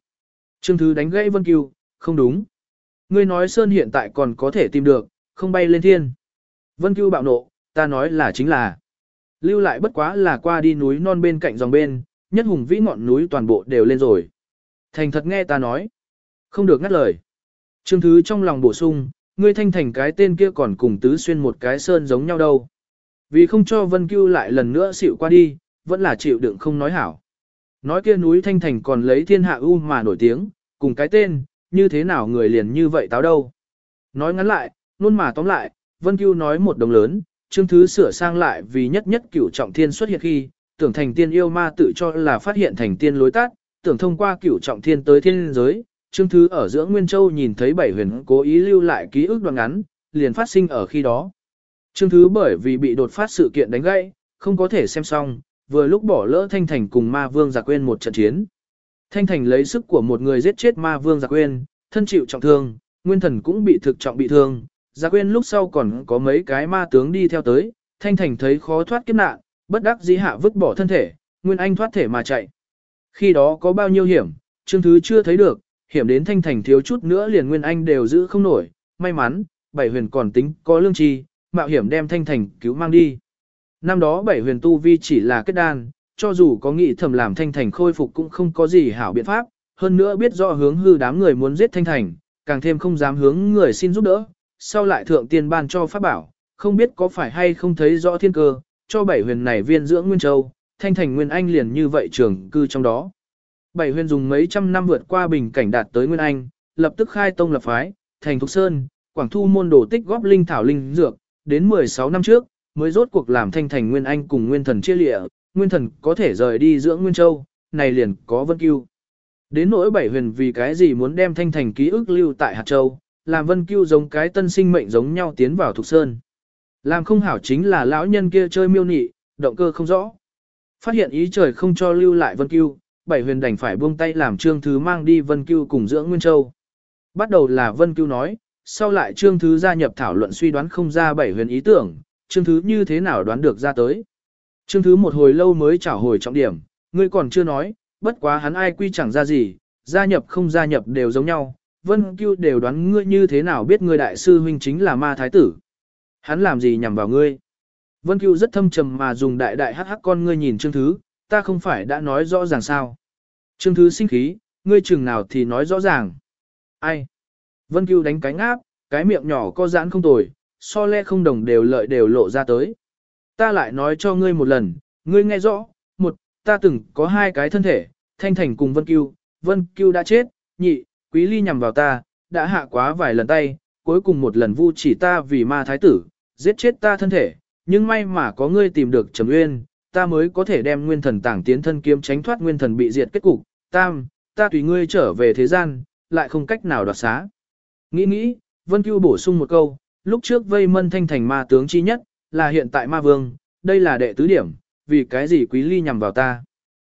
Trương Thứ đánh gãy Vân Cưu, không đúng. Ngươi nói sơn hiện tại còn có thể tìm được, không bay lên thiên. Vân Cưu bạo nộ, ta nói là chính là. Lưu lại bất quá là qua đi núi non bên cạnh dòng bên, nhất hùng vĩ ngọn núi toàn bộ đều lên rồi. Thành thật nghe ta nói. Không được ngắt lời. Trương Thứ trong lòng bổ sung, ngươi thanh thành cái tên kia còn cùng tứ xuyên một cái sơn giống nhau đâu. Vì không cho Vân Cưu lại lần nữa xịu qua đi, vẫn là chịu đựng không nói hảo. Nói kia núi thanh thành còn lấy thiên hạ u mà nổi tiếng, cùng cái tên, như thế nào người liền như vậy táo đâu. Nói ngắn lại, luôn mà tóm lại, Vân Cưu nói một đồng lớn, Trương Thứ sửa sang lại vì nhất nhất cửu trọng thiên xuất hiện khi, tưởng thành tiên yêu ma tự cho là phát hiện thành tiên lối tắt, tưởng thông qua cửu trọng thiên tới thiên giới, Trương Thứ ở giữa Nguyên Châu nhìn thấy bảy huyền cố ý lưu lại ký ức đoạn ngắn, liền phát sinh ở khi đó. Trương Thứ bởi vì bị đột phát sự kiện đánh gãy, không có thể xem xong, vừa lúc bỏ lỡ Thanh Thành cùng Ma Vương Giặc Quên một trận chiến. Thanh Thành lấy sức của một người giết chết Ma Vương Giặc Quên, thân chịu trọng thương, Nguyên Thần cũng bị thực trọng bị thương. Giặc Quên lúc sau còn có mấy cái ma tướng đi theo tới, Thanh Thành thấy khó thoát kiếp nạn, bất đắc dĩ hạ vứt bỏ thân thể, Nguyên Anh thoát thể mà chạy. Khi đó có bao nhiêu hiểm, Trương Thứ chưa thấy được, hiểm đến thanh thành thiếu chút nữa liền Nguyên Anh đều giữ không nổi, may mắn, bảy huyền còn tính có lương tri, mạo hiểm đem thanh thành cứu mang đi. Năm đó bảy huyền tu vi chỉ là kết đan, cho dù có nghị thầm làm thanh thành khôi phục cũng không có gì hảo biện pháp, hơn nữa biết rõ hướng hư đám người muốn giết thanh thành, càng thêm không dám hướng người xin giúp đỡ, sau lại thượng tiên ban cho pháp bảo, không biết có phải hay không thấy rõ thiên cơ, cho bảy huyền này viên dưỡng Nguyên Châu, thanh thành Nguyên Anh liền như vậy trường cư trong đó. Bảy huyền dùng mấy trăm năm vượt qua bình cảnh đạt tới Nguyên Anh, lập tức khai tông lập phái, thành Thục Sơn, Quảng Thu môn đồ tích góp linh thảo linh dược, đến 16 năm trước, mới rốt cuộc làm thanh thành Nguyên Anh cùng Nguyên Thần chia lịa, Nguyên Thần có thể rời đi dưỡng Nguyên Châu, này liền có Vân Cưu. Đến nỗi bảy huyền vì cái gì muốn đem thanh thành ký ức lưu tại Hạt Châu, làm Vân Cưu giống cái tân sinh mệnh giống nhau tiến vào Thục Sơn. Làm không hảo chính là lão nhân kia chơi miêu nị, động cơ không rõ. Phát hiện ý trời không cho lưu lại Vân Cưu, bảy huyền đành phải buông tay làm trương thứ mang đi Vân Cưu cùng dưỡng Nguyên Châu. Bắt đầu là Vân Cưu nói, sau lại Trương Thứ gia nhập thảo luận suy đoán không ra bảy huyền ý tưởng, Trương Thứ như thế nào đoán được ra tới. Trương Thứ một hồi lâu mới trả hồi trọng điểm, ngươi còn chưa nói, bất quá hắn ai quy chẳng ra gì, gia nhập không gia nhập đều giống nhau, Vân Cưu đều đoán ngươi như thế nào biết ngươi đại sư huynh chính là ma thái tử. Hắn làm gì nhằm vào ngươi? Vân Cưu rất thâm trầm mà dùng đại đại hắc hắc con ngươi nhìn Trương Thứ, ta không phải đã nói rõ ràng sao. Trương Thứ sinh khí, ngươi chừng nào thì nói rõ ràng. Ai? Vân Cưu đánh cánh áp, cái miệng nhỏ có giãn không tồi, so le không đồng đều lợi đều lộ ra tới. Ta lại nói cho ngươi một lần, ngươi nghe rõ, một, ta từng có hai cái thân thể, thanh thành cùng Vân Cưu, Vân Cưu đã chết, nhị, quý ly nhằm vào ta, đã hạ quá vài lần tay, cuối cùng một lần vu chỉ ta vì ma thái tử, giết chết ta thân thể, nhưng may mà có ngươi tìm được Trầm Uyên, ta mới có thể đem nguyên thần tảng tiến thân kiếm tránh thoát nguyên thần bị diệt kết cục, tam, ta tùy ngươi trở về thế gian, lại không cách nào đoạt xá. Nghĩ nghĩ, Vân Cưu bổ sung một câu, lúc trước vây mân thanh thành ma tướng chi nhất, là hiện tại ma vương, đây là đệ tứ điểm, vì cái gì quý ly nhằm vào ta.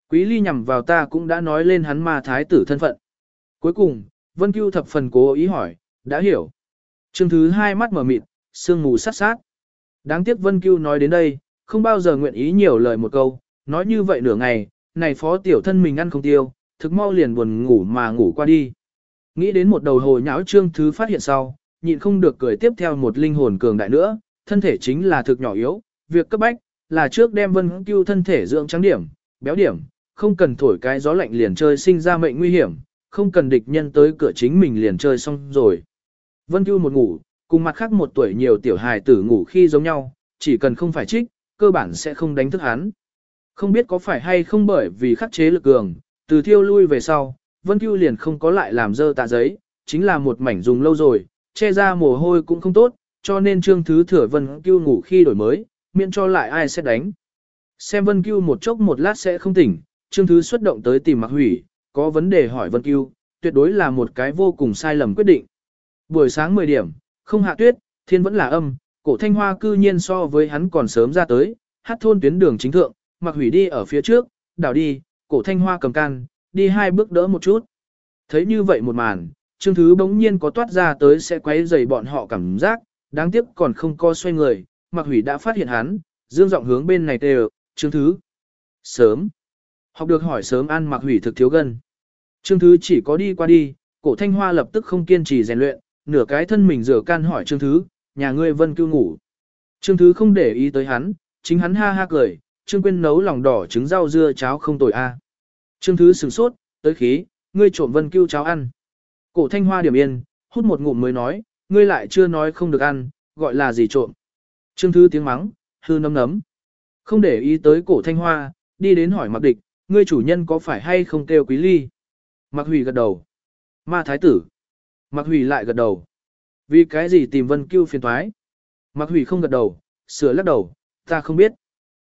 Quý ly nhằm vào ta cũng đã nói lên hắn ma thái tử thân phận. Cuối cùng, Vân Cưu thập phần cố ý hỏi, đã hiểu. Chương thứ hai mắt mở mịt, sương mù sát sát. Đáng tiếc Vân Cưu nói đến đây, không bao giờ nguyện ý nhiều lời một câu, nói như vậy nửa ngày, này phó tiểu thân mình ăn không tiêu, thực mau liền buồn ngủ mà ngủ qua đi. Nghĩ đến một đầu hồi nháo trương thứ phát hiện sau, nhịn không được cười tiếp theo một linh hồn cường đại nữa, thân thể chính là thực nhỏ yếu, việc cấp bách, là trước đem vân cưu thân thể dưỡng trắng điểm, béo điểm, không cần thổi cái gió lạnh liền chơi sinh ra mệnh nguy hiểm, không cần địch nhân tới cửa chính mình liền chơi xong rồi. Vân cưu một ngủ, cùng mặt khác một tuổi nhiều tiểu hài tử ngủ khi giống nhau, chỉ cần không phải trích, cơ bản sẽ không đánh thức hắn. Không biết có phải hay không bởi vì khắc chế lực cường, từ thiêu lui về sau, Vân Cưu liền không có lại làm dơ tạ giấy, chính là một mảnh dùng lâu rồi, che ra mồ hôi cũng không tốt, cho nên Trương Thứ Thừa Vân Cưu ngủ khi đổi mới, miễn cho lại ai sẽ đánh. Xem Vân Cưu một chốc một lát sẽ không tỉnh, Trương Thứ xuất động tới tìm Mạc Hủy, có vấn đề hỏi Vân Cưu, tuyệt đối là một cái vô cùng sai lầm quyết định. Buổi sáng 10 điểm, không hạ tuyết, thiên vẫn là âm, cổ thanh hoa cư nhiên so với hắn còn sớm ra tới, hát thôn tuyến đường chính thượng, Mặc Hủy đi ở phía trước, đảo đi, cổ thanh hoa cầm can, đi hai bước đỡ một chút. Thấy như vậy một màn, Trương Thứ bỗng nhiên có toát ra tới sẽ quấy rầy bọn họ cảm giác, đáng tiếc còn không co xoay người, Mạc Hủy đã phát hiện hắn, dương giọng hướng bên này đều, Trương Thứ. Sớm. Học được hỏi sớm ăn Mạc Hủy thực thiếu gần. Trương Thứ chỉ có đi qua đi, cổ thanh hoa lập tức không kiên trì rèn luyện, nửa cái thân mình rửa can hỏi Trương Thứ, nhà ngươi vân cưu ngủ. Trương Thứ không để ý tới hắn, chính hắn ha ha cười, Trương Quyên nấu lòng đỏ trứng rau dưa cháo không tồi a. Trương Thứ sửng sốt, tới khí, ngươi trộm vân cưu cháo ăn. Cổ thanh hoa điểm yên, hút một ngụm mới nói, ngươi lại chưa nói không được ăn, gọi là gì trộm. Trương Thứ tiếng mắng, hư nấm nấm. Không để ý tới cổ thanh hoa, đi đến hỏi mặc địch, ngươi chủ nhân có phải hay không kêu quý ly. Mặc hủy gật đầu. Ma thái tử. Mặc hủy lại gật đầu. Vì cái gì tìm vân cưu phiền thoái? Mặc hủy không gật đầu, sửa lắc đầu, ta không biết.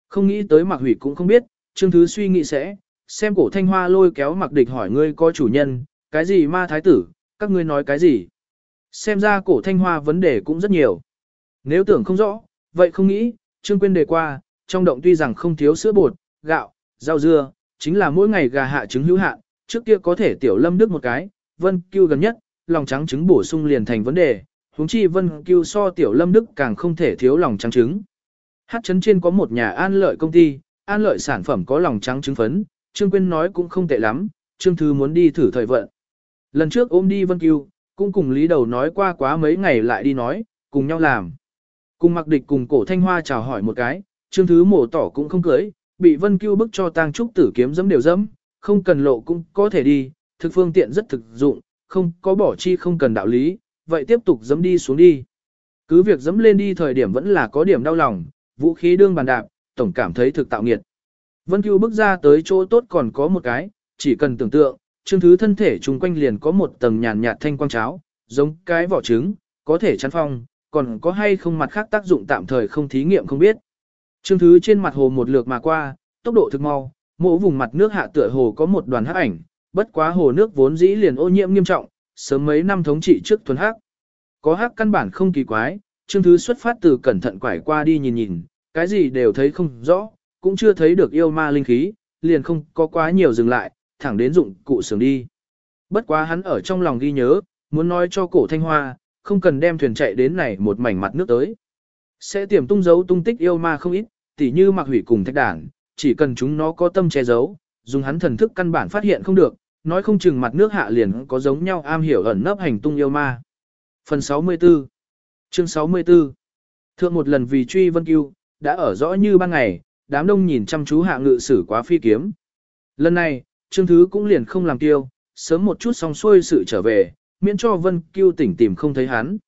Không nghĩ tới mặc hủy cũng không biết, Trương Thứ suy nghĩ sẽ, xem cổ thanh hoa lôi kéo mặc địch hỏi ngươi có chủ nhân, cái gì ma thái tử, các ngươi nói cái gì. Xem ra cổ thanh hoa vấn đề cũng rất nhiều. Nếu tưởng không rõ, vậy không nghĩ, Trương Quyên đề qua, trong động tuy rằng không thiếu sữa bột, gạo, rau dưa, chính là mỗi ngày gà hạ trứng hữu hạn, trước kia có thể tiểu lâm đức một cái, vân cưu gần nhất, lòng trắng trứng bổ sung liền thành vấn đề, huống chi vân cưu so tiểu lâm đức càng không thể thiếu lòng trắng trứng. Hát chấn trên có một nhà an lợi công ty, an lợi sản phẩm có lòng trắng trứng phấn, Trương Quyên nói cũng không tệ lắm, Trương Thư muốn đi thử thời vận. Lần trước ôm đi Vân Cưu, cũng cùng Lý Đầu nói qua quá mấy ngày lại đi nói, cùng nhau làm. Cùng mặc địch cùng cổ thanh hoa chào hỏi một cái, Trương Thứ mổ tỏ cũng không cưới, bị Vân Cưu bức cho tang trúc tử kiếm dẫm đều dẫm, không cần lộ cũng có thể đi, thực phương tiện rất thực dụng, không có bỏ chi không cần đạo lý, vậy tiếp tục dẫm đi xuống đi. Cứ việc dẫm lên đi thời điểm vẫn là có điểm đau lòng, vũ khí đương bàn đạp, tổng cảm thấy thực tạo nghiệt. Vân Cưu bước ra tới chỗ tốt còn có một cái, chỉ cần tưởng tượng, chương thứ thân thể chung quanh liền có một tầng nhàn nhạt thanh quang cháo, giống cái vỏ trứng, có thể chắn phong, còn có hay không mặt khác tác dụng tạm thời không thí nghiệm không biết. Chương thứ trên mặt hồ một lượt mà qua, tốc độ thực mau, mỗi vùng mặt nước hạ tựa hồ có một đoàn hắc ảnh, bất quá hồ nước vốn dĩ liền ô nhiễm nghiêm trọng, sớm mấy năm thống trị trước thuần hắc. Có hắc căn bản không kỳ quái, chương thứ xuất phát từ cẩn thận quải qua đi nhìn nhìn, cái gì đều thấy không rõ, cũng chưa thấy được yêu ma linh khí, liền không có quá nhiều dừng lại, thẳng đến dụng cụ sướng đi. Bất quá hắn ở trong lòng ghi nhớ, muốn nói cho cổ thanh hoa, không cần đem thuyền chạy đến này một mảnh mặt nước tới. Sẽ tiềm tung dấu tung tích yêu ma không ít, tỉ như mặc hủy cùng thách đảng, chỉ cần chúng nó có tâm che giấu, dùng hắn thần thức căn bản phát hiện không được, nói không chừng mặt nước hạ liền có giống nhau am hiểu ẩn nấp hành tung yêu ma. Phần 64 Chương 64 Thượng một lần vì truy vân cứu, đã ở rõ như ban ngày, đám đông nhìn chăm chú hạ ngự sử quá phi kiếm. Lần này, Trương Thứ cũng liền không làm tiêu, sớm một chút xong xuôi sự trở về, miễn cho Vân Cưu tỉnh tìm không thấy hắn.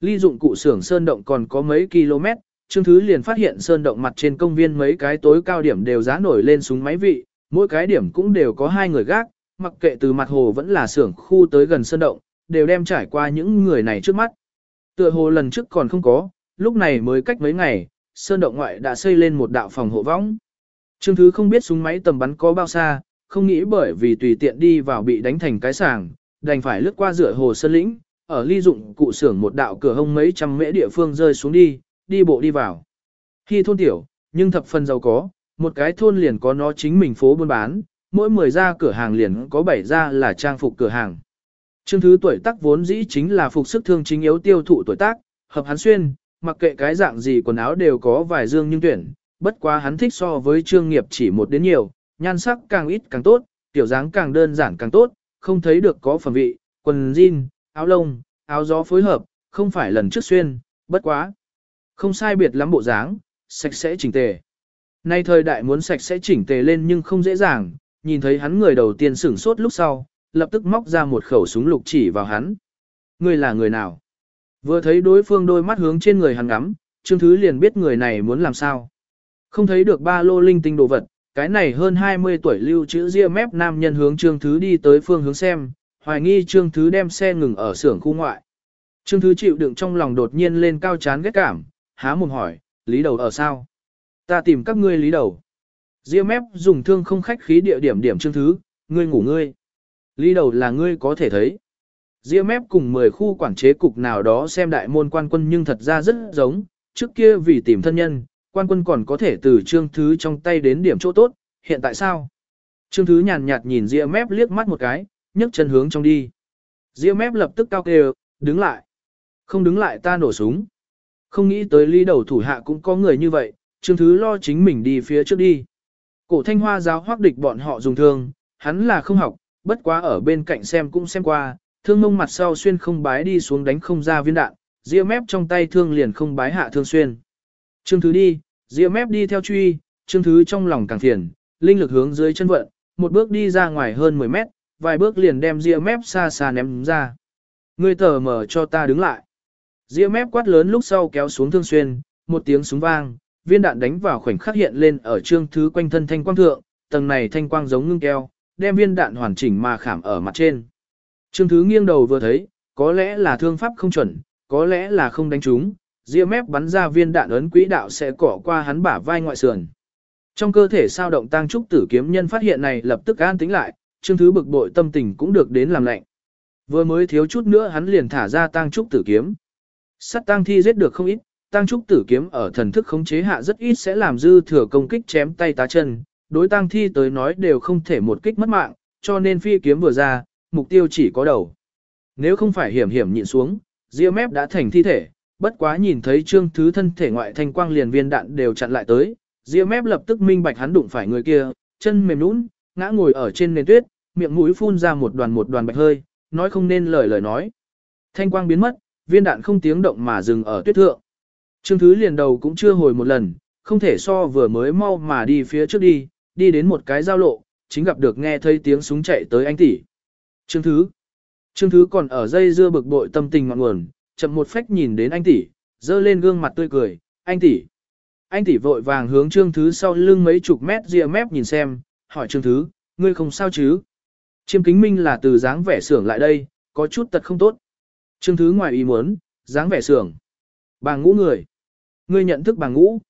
Ly dụng cụ xưởng sơn động còn có mấy km, Trương Thứ liền phát hiện sơn động mặt trên công viên mấy cái tối cao điểm đều giá nổi lên súng máy vị, mỗi cái điểm cũng đều có hai người gác, mặc kệ từ mặt hồ vẫn là xưởng khu tới gần sơn động, đều đem trải qua những người này trước mắt. Tựa hồ lần trước còn không có, lúc này mới cách mấy ngày, sơn động ngoại đã xây lên một đạo phòng hộ võng. Trương Thứ không biết súng máy tầm bắn có bao xa, không nghĩ bởi vì tùy tiện đi vào bị đánh thành cái sàng, đành phải lướt qua rửa hồ sơn lĩnh, ở ly dụng cụ xưởng một đạo cửa hông mấy trăm mễ địa phương rơi xuống đi, đi bộ đi vào. Khi thôn tiểu, nhưng thập phần giàu có, một cái thôn liền có nó chính mình phố buôn bán, mỗi 10 ra cửa hàng liền có 7 ra là trang phục cửa hàng. Trương thứ tuổi tác vốn dĩ chính là phục sức thương chính yếu tiêu thụ tuổi tác, hợp hắn xuyên, mặc kệ cái dạng gì quần áo đều có vài dương nhưng tuyển, bất quá hắn thích so với trương nghiệp chỉ một đến nhiều, nhan sắc càng ít càng tốt, tiểu dáng càng đơn giản càng tốt, không thấy được có phẩm vị, quần jean, áo lông, áo gió phối hợp, không phải lần trước xuyên, bất quá. Không sai biệt lắm bộ dáng, sạch sẽ chỉnh tề. Nay thời đại muốn sạch sẽ chỉnh tề lên nhưng không dễ dàng, nhìn thấy hắn người đầu tiên sửng sốt lúc sau, lập tức móc ra một khẩu súng lục chỉ vào hắn. Người là người nào? Vừa thấy đối phương đôi mắt hướng trên người hắn ngắm, Trương Thứ liền biết người này muốn làm sao. Không thấy được ba lô linh tinh đồ vật, cái này hơn 20 tuổi lưu chữ ria mép nam nhân hướng Trương Thứ đi tới phương hướng xem, hoài nghi Trương Thứ đem xe ngừng ở xưởng khu ngoại. Trương Thứ chịu đựng trong lòng đột nhiên lên cao chán ghét cảm, há mồm hỏi, lý đầu ở sao? Ta tìm các ngươi lý đầu. Ria mép dùng thương không khách khí địa điểm điểm Trương Thứ, ngươi ngủ ngươi. Lý đầu là ngươi có thể thấy. Ria mép cùng 10 khu quản chế cục nào đó xem đại môn quan quân nhưng thật ra rất giống, trước kia vì tìm thân nhân, quan quân còn có thể từ trương thứ trong tay đến điểm chỗ tốt, hiện tại sao? Trương thứ nhàn nhạt nhìn Ria mép liếc mắt một cái, nhấc chân hướng trong đi. Ria mép lập tức cao kêu, đứng lại. Không đứng lại ta nổ súng. Không nghĩ tới ly đầu thủ hạ cũng có người như vậy, trương thứ lo chính mình đi phía trước đi. Cổ thanh hoa giáo hoác địch bọn họ dùng thương, hắn là không học, bất quá ở bên cạnh xem cũng xem qua, thương mông mặt sau xuyên không bái đi xuống đánh không ra viên đạn, ria mép trong tay thương liền không bái hạ thương xuyên. Trương Thứ đi, ria mép đi theo truy, Trương Thứ trong lòng càng thiền linh lực hướng dưới chân vận, một bước đi ra ngoài hơn 10 mét, vài bước liền đem ria mép xa xa ném ra. Người tờ mở cho ta đứng lại. Ria mép quát lớn lúc sau kéo xuống thương xuyên, một tiếng súng vang, viên đạn đánh vào khoảnh khắc hiện lên ở Trương Thứ quanh thân thanh quang thượng, tầng này thanh quang giống ngưng keo, đem viên đạn hoàn chỉnh mà khảm ở mặt trên. Trương Thứ nghiêng đầu vừa thấy, có lẽ là thương pháp không chuẩn, có lẽ là không đánh trúng, ria mép bắn ra viên đạn ấn quỹ đạo sẽ cỏ qua hắn bả vai ngoại sườn. Trong cơ thể sao động tăng trúc tử kiếm nhân phát hiện này lập tức an tính lại, Trương Thứ bực bội tâm tình cũng được đến làm lạnh. Vừa mới thiếu chút nữa hắn liền thả ra tăng trúc tử kiếm. Sắt tăng thi giết được không ít, tăng trúc tử kiếm ở thần thức khống chế hạ rất ít sẽ làm dư thừa công kích chém tay tá chân, đối tăng thi tới nói đều không thể một kích mất mạng, cho nên phi kiếm vừa ra, mục tiêu chỉ có đầu. Nếu không phải hiểm hiểm nhịn xuống, ria mép đã thành thi thể, bất quá nhìn thấy trương thứ thân thể ngoại thanh quang liền viên đạn đều chặn lại tới, ria mép lập tức minh bạch hắn đụng phải người kia, chân mềm nũng, ngã ngồi ở trên nền tuyết, miệng mũi phun ra một đoàn một đoàn bạch hơi, nói không nên lời lời nói. Thanh quang biến mất, viên đạn không tiếng động mà dừng ở tuyết thượng. Trương thứ liền đầu cũng chưa hồi một lần, không thể so vừa mới mau mà đi phía trước đi, đi đến một cái giao lộ, chính gặp được nghe thấy tiếng súng chạy tới anh tỷ. Trương Thứ. Trương Thứ còn ở dây dưa bực bội tâm tình ngọn nguồn, chậm một phách nhìn đến anh tỷ, dơ lên gương mặt tươi cười, anh tỷ. Anh tỷ vội vàng hướng Trương Thứ sau lưng mấy chục mét ria mép nhìn xem, hỏi Trương Thứ, ngươi không sao chứ? Chiêm kính minh là từ dáng vẻ sưởng lại đây, có chút tật không tốt. Trương Thứ ngoài ý muốn, dáng vẻ sưởng. Bà ngũ người. Ngươi nhận thức bà ngũ.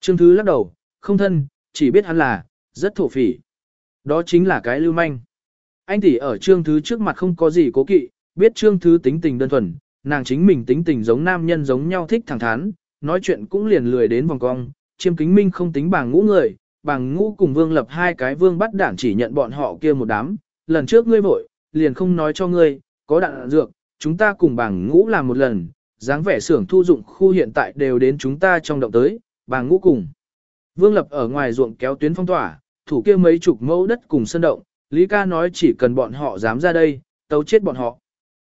Trương Thứ lắc đầu, không thân, chỉ biết hắn là, rất thổ phỉ. Đó chính là cái lưu manh. Anh tỷ ở trương thứ trước mặt không có gì cố kỵ, biết trương thứ tính tình đơn thuần, nàng chính mình tính tình giống nam nhân giống nhau thích thẳng thắn, nói chuyện cũng liền lười đến vòng cong, chiêm kính minh không tính bà ngũ người, bà ngũ cùng vương lập hai cái vương bắt đảng chỉ nhận bọn họ kia một đám, lần trước ngươi vội, liền không nói cho ngươi, có đạn dược, chúng ta cùng bà ngũ làm một lần, dáng vẻ xưởng thu dụng khu hiện tại đều đến chúng ta trong động tới, bảng ngũ cùng. Vương Lập ở ngoài ruộng kéo tuyến phong tỏa, thủ kia mấy chục mẫu đất cùng sân động, Lý ca nói chỉ cần bọn họ dám ra đây, tấu chết bọn họ.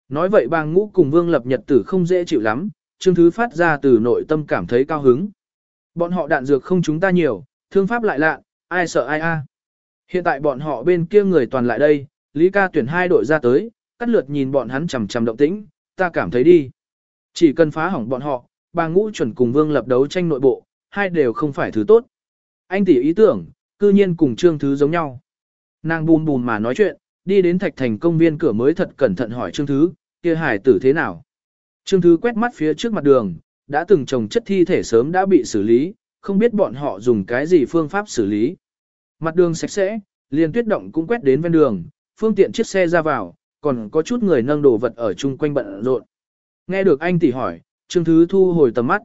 Nói vậy bàng ngũ cùng Vương Lập nhật tử không dễ chịu lắm, Trương Thứ phát ra từ nội tâm cảm thấy cao hứng. Bọn họ đạn dược không chúng ta nhiều, thương pháp lại lạ, ai sợ ai a. Hiện tại bọn họ bên kia người toàn lại đây, Lý ca tuyển hai đội ra tới, cắt lượt nhìn bọn hắn chầm chầm động tĩnh, ta cảm thấy đi. Chỉ cần phá hỏng bọn họ, bà ngũ chuẩn cùng Vương Lập đấu tranh nội bộ, hai đều không phải thứ tốt. Anh tỷ ý tưởng, cư nhiên cùng Trương Thứ giống nhau. Nàng bùn bùn mà nói chuyện, đi đến thạch thành công viên cửa mới thật cẩn thận hỏi Trương Thứ, kia hải tử thế nào. Trương Thứ quét mắt phía trước mặt đường, đã từng trồng chất thi thể sớm đã bị xử lý, không biết bọn họ dùng cái gì phương pháp xử lý. Mặt đường sạch sẽ, liền tuyết động cũng quét đến ven đường, phương tiện chiếc xe ra vào, còn có chút người nâng đồ vật ở chung quanh bận rộn. Nghe được anh tỷ hỏi, Trương Thứ thu hồi tầm mắt.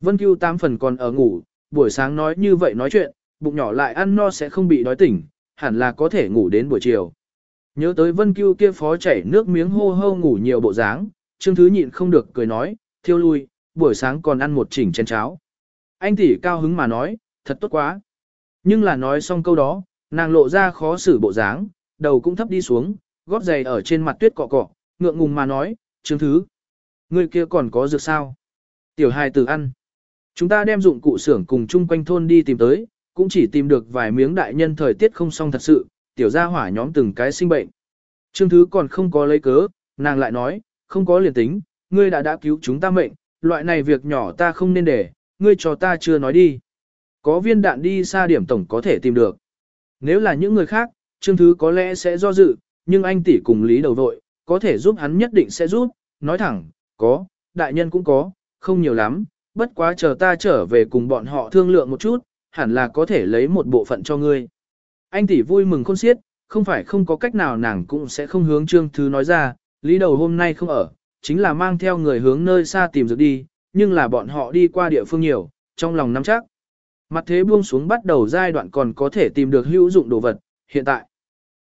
Vân Cưu tám phần còn ở ngủ, buổi sáng nói như vậy nói chuyện, bụng nhỏ lại ăn no sẽ không bị đói tỉnh, hẳn là có thể ngủ đến buổi chiều. Nhớ tới Vân Cưu kia phó chảy nước miếng hô hô ngủ nhiều bộ dáng, Trương Thứ nhịn không được cười nói, thiêu lui, buổi sáng còn ăn một chỉnh chén cháo. Anh tỷ cao hứng mà nói, thật tốt quá. Nhưng là nói xong câu đó, nàng lộ ra khó xử bộ dáng, đầu cũng thấp đi xuống, gót giày ở trên mặt tuyết cọ cọ, ngượng ngùng mà nói, Trương Thứ. Người kia còn có dược sao? Tiểu hài tử ăn. Chúng ta đem dụng cụ xưởng cùng chung quanh thôn đi tìm tới, cũng chỉ tìm được vài miếng đại nhân thời tiết không xong thật sự, tiểu gia hỏa nhóm từng cái sinh bệnh. Trương Thứ còn không có lấy cớ, nàng lại nói, không có liền tính, ngươi đã đã cứu chúng ta mệnh, loại này việc nhỏ ta không nên để, ngươi cho ta chưa nói đi. Có viên đạn đi xa điểm tổng có thể tìm được. Nếu là những người khác, Trương Thứ có lẽ sẽ do dự, nhưng anh tỷ cùng lý đầu vội, có thể giúp hắn nhất định sẽ giúp, nói thẳng, có, đại nhân cũng có, không nhiều lắm, bất quá chờ ta trở về cùng bọn họ thương lượng một chút, hẳn là có thể lấy một bộ phận cho ngươi. Anh tỷ vui mừng khôn xiết, không phải không có cách nào nàng cũng sẽ không hướng Trương Thứ nói ra, lý đầu hôm nay không ở, chính là mang theo người hướng nơi xa tìm dược đi, nhưng là bọn họ đi qua địa phương nhiều, trong lòng nắm chắc. Mặt thế buông xuống bắt đầu giai đoạn còn có thể tìm được hữu dụng đồ vật, hiện tại.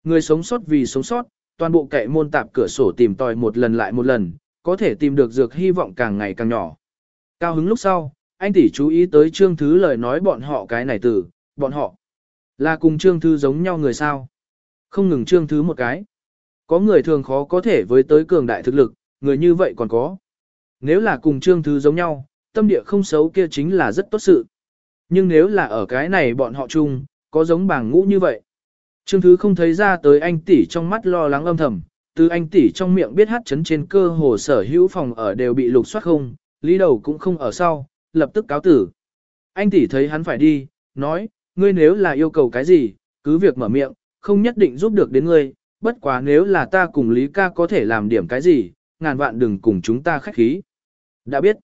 Người sống sót vì sống sót, toàn bộ kệ môn tạp cửa sổ tìm tòi một lần lại một lần, có thể tìm được dược hy vọng càng ngày càng nhỏ. Cao hứng lúc sau, anh tỷ chú ý tới Trương Thứ lời nói bọn họ cái này từ, bọn họ là cùng Trương Thứ giống nhau người sao. Không ngừng Trương Thứ một cái. Có người thường khó có thể với tới cường đại thực lực, người như vậy còn có. Nếu là cùng Trương Thứ giống nhau, tâm địa không xấu kia chính là rất tốt sự. Nhưng nếu là ở cái này bọn họ chung, có giống bảng ngũ như vậy. Trương Thứ không thấy ra tới anh tỷ trong mắt lo lắng âm thầm, từ anh tỷ trong miệng biết hát chấn trên cơ hồ sở hữu phòng ở đều bị lục soát không, lý đầu cũng không ở sau, lập tức cáo tử. Anh tỷ thấy hắn phải đi, nói, ngươi nếu là yêu cầu cái gì, cứ việc mở miệng, không nhất định giúp được đến ngươi, bất quá nếu là ta cùng Lý ca có thể làm điểm cái gì, ngàn vạn đừng cùng chúng ta khách khí. Đã biết,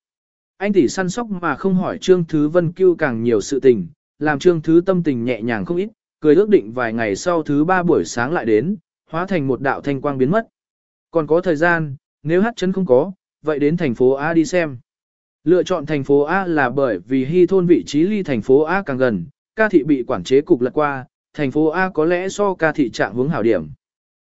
anh tỷ săn sóc mà không hỏi Trương Thứ Vân Cưu càng nhiều sự tình, làm Trương Thứ tâm tình nhẹ nhàng không ít, cười ước định vài ngày sau thứ ba buổi sáng lại đến, hóa thành một đạo thanh quang biến mất. Còn có thời gian, nếu hát chân không có, vậy đến thành phố A đi xem. Lựa chọn thành phố A là bởi vì hy thôn vị trí ly thành phố A càng gần, ca thị bị quản chế cục lật qua, thành phố A có lẽ so ca thị trạng hướng hảo điểm.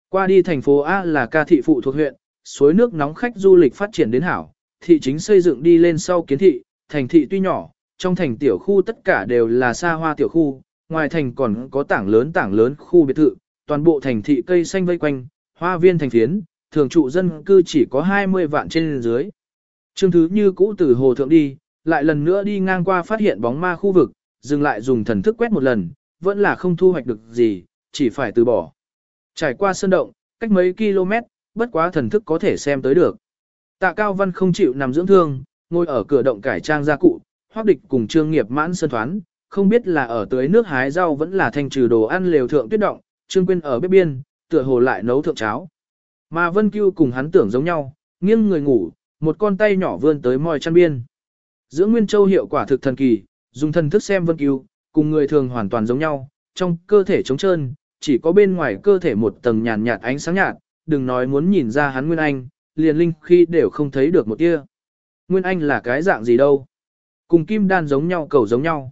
Qua đi thành phố A là ca thị phụ thuộc huyện, suối nước nóng khách du lịch phát triển đến hảo, thị chính xây dựng đi lên sau kiến thị, thành thị tuy nhỏ, trong thành tiểu khu tất cả đều là xa hoa tiểu khu, ngoài thành còn có tảng lớn tảng lớn khu biệt thự, toàn bộ thành thị cây xanh vây quanh, hoa viên thành phiến, thường trụ dân cư chỉ có 20 vạn trên dưới. Trương Thứ như cũ từ hồ thượng đi, lại lần nữa đi ngang qua phát hiện bóng ma khu vực, dừng lại dùng thần thức quét một lần, vẫn là không thu hoạch được gì, chỉ phải từ bỏ. Trải qua sơn động, cách mấy km, bất quá thần thức có thể xem tới được. Tạ Cao Văn không chịu nằm dưỡng thương, ngồi ở cửa động cải trang gia cụ, hoác địch cùng trương nghiệp mãn sơn thoán, không biết là ở tưới nước hái rau vẫn là thanh trừ đồ ăn lều thượng tuyết động, trương quyên ở bếp biên, tựa hồ lại nấu thượng cháo. Mà Vân Cưu cùng hắn tưởng giống nhau, nghiêng người ngủ, một con tay nhỏ vươn tới mòi chăn biên. Dưỡng Nguyên Châu hiệu quả thực thần kỳ, dùng thần thức xem Vân Cưu, cùng người thường hoàn toàn giống nhau, trong cơ thể trống trơn, chỉ có bên ngoài cơ thể một tầng nhàn nhạt ánh sáng nhạt, đừng nói muốn nhìn ra hắn Nguyên Anh, liền linh khi đều không thấy được một tia. Nguyên Anh là cái dạng gì đâu? Cùng kim đan giống nhau cầu giống nhau.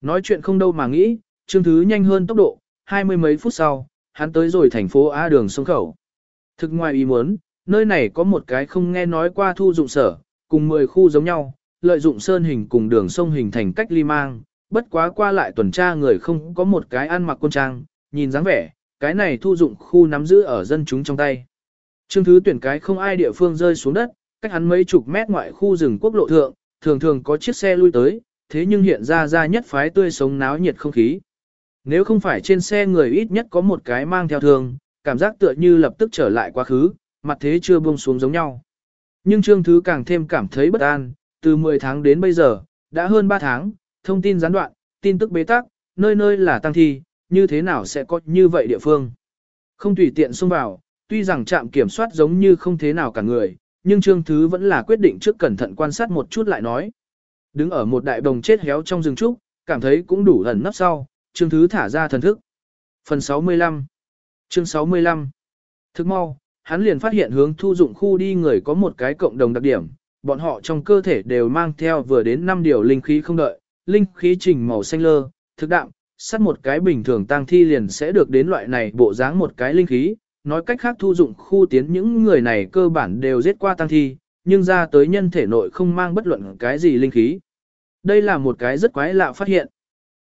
Nói chuyện không đâu mà nghĩ, chương Thứ nhanh hơn tốc độ, hai mươi mấy phút sau, hắn tới rồi thành phố A đường sông khẩu. Thực ngoài ý muốn, nơi này có một cái không nghe nói qua thu dụng sở, cùng 10 khu giống nhau, lợi dụng sơn hình cùng đường sông hình thành cách ly mang, bất quá qua lại tuần tra người không có một cái ăn mặc quân trang, nhìn dáng vẻ, cái này thu dụng khu nắm giữ ở dân chúng trong tay. Trương Thứ tuyển cái không ai địa phương rơi xuống đất, cách hắn mấy chục mét ngoại khu rừng quốc lộ thượng, thường thường có chiếc xe lui tới, thế nhưng hiện ra ra nhất phái tươi sống náo nhiệt không khí. Nếu không phải trên xe người ít nhất có một cái mang theo thường, cảm giác tựa như lập tức trở lại quá khứ, mặt thế chưa buông xuống giống nhau. Nhưng Trương Thứ càng thêm cảm thấy bất an, từ 10 tháng đến bây giờ, đã hơn 3 tháng, thông tin gián đoạn, tin tức bế tắc, nơi nơi là tăng thi, như thế nào sẽ có như vậy địa phương. Không tùy tiện xông vào, tuy rằng trạm kiểm soát giống như không thế nào cả người, nhưng Trương Thứ vẫn là quyết định trước cẩn thận quan sát một chút lại nói. Đứng ở một đại đồng chết héo trong rừng trúc, cảm thấy cũng đủ ẩn nấp sau, Trương Thứ thả ra thần thức. Phần 65 Chương 65 Thức mau, hắn liền phát hiện hướng thu dụng khu đi người có một cái cộng đồng đặc điểm, bọn họ trong cơ thể đều mang theo vừa đến 5 điều linh khí không đợi, linh khí trình màu xanh lơ, thực đạm, sắt một cái bình thường tăng thi liền sẽ được đến loại này bộ dáng một cái linh khí, nói cách khác thu dụng khu tiến những người này cơ bản đều giết qua tăng thi, nhưng ra tới nhân thể nội không mang bất luận cái gì linh khí. Đây là một cái rất quái lạ phát hiện.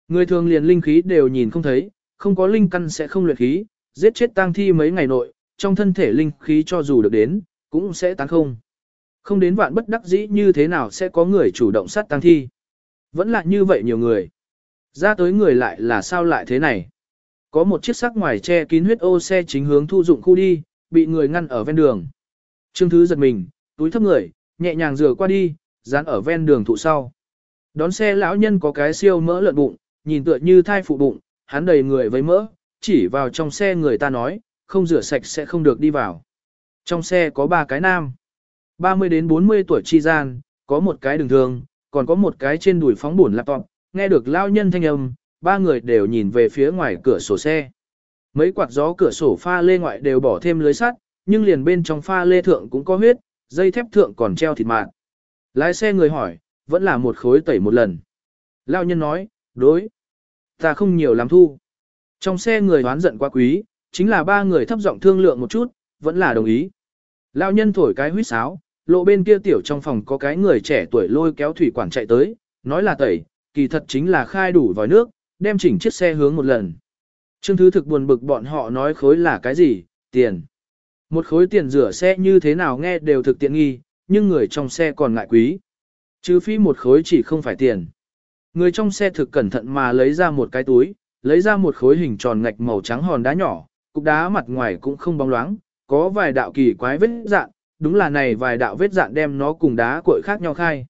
Người thường liền linh khí đều nhìn không thấy, không có linh căn sẽ không luyện khí, giết chết tang thi mấy ngày nội, trong thân thể linh khí cho dù được đến, cũng sẽ tán không. Không đến vạn bất đắc dĩ như thế nào sẽ có người chủ động sát tang thi. Vẫn là như vậy nhiều người. Ra tới người lại là sao lại thế này? Có một chiếc sắc ngoài che kín huyết ô xe chính hướng thu dụng khu đi, bị người ngăn ở ven đường. Trương Thứ giật mình, túi thấp người, nhẹ nhàng rửa qua đi, dán ở ven đường thụ sau. Đón xe lão nhân có cái siêu mỡ lợn bụng, nhìn tựa như thai phụ bụng, hắn đầy người với mỡ, chỉ vào trong xe người ta nói, không rửa sạch sẽ không được đi vào. Trong xe có ba cái nam, 30 đến 40 tuổi chi gian, có một cái đường thường, còn có một cái trên đùi phóng buồn laptop, nghe được lao nhân thanh âm, ba người đều nhìn về phía ngoài cửa sổ xe. Mấy quạt gió cửa sổ pha lê ngoại đều bỏ thêm lưới sắt, nhưng liền bên trong pha lê thượng cũng có huyết, dây thép thượng còn treo thịt mạng. Lái xe người hỏi, vẫn là một khối tẩy một lần. Lao nhân nói, đối. Ta không nhiều lắm thu. Trong xe người hoán giận quá quý, chính là ba người thấp giọng thương lượng một chút, vẫn là đồng ý. lão nhân thổi cái huýt sáo, lộ bên kia tiểu trong phòng có cái người trẻ tuổi lôi kéo thủy quản chạy tới, nói là tẩy, kỳ thật chính là khai đủ vòi nước, đem chỉnh chiếc xe hướng một lần. Trương Thứ thực buồn bực bọn họ nói khối là cái gì, tiền. Một khối tiền rửa xe như thế nào nghe đều thực tiện nghi, nhưng người trong xe còn ngại quý. Chứ phi một khối chỉ không phải tiền. Người trong xe thực cẩn thận mà lấy ra một cái túi, lấy ra một khối hình tròn ngạch màu trắng hòn đá nhỏ, cục đá mặt ngoài cũng không bóng loáng, có vài đạo kỳ quái vết dạn, đúng là này vài đạo vết dạn đem nó cùng đá cuội khác nhau khai.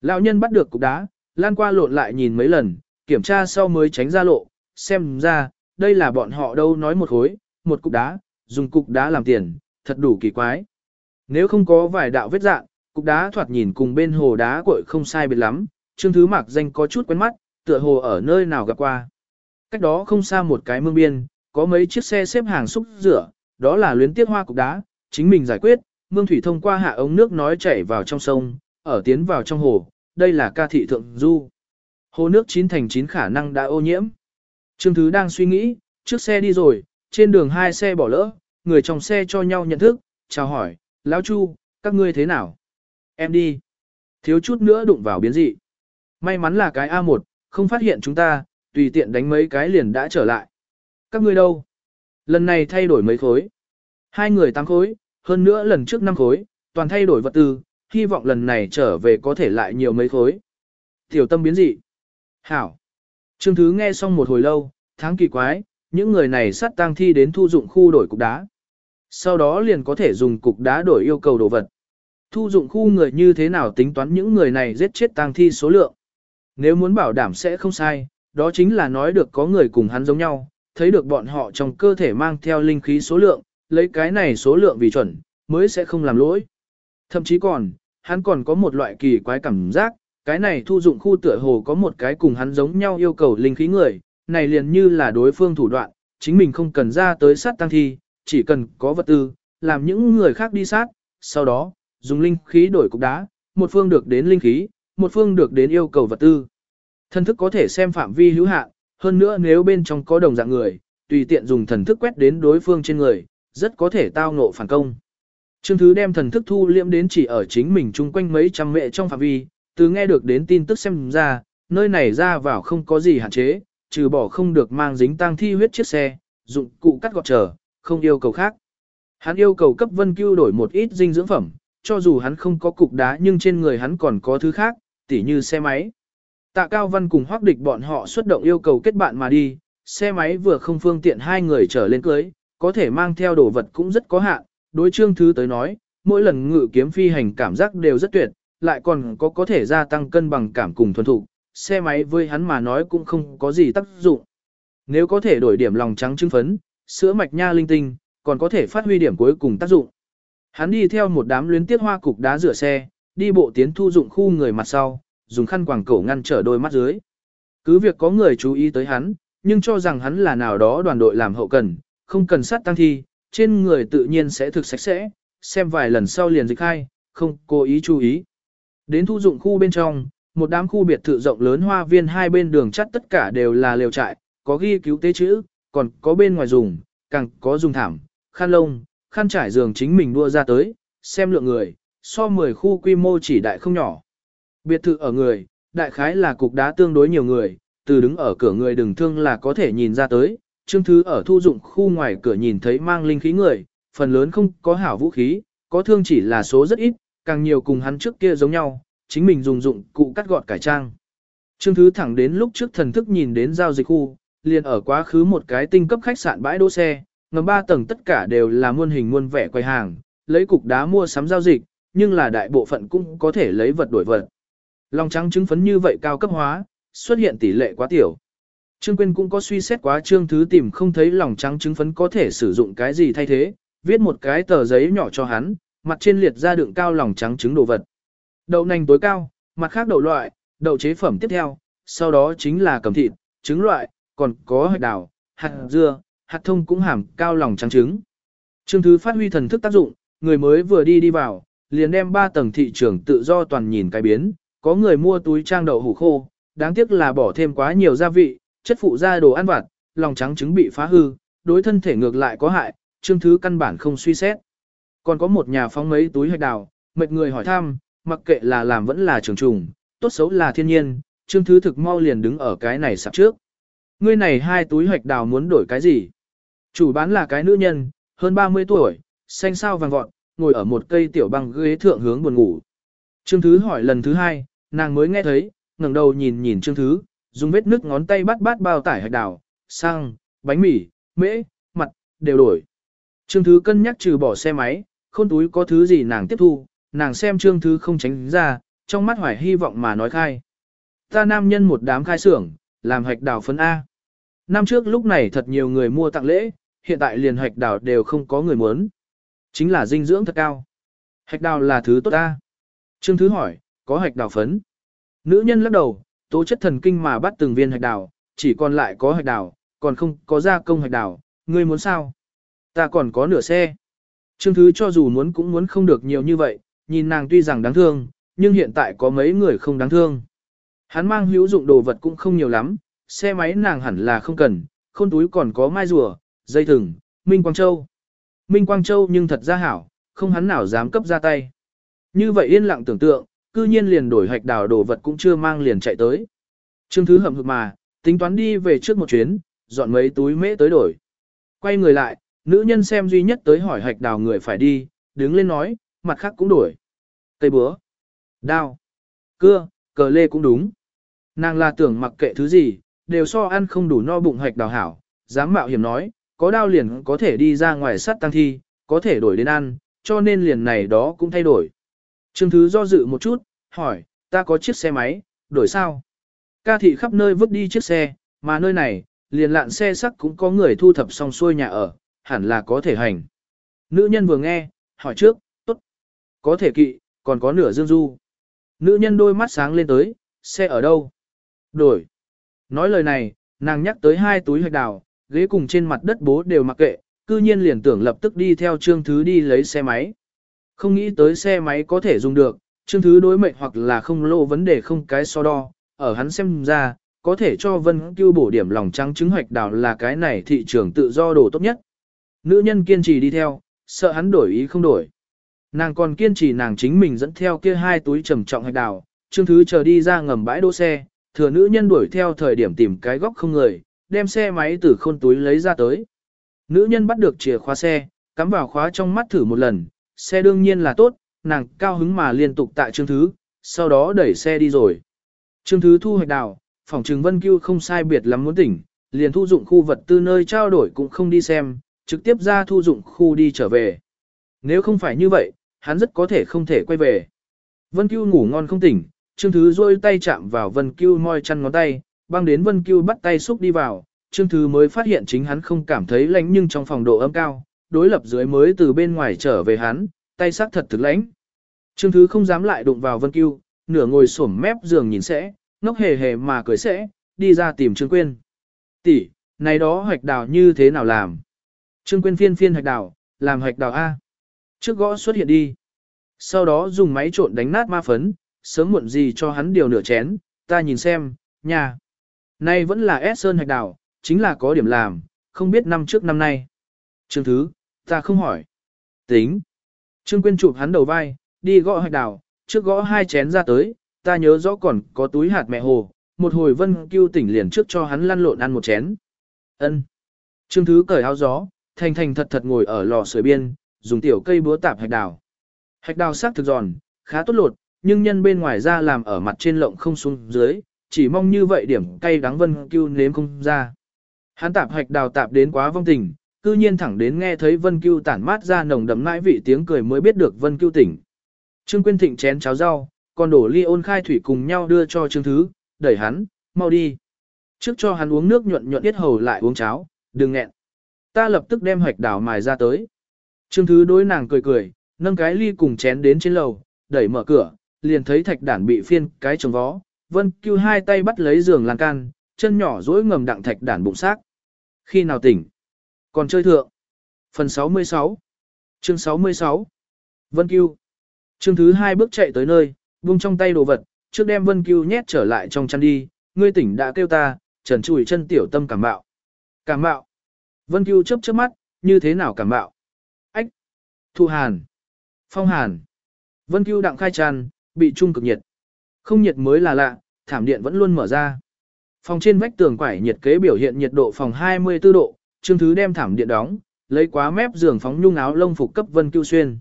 Lão nhân bắt được cục đá, lan qua lộn lại nhìn mấy lần, kiểm tra sau mới tránh ra lộ, xem ra, đây là bọn họ đâu nói một khối, một cục đá, dùng cục đá làm tiền, thật đủ kỳ quái. Nếu không có vài đạo vết dạn, cục đá thoạt nhìn cùng bên hồ đá cuội không sai biệt lắm, Trương Thứ Mạc danh có chút quen mắt, tựa hồ ở nơi nào gặp qua. Cách đó không xa một cái mương biên, có mấy chiếc xe xếp hàng xúc rửa, đó là luyến tiết hoa cục đá, chính mình giải quyết, mương thủy thông qua hạ ống nước nói chảy vào trong sông, ở tiến vào trong hồ, đây là ca thị thượng du. Hồ nước chín thành chín khả năng đã ô nhiễm. Trương Thứ đang suy nghĩ, trước xe đi rồi, trên đường hai xe bỏ lỡ, người trong xe cho nhau nhận thức, chào hỏi, Lão Chu, các ngươi thế nào? Em đi. Thiếu chút nữa đụng vào biến dị. May mắn là cái A1, không phát hiện chúng ta, tùy tiện đánh mấy cái liền đã trở lại. Các ngươi đâu? Lần này thay đổi mấy khối. Hai người tăng khối, hơn nữa lần trước năm khối, toàn thay đổi vật tư, hy vọng lần này trở về có thể lại nhiều mấy khối. Tiểu tâm biến dị. Hảo. Trương Thứ nghe xong một hồi lâu, tháng kỳ quái, những người này sát tang thi đến thu dụng khu đổi cục đá. Sau đó liền có thể dùng cục đá đổi yêu cầu đồ vật. Thu dụng khu người như thế nào tính toán những người này giết chết tang thi số lượng. Nếu muốn bảo đảm sẽ không sai, đó chính là nói được có người cùng hắn giống nhau, thấy được bọn họ trong cơ thể mang theo linh khí số lượng, lấy cái này số lượng vì chuẩn, mới sẽ không làm lỗi. Thậm chí còn, hắn còn có một loại kỳ quái cảm giác, cái này thu dụng khu tựa hồ có một cái cùng hắn giống nhau yêu cầu linh khí người, này liền như là đối phương thủ đoạn, chính mình không cần ra tới sát tăng thi, chỉ cần có vật tư, làm những người khác đi sát, sau đó, dùng linh khí đổi cục đá, một phương được đến linh khí, một phương được đến yêu cầu vật tư. thần thức có thể xem phạm vi hữu hạn, hơn nữa nếu bên trong có đồng dạng người, tùy tiện dùng thần thức quét đến đối phương trên người, rất có thể tao ngộ phản công. Trương Thứ đem thần thức thu liễm đến chỉ ở chính mình chung quanh mấy trăm mệ trong phạm vi, từ nghe được đến tin tức xem ra, nơi này ra vào không có gì hạn chế, trừ bỏ không được mang dính tang thi huyết chiếc xe, dụng cụ cắt gọt trở, không yêu cầu khác. Hắn yêu cầu cấp Vân Cưu đổi một ít dinh dưỡng phẩm, cho dù hắn không có cục đá nhưng trên người hắn còn có thứ khác, tỉ như xe máy. Tạ Cao Văn cùng hoác địch bọn họ xuất động yêu cầu kết bạn mà đi, xe máy vừa không phương tiện hai người trở lên cưới, có thể mang theo đồ vật cũng rất có hạn, đối trương thứ tới nói, mỗi lần ngự kiếm phi hành cảm giác đều rất tuyệt, lại còn có có thể gia tăng cân bằng cảm cùng thuần thục, xe máy với hắn mà nói cũng không có gì tác dụng. Nếu có thể đổi điểm lòng trắng trứng phấn, sữa mạch nha linh tinh, còn có thể phát huy điểm cuối cùng tác dụng. Hắn đi theo một đám luyến tiết hoa cục đá rửa xe, đi bộ tiến thu dụng khu người mặt sau, dùng khăn quàng cổ ngăn trở đôi mắt dưới. Cứ việc có người chú ý tới hắn, nhưng cho rằng hắn là nào đó đoàn đội làm hậu cần, không cần sát tăng thi, trên người tự nhiên sẽ thực sạch sẽ, xem vài lần sau liền dịch hai, không cố ý chú ý. Đến thu dụng khu bên trong, một đám khu biệt thự rộng lớn hoa viên hai bên đường chắt tất cả đều là lều trại, có ghi cứu tế chữ, còn có bên ngoài dùng, càng có dùng thảm, khăn lông, khăn trải giường chính mình đua ra tới, xem lượng người, so 10 khu quy mô chỉ đại không nhỏ. Biệt thự ở người, đại khái là cục đá tương đối nhiều người, từ đứng ở cửa người đừng thương là có thể nhìn ra tới, Trương Thứ ở thu dụng khu ngoài cửa nhìn thấy mang linh khí người, phần lớn không có hảo vũ khí, có thương chỉ là số rất ít, càng nhiều cùng hắn trước kia giống nhau, chính mình dùng dụng cụ cắt gọt cải trang. Trương Thứ thẳng đến lúc trước thần thức nhìn đến giao dịch khu, liền ở quá khứ một cái tinh cấp khách sạn bãi đỗ xe, ngầm ba tầng tất cả đều là muôn hình muôn vẻ quầy hàng, lấy cục đá mua sắm giao dịch, nhưng là đại bộ phận cũng có thể lấy vật đổi vật. Lòng trắng trứng phấn như vậy cao cấp hóa, xuất hiện tỷ lệ quá tiểu. Trương Quyên cũng có suy xét quá trương thứ tìm không thấy lòng trắng trứng phấn có thể sử dụng cái gì thay thế, viết một cái tờ giấy nhỏ cho hắn, mặt trên liệt ra đựng cao lòng trắng trứng đồ vật. Đậu nành tối cao, mặt khác đậu loại, đậu chế phẩm tiếp theo, sau đó chính là cầm thịt, trứng loại, còn có hạt đào, hạt dưa, hạt thông cũng hàm cao lòng trắng trứng. Trương Thứ phát huy thần thức tác dụng, người mới vừa đi đi vào, liền đem ba tầng thị trường tự do toàn nhìn cái biến, có người mua túi trang đậu hủ khô, đáng tiếc là bỏ thêm quá nhiều gia vị, chất phụ ra đồ ăn vặt, lòng trắng trứng bị phá hư, đối thân thể ngược lại có hại, Trương Thứ căn bản không suy xét. Còn có một nhà phóng mấy túi hạch đào, mệt người hỏi thăm, mặc kệ là làm vẫn là trường trùng, tốt xấu là thiên nhiên, Trương Thứ thực mau liền đứng ở cái này sạp trước. Ngươi này hai túi hạch đào muốn đổi cái gì? Chủ bán là cái nữ nhân, hơn 30 tuổi, xanh sao vàng vọt, ngồi ở một cây tiểu băng ghế thượng hướng buồn ngủ. Trương Thứ hỏi lần thứ hai, nàng mới nghe thấy, ngẩng đầu nhìn nhìn Trương Thứ, dùng vết nước ngón tay bắt bát bao tải hạch đào, xăng, bánh mì, mễ, mặt, đều đổi. Trương Thứ cân nhắc trừ bỏ xe máy, khôn túi có thứ gì nàng tiếp thu, nàng xem Trương Thứ không tránh ra, trong mắt hoài hy vọng mà nói khai. Ta nam nhân một đám khai xưởng, làm hạch đào phấn A. Năm trước lúc này thật nhiều người mua tặng lễ, hiện tại liền hạch đào đều không có người muốn. Chính là dinh dưỡng thật cao. Hạch đào là thứ tốt ta. Trương Thứ hỏi, có hạch đào phấn. Nữ nhân lắc đầu, tố chất thần kinh mà bắt từng viên hạch đào, chỉ còn lại có hạch đào, còn không có gia công hạch đào, ngươi muốn sao? Ta còn có nửa xe. Trương Thứ cho dù muốn cũng muốn không được nhiều như vậy, nhìn nàng tuy rằng đáng thương, nhưng hiện tại có mấy người không đáng thương. Hắn mang hữu dụng đồ vật cũng không nhiều lắm, xe máy nàng hẳn là không cần, khôn túi còn có mai rùa, dây thừng, Minh Quang Châu. Minh Quang Châu nhưng thật ra hảo, không hắn nào dám cấp ra tay. Như vậy yên lặng tưởng tượng, cư nhiên liền đổi hạch đào đồ vật cũng chưa mang liền chạy tới. Trương Thứ hậm hực mà, tính toán đi về trước một chuyến, dọn mấy túi mễ tới đổi. Quay người lại, nữ nhân xem duy nhất tới hỏi hạch đào người phải đi, đứng lên nói, mặt khác cũng đổi. Cây búa, đao, cưa, cờ lê cũng đúng. Nàng là tưởng mặc kệ thứ gì, đều so ăn không đủ no bụng hạch đào hảo, dám mạo hiểm nói, có đao liền có thể đi ra ngoài sắt tăng thi, có thể đổi đến ăn, cho nên liền này đó cũng thay đổi. Trương Thứ do dự một chút, hỏi, ta có chiếc xe máy, đổi sao? Ca thị khắp nơi vứt đi chiếc xe, mà nơi này, liền lạn xe sắc cũng có người thu thập xong xuôi nhà ở, hẳn là có thể hành. Nữ nhân vừa nghe, hỏi trước, tốt. Có thể kỵ, còn có nửa dương du. Nữ nhân đôi mắt sáng lên tới, xe ở đâu? Đổi. Nói lời này, nàng nhắc tới hai túi hạch đào, ghế cùng trên mặt đất bố đều mặc kệ, cư nhiên liền tưởng lập tức đi theo Trương Thứ đi lấy xe máy. Không nghĩ tới xe máy có thể dùng được, Trương Thứ đối mệnh hoặc là không lộ vấn đề không cái so đo, ở hắn xem ra, có thể cho Vân Cưu bổ điểm lòng trắng trứng hoạch đào là cái này thị trường tự do đồ tốt nhất. Nữ nhân kiên trì đi theo, sợ hắn đổi ý không đổi. Nàng còn kiên trì nàng chính mình dẫn theo kia hai túi trầm trọng hạch đào, Trương Thứ chờ đi ra ngầm bãi đỗ xe, thừa nữ nhân đuổi theo thời điểm tìm cái góc không người, đem xe máy từ khôn túi lấy ra tới. Nữ nhân bắt được chìa khóa xe, cắm vào khóa trong mắt thử một lần, xe đương nhiên là tốt, nàng cao hứng mà liên tục tại Trương Thứ, sau đó đẩy xe đi rồi. Trương Thứ thu hoạch đào, phòng trừng Vân Cưu không sai biệt lắm muốn tỉnh, liền thu dụng khu vật tư nơi trao đổi cũng không đi xem, trực tiếp ra thu dụng khu đi trở về. Nếu không phải như vậy, hắn rất có thể không thể quay về. Vân Cưu ngủ ngon không tỉnh, Trương Thứ rôi tay chạm vào Vân Cưu moi chăn ngón tay, băng đến Vân Cưu bắt tay xúc đi vào, Trương Thứ mới phát hiện chính hắn không cảm thấy lạnh nhưng trong phòng độ ấm cao, đối lập dưới mới từ bên ngoài trở về hắn, tay sắc thật thực lãnh. Trương Thứ không dám lại đụng vào Vân Cưu, nửa ngồi xổm mép giường nhìn sẽ, ngốc hề hề mà cười sẽ, đi ra tìm Trương Quyên. Tỷ, này đó hoạch đào như thế nào làm? Trương Quyên phiên phiên hoạch đào, làm hoạch đào A. Trước gõ xuất hiện đi. Sau đó dùng máy trộn đánh nát ma phấn, sớm muộn gì cho hắn điều nửa chén, ta nhìn xem, nhà. Nay vẫn là S Sơn Hạch đào, chính là có điểm làm, không biết năm trước năm nay. Trương Thứ, ta không hỏi. Tính. Trương Quyên chụp hắn đầu vai, đi gõ hạch đào, trước gõ hai chén ra tới, ta nhớ rõ còn có túi hạt mẹ hồ, một hồi vân cưu tỉnh liền trước cho hắn lăn lộn ăn một chén. ân Trương Thứ cởi áo gió, thành thành thật thật ngồi ở lò sưởi biên, dùng tiểu cây búa tạp hạch đào. Hạch đào sắc thực giòn, khá tốt lột, nhưng nhân bên ngoài ra làm ở mặt trên lộng không xuống dưới, chỉ mong như vậy điểm cay đắng vân cưu nếm không ra. Hắn tạp hạch đào tạp đến quá vong tình, cư nhiên thẳng đến nghe thấy vân cưu tản mát ra nồng đậm nãi vị tiếng cười mới biết được vân cưu tỉnh. Trương Quyên Thịnh chén cháo rau, còn đổ ly ôn khai thủy cùng nhau đưa cho Trương Thứ, đẩy hắn, mau đi. Trước cho hắn uống nước nhuận nhuận tiết hầu lại uống cháo, đừng nghẹn. Ta lập tức đem hoạch đảo mài ra tới. Trương Thứ đối nàng cười cười, nâng cái ly cùng chén đến trên lầu, đẩy mở cửa, liền thấy thạch đản bị phiên cái trồng vó. Vân Cưu hai tay bắt lấy giường lan can, chân nhỏ dỗi ngầm đặng thạch đản bụng xác. Khi nào tỉnh? Còn chơi thượng. Phần 66 Chương 66 Vân Cưu Chương thứ hai bước chạy tới nơi, buông trong tay đồ vật, trước đem Vân Cưu nhét trở lại trong chăn đi, ngươi tỉnh đã kêu ta, trần chùi chân tiểu tâm cảm bạo. Cảm bạo. Vân Cưu chớp chớp mắt, như thế nào cảm bạo? Ách. Thu hàn. Phong hàn. Vân Cưu đặng khai tràn, bị trung cực nhiệt. Không nhiệt mới là lạ, thảm điện vẫn luôn mở ra. Phòng trên vách tường quải nhiệt kế biểu hiện nhiệt độ phòng 24 độ, Trương Thứ đem thảm điện đóng, lấy quá mép giường phóng nhung áo lông phục cấp Vân Cưu xuyên.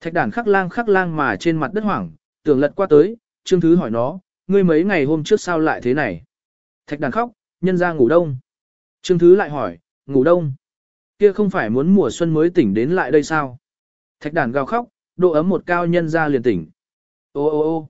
Thạch đàn khắc lang khắc lang mà trên mặt đất hoảng, tưởng lật qua tới, Trương Thứ hỏi nó, ngươi mấy ngày hôm trước sao lại thế này? Thạch đàn khóc, nhân ra ngủ đông. Trương Thứ lại hỏi, ngủ đông. Kia không phải muốn mùa xuân mới tỉnh đến lại đây sao? Thạch đàn gào khóc, độ ấm một cao nhân ra liền tỉnh. Ô ô ô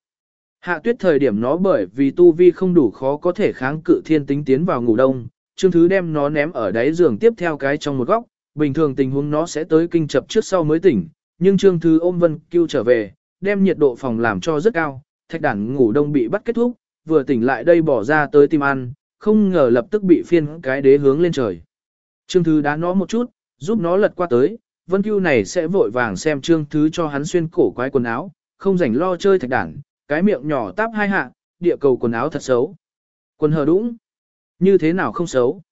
hạ tuyết thời điểm nó bởi vì tu vi không đủ khó có thể kháng cự thiên tính tiến vào ngủ đông, Trương Thứ đem nó ném ở đáy giường tiếp theo cái trong một góc, bình thường tình huống nó sẽ tới kinh chập trước sau mới tỉnh, nhưng Trương Thứ ôm Vân Cưu trở về, đem nhiệt độ phòng làm cho rất cao, thạch đản ngủ đông bị bắt kết thúc, vừa tỉnh lại đây bỏ ra tới tìm ăn, không ngờ lập tức bị phiên cái đế hướng lên trời. Trương Thứ đá nó một chút, giúp nó lật qua tới, Vân Cưu này sẽ vội vàng xem Trương Thứ cho hắn xuyên cổ quái quần áo, không rảnh lo chơi thạch đản, cái miệng nhỏ táp hai hạ, địa cầu quần áo thật xấu. Quần hờ đũng, như thế nào không xấu.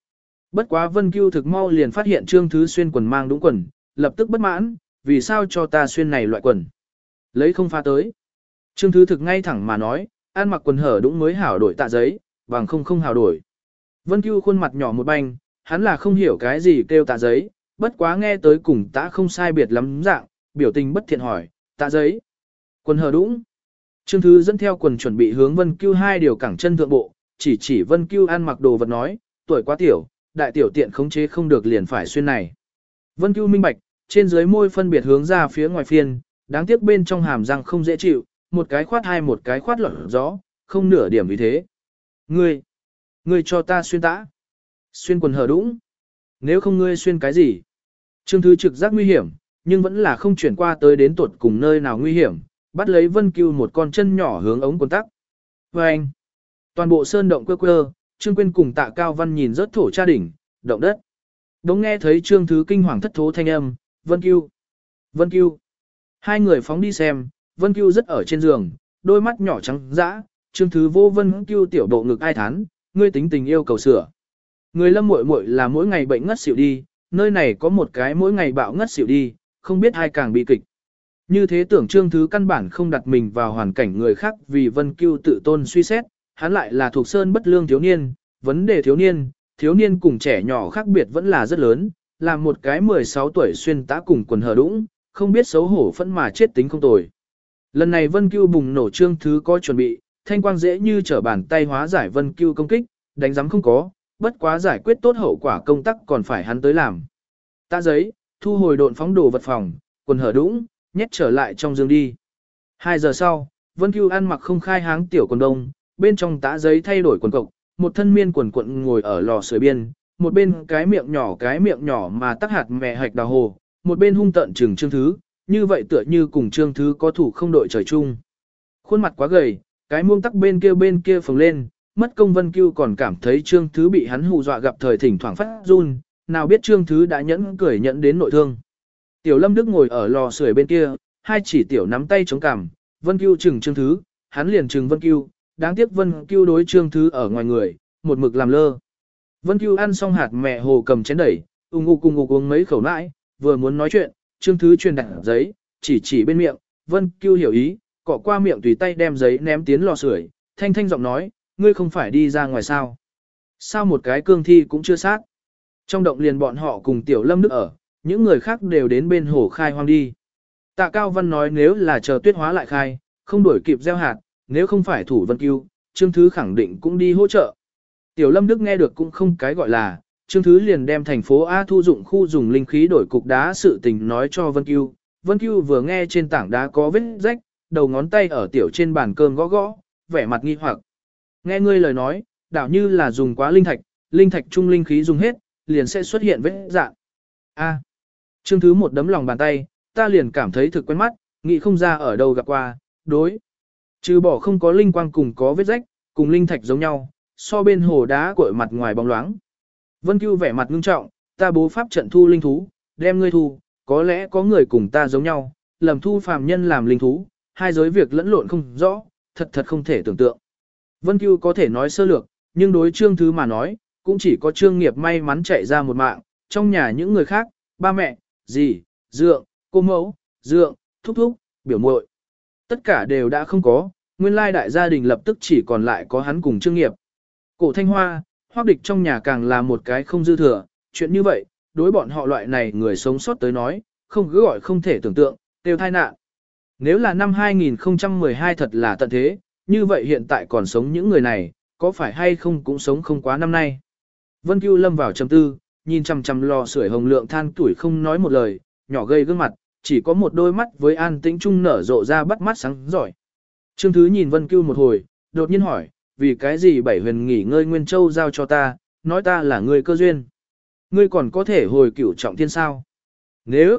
Bất quá Vân Cưu thực mau liền phát hiện Trương Thứ xuyên quần mang đúng quần, lập tức bất mãn, vì sao cho ta xuyên này loại quần. Lấy không pha tới. Trương Thứ thực ngay thẳng mà nói, ăn mặc quần hở đúng mới hảo đổi tạ giấy, bằng không không hảo đổi. Vân Cưu khuôn mặt nhỏ một banh, hắn là không hiểu cái gì kêu tạ giấy, bất quá nghe tới cùng tạ không sai biệt lắm dạng, biểu tình bất thiện hỏi, tạ giấy. Quần hở đũng. Trương Thứ dẫn theo quần chuẩn bị hướng Vân Cưu hai điều cẳng chân thượng bộ, chỉ chỉ Vân Cưu ăn mặc đồ vật nói, tuổi quá tiểu, đại tiểu tiện khống chế không được liền phải xuyên này. Vân Cưu minh bạch, trên dưới môi phân biệt hướng ra phía ngoài phiên, đáng tiếc bên trong hàm răng không dễ chịu, một cái khoát hai một cái khoát lọt gió, không nửa điểm vì thế. Ngươi, ngươi cho ta xuyên tã. Xuyên quần hở đũng. Nếu không ngươi xuyên cái gì? Trương Thứ trực giác nguy hiểm, nhưng vẫn là không chuyển qua tới đến tuột cùng nơi nào nguy hiểm, bắt lấy Vân Cưu một con chân nhỏ hướng ống quần tắc. Và anh, toàn bộ sơn động quơ quơ, Trương Quyên cùng tạ cao văn nhìn rớt thổ cha đỉnh, động đất. Đống nghe thấy Trương Thứ kinh hoàng thất thố thanh âm, Vân Cưu, Vân Cưu. Hai người phóng đi xem, Vân Cưu rất ở trên giường, đôi mắt nhỏ trắng dã, Trương Thứ vô Vân Cưu tiểu độ ngực ai thán, ngươi tính tình yêu cầu sửa. Người lâm muội muội là mỗi ngày bệnh ngất xỉu đi, nơi này có một cái mỗi ngày bạo ngất xỉu đi, không biết ai càng bị kịch. Như thế tưởng Trương Thứ căn bản không đặt mình vào hoàn cảnh người khác vì Vân Cưu tự tôn suy xét, hắn lại là thuộc sơn bất lương thiếu niên, vấn đề thiếu niên, thiếu niên cùng trẻ nhỏ khác biệt vẫn là rất lớn, là một cái 16 tuổi xuyên tá cùng quần hờ đũng, không biết xấu hổ phẫn mà chết tính không tồi. Lần này Vân Cưu bùng nổ Trương Thứ có chuẩn bị, thanh quang dễ như trở bàn tay hóa giải Vân Cưu công kích, đánh giám không có, bất quá giải quyết tốt hậu quả công tác còn phải hắn tới làm. ta giấy, thu hồi độn phóng đồ vật phòng, quần hở đũng, nhét trở lại trong giường đi. Hai giờ sau, Vân Cưu ăn mặc không khai háng tiểu quần đông, bên trong tã giấy thay đổi quần cộc, một thân miên quần quận ngồi ở lò sưởi biên, một bên cái miệng nhỏ cái miệng nhỏ mà tắc hạt mẹ hạch đào hồ, một bên hung tận trừng trương thứ, như vậy tựa như cùng trương thứ có thủ không đội trời chung. Khuôn mặt quá gầy, cái muông tắc bên kia bên kia phồng lên, mất công Vân Cưu còn cảm thấy Trương Thứ bị hắn hù dọa gặp thời thỉnh thoảng phát run, nào biết Trương Thứ đã nhẫn cười nhẫn đến nội thương. Tiểu Lâm Đức ngồi ở lò sưởi bên kia, hai chỉ tiểu nắm tay chống cằm, Vân Cưu chừng Trương Thứ, hắn liền chừng Vân Cưu, đáng tiếc Vân Cưu đối Trương Thứ ở ngoài người, một mực làm lơ. Vân Cưu ăn xong hạt mẹ hồ cầm chén đẩy, ung ung cùng uống mấy khẩu nãi, vừa muốn nói chuyện, Trương Thứ truyền đặt giấy, chỉ chỉ bên miệng, Vân Cưu hiểu ý, cọ qua miệng tùy tay đem giấy ném tiến lò sưởi, thanh thanh giọng nói, ngươi không phải đi ra ngoài sao? Sao một cái cương thi cũng chưa sát? Trong động liền bọn họ cùng tiểu lâm Đức ở, những người khác đều đến bên hồ khai hoang đi. Tạ Cao Văn nói nếu là chờ tuyết hóa lại khai, không đuổi kịp gieo hạt, nếu không phải thủ vân cứu, Trương Thứ khẳng định cũng đi hỗ trợ. Tiểu Lâm Đức nghe được cũng không cái gọi là, Trương Thứ liền đem thành phố A thu dụng khu dùng linh khí đổi cục đá sự tình nói cho Vân Cưu. Vân Cưu vừa nghe trên tảng đá có vết rách, đầu ngón tay ở tiểu trên bàn cơm gõ gõ, vẻ mặt nghi hoặc. Nghe ngươi lời nói, đảo như là dùng quá linh thạch, linh thạch trung linh khí dùng hết, liền sẽ xuất hiện vết dạng. A. Trương Thứ một đấm lòng bàn tay, ta liền cảm thấy thực quen mắt, nghĩ không ra ở đâu gặp qua, đối. Trừ bỏ không có linh quang cùng có vết rách, cùng linh thạch giống nhau, so bên hồ đá cội mặt ngoài bóng loáng. Vân Cưu vẻ mặt ngưng trọng, ta bố pháp trận thu linh thú, đem ngươi thu, có lẽ có người cùng ta giống nhau, lầm thu phàm nhân làm linh thú, hai giới việc lẫn lộn không rõ, thật thật không thể tưởng tượng. Vân Cưu có thể nói sơ lược, nhưng đối trương thứ mà nói, cũng chỉ có trương nghiệp may mắn chạy ra một mạng, trong nhà những người khác, ba mẹ, dì, dượng, cô mẫu, dượng, thúc thúc, biểu muội, Tất cả đều đã không có, nguyên lai đại gia đình lập tức chỉ còn lại có hắn cùng trương nghiệp. Cổ thanh hoa, hoác địch trong nhà càng là một cái không dư thừa, chuyện như vậy, đối bọn họ loại này người sống sót tới nói, không cứ gọi không thể tưởng tượng, đều thai nạn. Nếu là năm 2012 thật là tận thế, như vậy hiện tại còn sống những người này, có phải hay không cũng sống không quá năm nay. Vân Cưu lâm vào trầm tư, nhìn chằm chằm lò sưởi hồng lượng than tuổi không nói một lời, nhỏ gây gương mặt, chỉ có một đôi mắt với an tĩnh trung nở rộ ra bắt mắt sáng giỏi. Trương Thứ nhìn Vân Cưu một hồi, đột nhiên hỏi, vì cái gì bảy huyền nghỉ ngơi Nguyên Châu giao cho ta, nói ta là người cơ duyên. Ngươi còn có thể hồi cửu trọng thiên sao? Nếu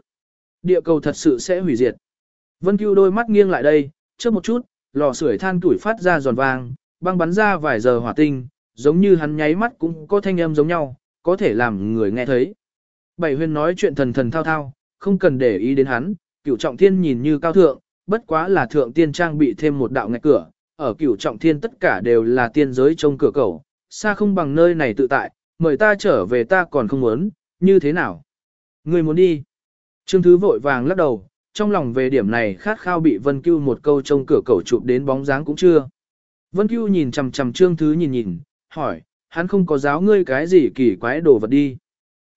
địa cầu thật sự sẽ hủy diệt. Vân Cưu đôi mắt nghiêng lại đây, chớp một chút, lò sưởi than tuổi phát ra giòn vàng, băng bắn ra vài giờ hỏa tinh, giống như hắn nháy mắt cũng có thanh âm giống nhau, có thể làm người nghe thấy. Bảy huyền nói chuyện thần thần thao thao, không cần để ý đến hắn, cửu trọng thiên nhìn như cao thượng, bất quá là thượng tiên trang bị thêm một đạo ngạch cửa, ở cửu trọng thiên tất cả đều là tiên giới trong cửa cầu, xa không bằng nơi này tự tại, mời ta trở về ta còn không muốn, như thế nào? Người muốn đi. Trương Thứ vội vàng lắc đầu, trong lòng về điểm này khát khao bị Vân Cưu một câu trông cửa cầu chụp đến bóng dáng cũng chưa. Vân Cưu nhìn chằm chằm Trương Thứ nhìn nhìn, hỏi, hắn không có giáo ngươi cái gì kỳ quái đồ vật đi.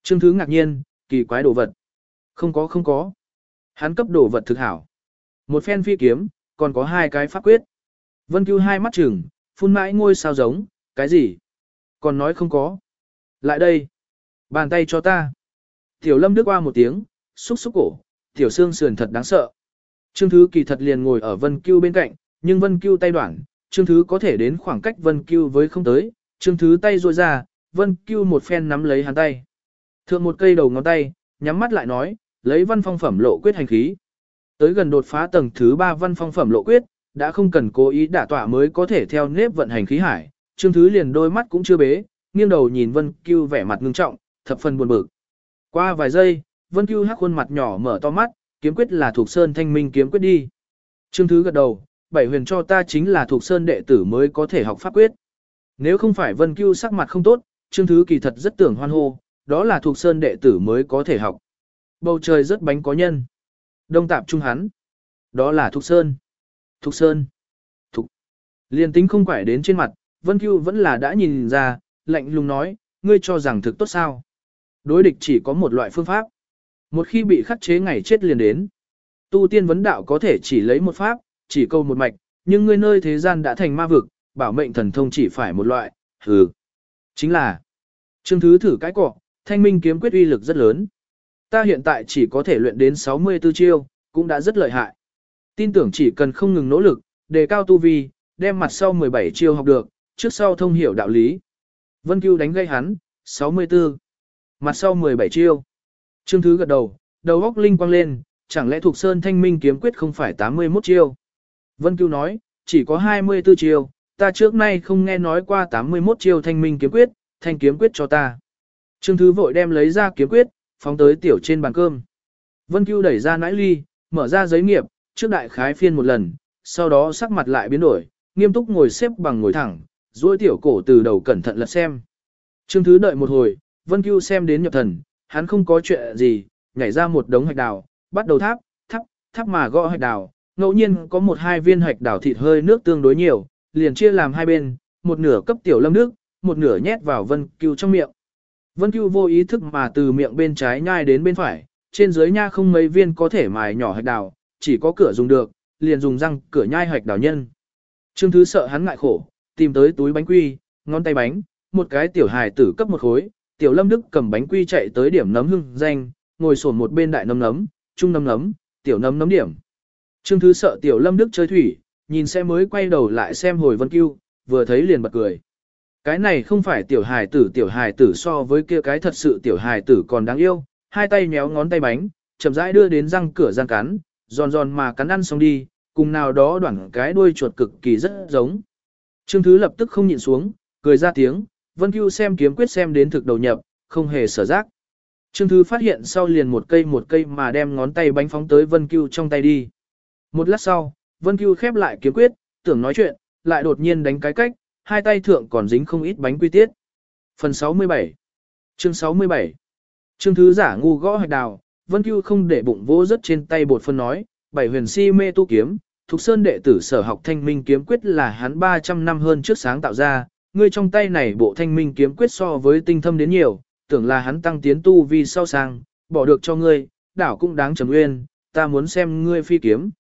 Trương Thứ ngạc nhiên, kỳ quái đồ vật. Không có không có. Hắn cấp đồ vật thực hảo. Một phen phi kiếm, còn có hai cái pháp quyết. Vân Cưu hai mắt trừng, phun mãi ngôi sao giống, cái gì? Còn nói không có. Lại đây. Bàn tay cho ta. Tiểu Lâm Đức qua một tiếng, xúc xúc cổ, tiểu xương sườn thật đáng sợ. Trương Thứ kỳ thật liền ngồi ở Vân Cưu bên cạnh, nhưng Vân Cưu tay đoạn, Trương Thứ có thể đến khoảng cách Vân Cưu với không tới, Trương Thứ tay ruôi ra, Vân Cưu một phen nắm lấy hắn tay. Thượng một cây đầu ngón tay, nhắm mắt lại nói, lấy văn phong phẩm lộ quyết hành khí. Tới gần đột phá tầng thứ 3 văn phong phẩm lộ quyết, đã không cần cố ý đả tỏa mới có thể theo nếp vận hành khí hải. Trương Thứ liền đôi mắt cũng chưa bế, nghiêng đầu nhìn Vân Cưu vẻ mặt ngưng trọng, thập phần buồn bực. Qua vài giây, Vân Cưu hắc khuôn mặt nhỏ mở to mắt, kiếm quyết là thuộc sơn thanh minh kiếm quyết đi. Trương Thứ gật đầu, bảy huyền cho ta chính là thuộc sơn đệ tử mới có thể học pháp quyết. Nếu không phải Vân Cưu sắc mặt không tốt, Trương Thứ kỳ thật rất tưởng hoan hô, đó là thuộc sơn đệ tử mới có thể học. Bầu trời rất bánh có nhân. Đông tạp trung hắn. đó là thuộc Sơn. Thục Sơn. Thục. Liên tính không quải đến trên mặt, Vân Cưu vẫn là đã nhìn ra, lạnh lùng nói, ngươi cho rằng thực tốt sao. Đối địch chỉ có một loại phương pháp. Một khi bị khắc chế ngày chết liền đến. Tu tiên vấn đạo có thể chỉ lấy một pháp, chỉ câu một mạch, nhưng ngươi nơi thế gian đã thành ma vực, bảo mệnh thần thông chỉ phải một loại, hừ. Chính là, chương thứ thử cái cọ, thanh minh kiếm quyết uy lực rất lớn. Ta hiện tại chỉ có thể luyện đến 64 chiêu, cũng đã rất lợi hại. Tin tưởng chỉ cần không ngừng nỗ lực, đề cao tu vi, đem mặt sau 17 chiêu học được, trước sau thông hiểu đạo lý. Vân Cưu đánh gây hắn, 64. Mặt sau 17 chiêu. Trương Thứ gật đầu, đầu góc linh quang lên, chẳng lẽ thuộc Sơn Thanh Minh kiếm quyết không phải 81 chiêu. Vân Cưu nói, chỉ có 24 chiêu, ta trước nay không nghe nói qua 81 chiêu Thanh Minh kiếm quyết, thanh kiếm quyết cho ta. Trương Thứ vội đem lấy ra kiếm quyết, phóng tới tiểu trên bàn cơm. Vân Cưu đẩy ra nãi ly, mở ra giấy nghiệp, trước đại khái phiên một lần, sau đó sắc mặt lại biến đổi, nghiêm túc ngồi xếp bằng ngồi thẳng, duỗi tiểu cổ từ đầu cẩn thận lật xem. Trương Thứ đợi một hồi, Vân Cưu xem đến nhập thần, hắn không có chuyện gì, nhảy ra một đống hạch đào, bắt đầu tháp, thắp, thắp mà gõ hạch đào, ngẫu nhiên có một hai viên hạch đào thịt hơi nước tương đối nhiều, liền chia làm hai bên, một nửa cấp tiểu lâm nước, một nửa nhét vào Vân Cưu trong miệng. Vân Cưu vô ý thức mà từ miệng bên trái nhai đến bên phải, trên dưới nha không mấy viên có thể mài nhỏ hạch đào, chỉ có cửa dùng được, liền dùng răng cửa nhai hạch đào nhân. Trương Thứ sợ hắn ngại khổ, tìm tới túi bánh quy, ngón tay bánh, một cái tiểu hài tử cấp một khối, tiểu lâm đức cầm bánh quy chạy tới điểm nấm hưng danh, ngồi sổn một bên đại nấm nấm, trung nấm nấm, tiểu nấm nấm điểm. Trương Thứ sợ tiểu lâm đức chơi thủy, nhìn xe mới quay đầu lại xem hồi vân cưu, vừa thấy liền bật cười. Cái này không phải tiểu hài tử tiểu hài tử so với kia cái thật sự tiểu hài tử còn đáng yêu, hai tay nhéo ngón tay bánh, chậm rãi đưa đến răng cửa gian cắn, giòn giòn mà cắn ăn xong đi, cùng nào đó đoạn cái đuôi chuột cực kỳ rất giống. Trương Thứ lập tức không nhịn xuống, cười ra tiếng, Vân Cưu xem kiếm quyết xem đến thực đầu nhập, không hề sở giác. Trương Thứ phát hiện sau liền một cây một cây mà đem ngón tay bánh phóng tới Vân Cưu trong tay đi. Một lát sau, Vân Cưu khép lại kiếm quyết, tưởng nói chuyện, lại đột nhiên đánh cái cách, hai tay thượng còn dính không ít bánh quy tiết. Phần 67 Chương 67 chương Thứ giả ngu gõ hạch đào, Vân Cưu không để bụng vô rất trên tay bột phân nói, bảy huyền si mê tu kiếm, Thục Sơn đệ tử sở học thanh minh kiếm quyết là hắn 300 năm hơn trước sáng tạo ra, ngươi trong tay này bộ thanh minh kiếm quyết so với tinh thâm đến nhiều, tưởng là hắn tăng tiến tu vi sau sang, bỏ được cho ngươi, đảo cũng đáng trầm uyên, ta muốn xem ngươi phi kiếm.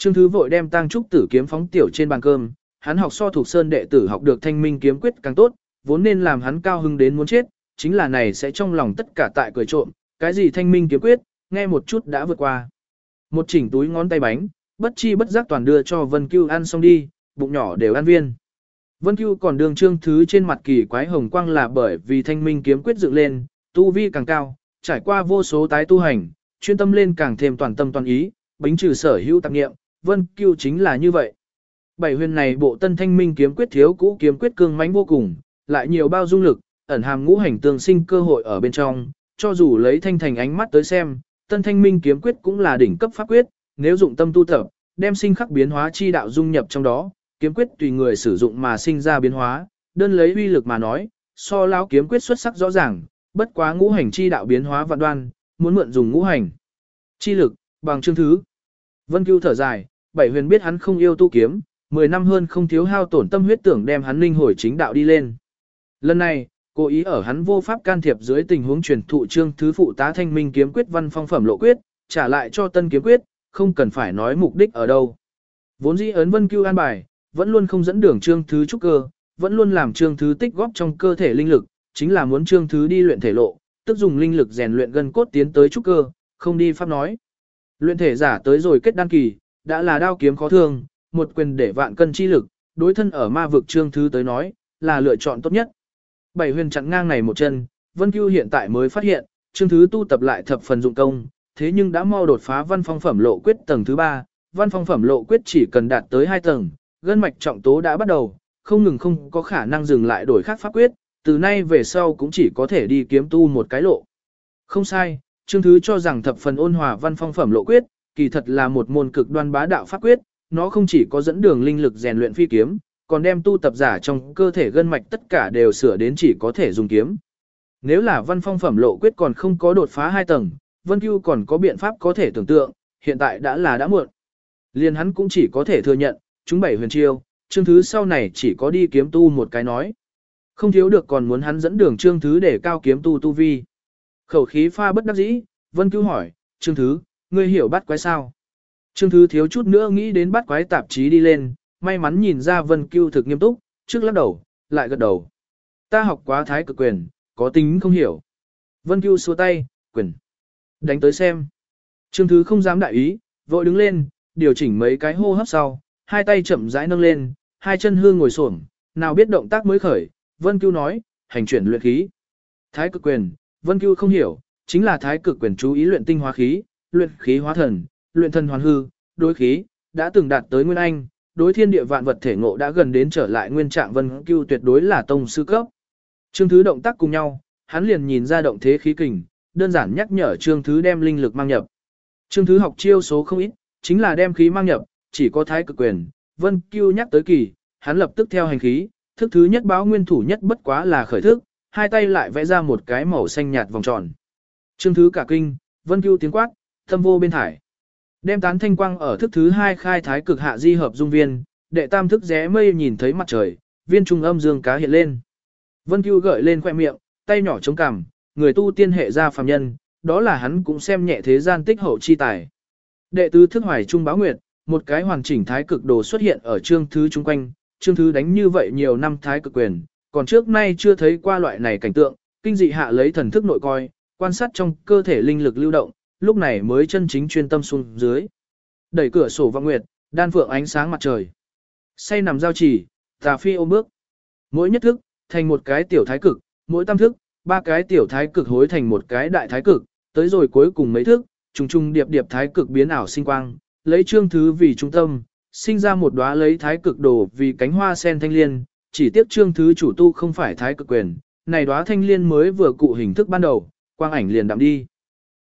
Trương Thứ vội đem tăng trúc tử kiếm phóng tiểu trên bàn cơm, hắn học so thuộc sơn đệ tử học được thanh minh kiếm quyết càng tốt, vốn nên làm hắn cao hứng đến muốn chết, chính là này sẽ trong lòng tất cả tại cười trộm, cái gì thanh minh kiếm quyết, nghe một chút đã vượt qua. Một chỉnh túi ngón tay bánh, bất chi bất giác toàn đưa cho Vân Cưu ăn xong đi, bụng nhỏ đều ăn viên. Vân Cưu còn đường trương thứ trên mặt kỳ quái hồng quang là bởi vì thanh minh kiếm quyết dựng lên, tu vi càng cao, trải qua vô số tái tu hành, chuyên tâm lên càng thêm toàn tâm toàn ý, bính trừ sở hữu tạp nghiệm, Vân Cưu chính là như vậy. Bảy huyền này bộ tân thanh minh kiếm quyết thiếu cũ kiếm quyết cương mãnh vô cùng, lại nhiều bao dung lực, ẩn hàm ngũ hành tương sinh cơ hội ở bên trong, cho dù lấy thanh thành ánh mắt tới xem, tân thanh minh kiếm quyết cũng là đỉnh cấp pháp quyết, nếu dụng tâm tu tập, đem sinh khắc biến hóa chi đạo dung nhập trong đó, kiếm quyết tùy người sử dụng mà sinh ra biến hóa, đơn lấy uy lực mà nói, so lão kiếm quyết xuất sắc rõ ràng, bất quá ngũ hành chi đạo biến hóa vạn đoan, muốn mượn dùng ngũ hành chi lực, bằng chương thứ. Vân Cưu thở dài, bảy huyền biết hắn không yêu tu kiếm, 10 năm hơn không thiếu hao tổn tâm huyết tưởng đem hắn linh hồi chính đạo đi lên. Lần này, cố ý ở hắn vô pháp can thiệp dưới tình huống truyền thụ trương thứ phụ tá thanh minh kiếm quyết văn phong phẩm lộ quyết, trả lại cho tân kiếm quyết, không cần phải nói mục đích ở đâu. Vốn dĩ ấn vân cưu an bài, vẫn luôn không dẫn đường trương thứ trúc cơ, vẫn luôn làm trương thứ tích góp trong cơ thể linh lực, chính là muốn trương thứ đi luyện thể lộ, tức dùng linh lực rèn luyện gân cốt tiến tới trúc cơ, không đi pháp nói. Luyện thể giả tới rồi kết đăng kỳ, đã là đao kiếm khó thương, một quyền để vạn cân chi lực, đối thân ở ma vực trương thứ tới nói, là lựa chọn tốt nhất. Bảy huyền chặn ngang này một chân, Vân Cưu hiện tại mới phát hiện, trương thứ tu tập lại thập phần dụng công, thế nhưng đã mau đột phá văn phong phẩm lộ quyết tầng thứ ba, văn phong phẩm lộ quyết chỉ cần đạt tới hai tầng, gân mạch trọng tố đã bắt đầu, không ngừng không có khả năng dừng lại đổi khác pháp quyết, từ nay về sau cũng chỉ có thể đi kiếm tu một cái lộ. Không sai, Trương Thứ cho rằng thập phần ôn hòa văn phong phẩm lộ quyết, kỳ thật là một môn cực đoan bá đạo pháp quyết, nó không chỉ có dẫn đường linh lực rèn luyện phi kiếm, còn đem tu tập giả trong cơ thể gân mạch tất cả đều sửa đến chỉ có thể dùng kiếm. Nếu là văn phong phẩm lộ quyết còn không có đột phá hai tầng, Vân Cưu còn có biện pháp có thể tưởng tượng, hiện tại đã là đã muộn. Liên hắn cũng chỉ có thể thừa nhận, chúng bảy huyền chiêu, Trương Thứ sau này chỉ có đi kiếm tu một cái nói. Không thiếu được còn muốn hắn dẫn đường Trương Thứ để cao kiếm tu tu vi. Khẩu khí pha bất đắc dĩ, Vân Cưu hỏi, Trương Thứ, ngươi hiểu bắt quái sao? Trương Thứ thiếu chút nữa nghĩ đến bắt quái tạp chí đi lên, may mắn nhìn ra Vân Cưu thực nghiêm túc, trước lắc đầu, lại gật đầu. Ta học quá thái cực quyền, có tính không hiểu. Vân Cưu xua tay, quyền. Đánh tới xem. Trương Thứ không dám đại ý, vội đứng lên, điều chỉnh mấy cái hô hấp sau, hai tay chậm rãi nâng lên, hai chân hương ngồi xổm, nào biết động tác mới khởi, Vân Cưu nói, hành chuyển luyện khí. Thái cực quyền, Vân Cưu không hiểu, chính là thái cực quyền chú ý luyện tinh hóa khí, luyện khí hóa thần, luyện thần hoàn hư, đối khí, đã từng đạt tới nguyên anh, đối thiên địa vạn vật thể ngộ đã gần đến trở lại nguyên trạng Vân Cưu tuyệt đối là tông sư cấp. Trương Thứ động tác cùng nhau, hắn liền nhìn ra động thế khí kình, đơn giản nhắc nhở Trương Thứ đem linh lực mang nhập. Trương Thứ học chiêu số không ít, chính là đem khí mang nhập, chỉ có thái cực quyền, Vân Cưu nhắc tới kỳ, hắn lập tức theo hành khí, thức thứ nhất báo nguyên thủ nhất bất quá là khởi thức, hai tay lại vẽ ra một cái màu xanh nhạt vòng tròn. Trương Thứ cả kinh, Vân Cưu tiếng quát, thâm vô bên thải. Đem tán thanh quang ở thức thứ hai khai thái cực hạ di hợp dung viên, đệ tam thức rẽ mây nhìn thấy mặt trời, viên trung âm dương cá hiện lên. Vân Cưu gợi lên khoe miệng, tay nhỏ chống cằm, người tu tiên hệ ra phàm nhân, đó là hắn cũng xem nhẹ thế gian tích hậu chi tài. Đệ tứ thức hoài trung báo nguyệt, một cái hoàn chỉnh thái cực đồ xuất hiện ở chương thứ chung quanh, chương thứ đánh như vậy nhiều năm thái cực quyền, còn trước nay chưa thấy qua loại này cảnh tượng, kinh dị hạ lấy thần thức nội coi, quan sát trong cơ thể linh lực lưu động, lúc này mới chân chính chuyên tâm xuống dưới. Đẩy cửa sổ vọng nguyệt, đan phượng ánh sáng mặt trời. Say nằm giao chỉ, tà phi ôm bước. Mỗi nhất thức, thành một cái tiểu thái cực, mỗi tam thức, ba cái tiểu thái cực hối thành một cái đại thái cực, tới rồi cuối cùng mấy thức, trùng trùng điệp điệp thái cực biến ảo sinh quang, lấy trương thứ vì trung tâm, sinh ra một đóa lấy thái cực đồ vì cánh hoa sen thanh liên, chỉ tiếc trương thứ chủ tu không phải thái cực quyền, này đóa thanh liên mới vừa cụ hình thức ban đầu, quang ảnh liền đạm đi.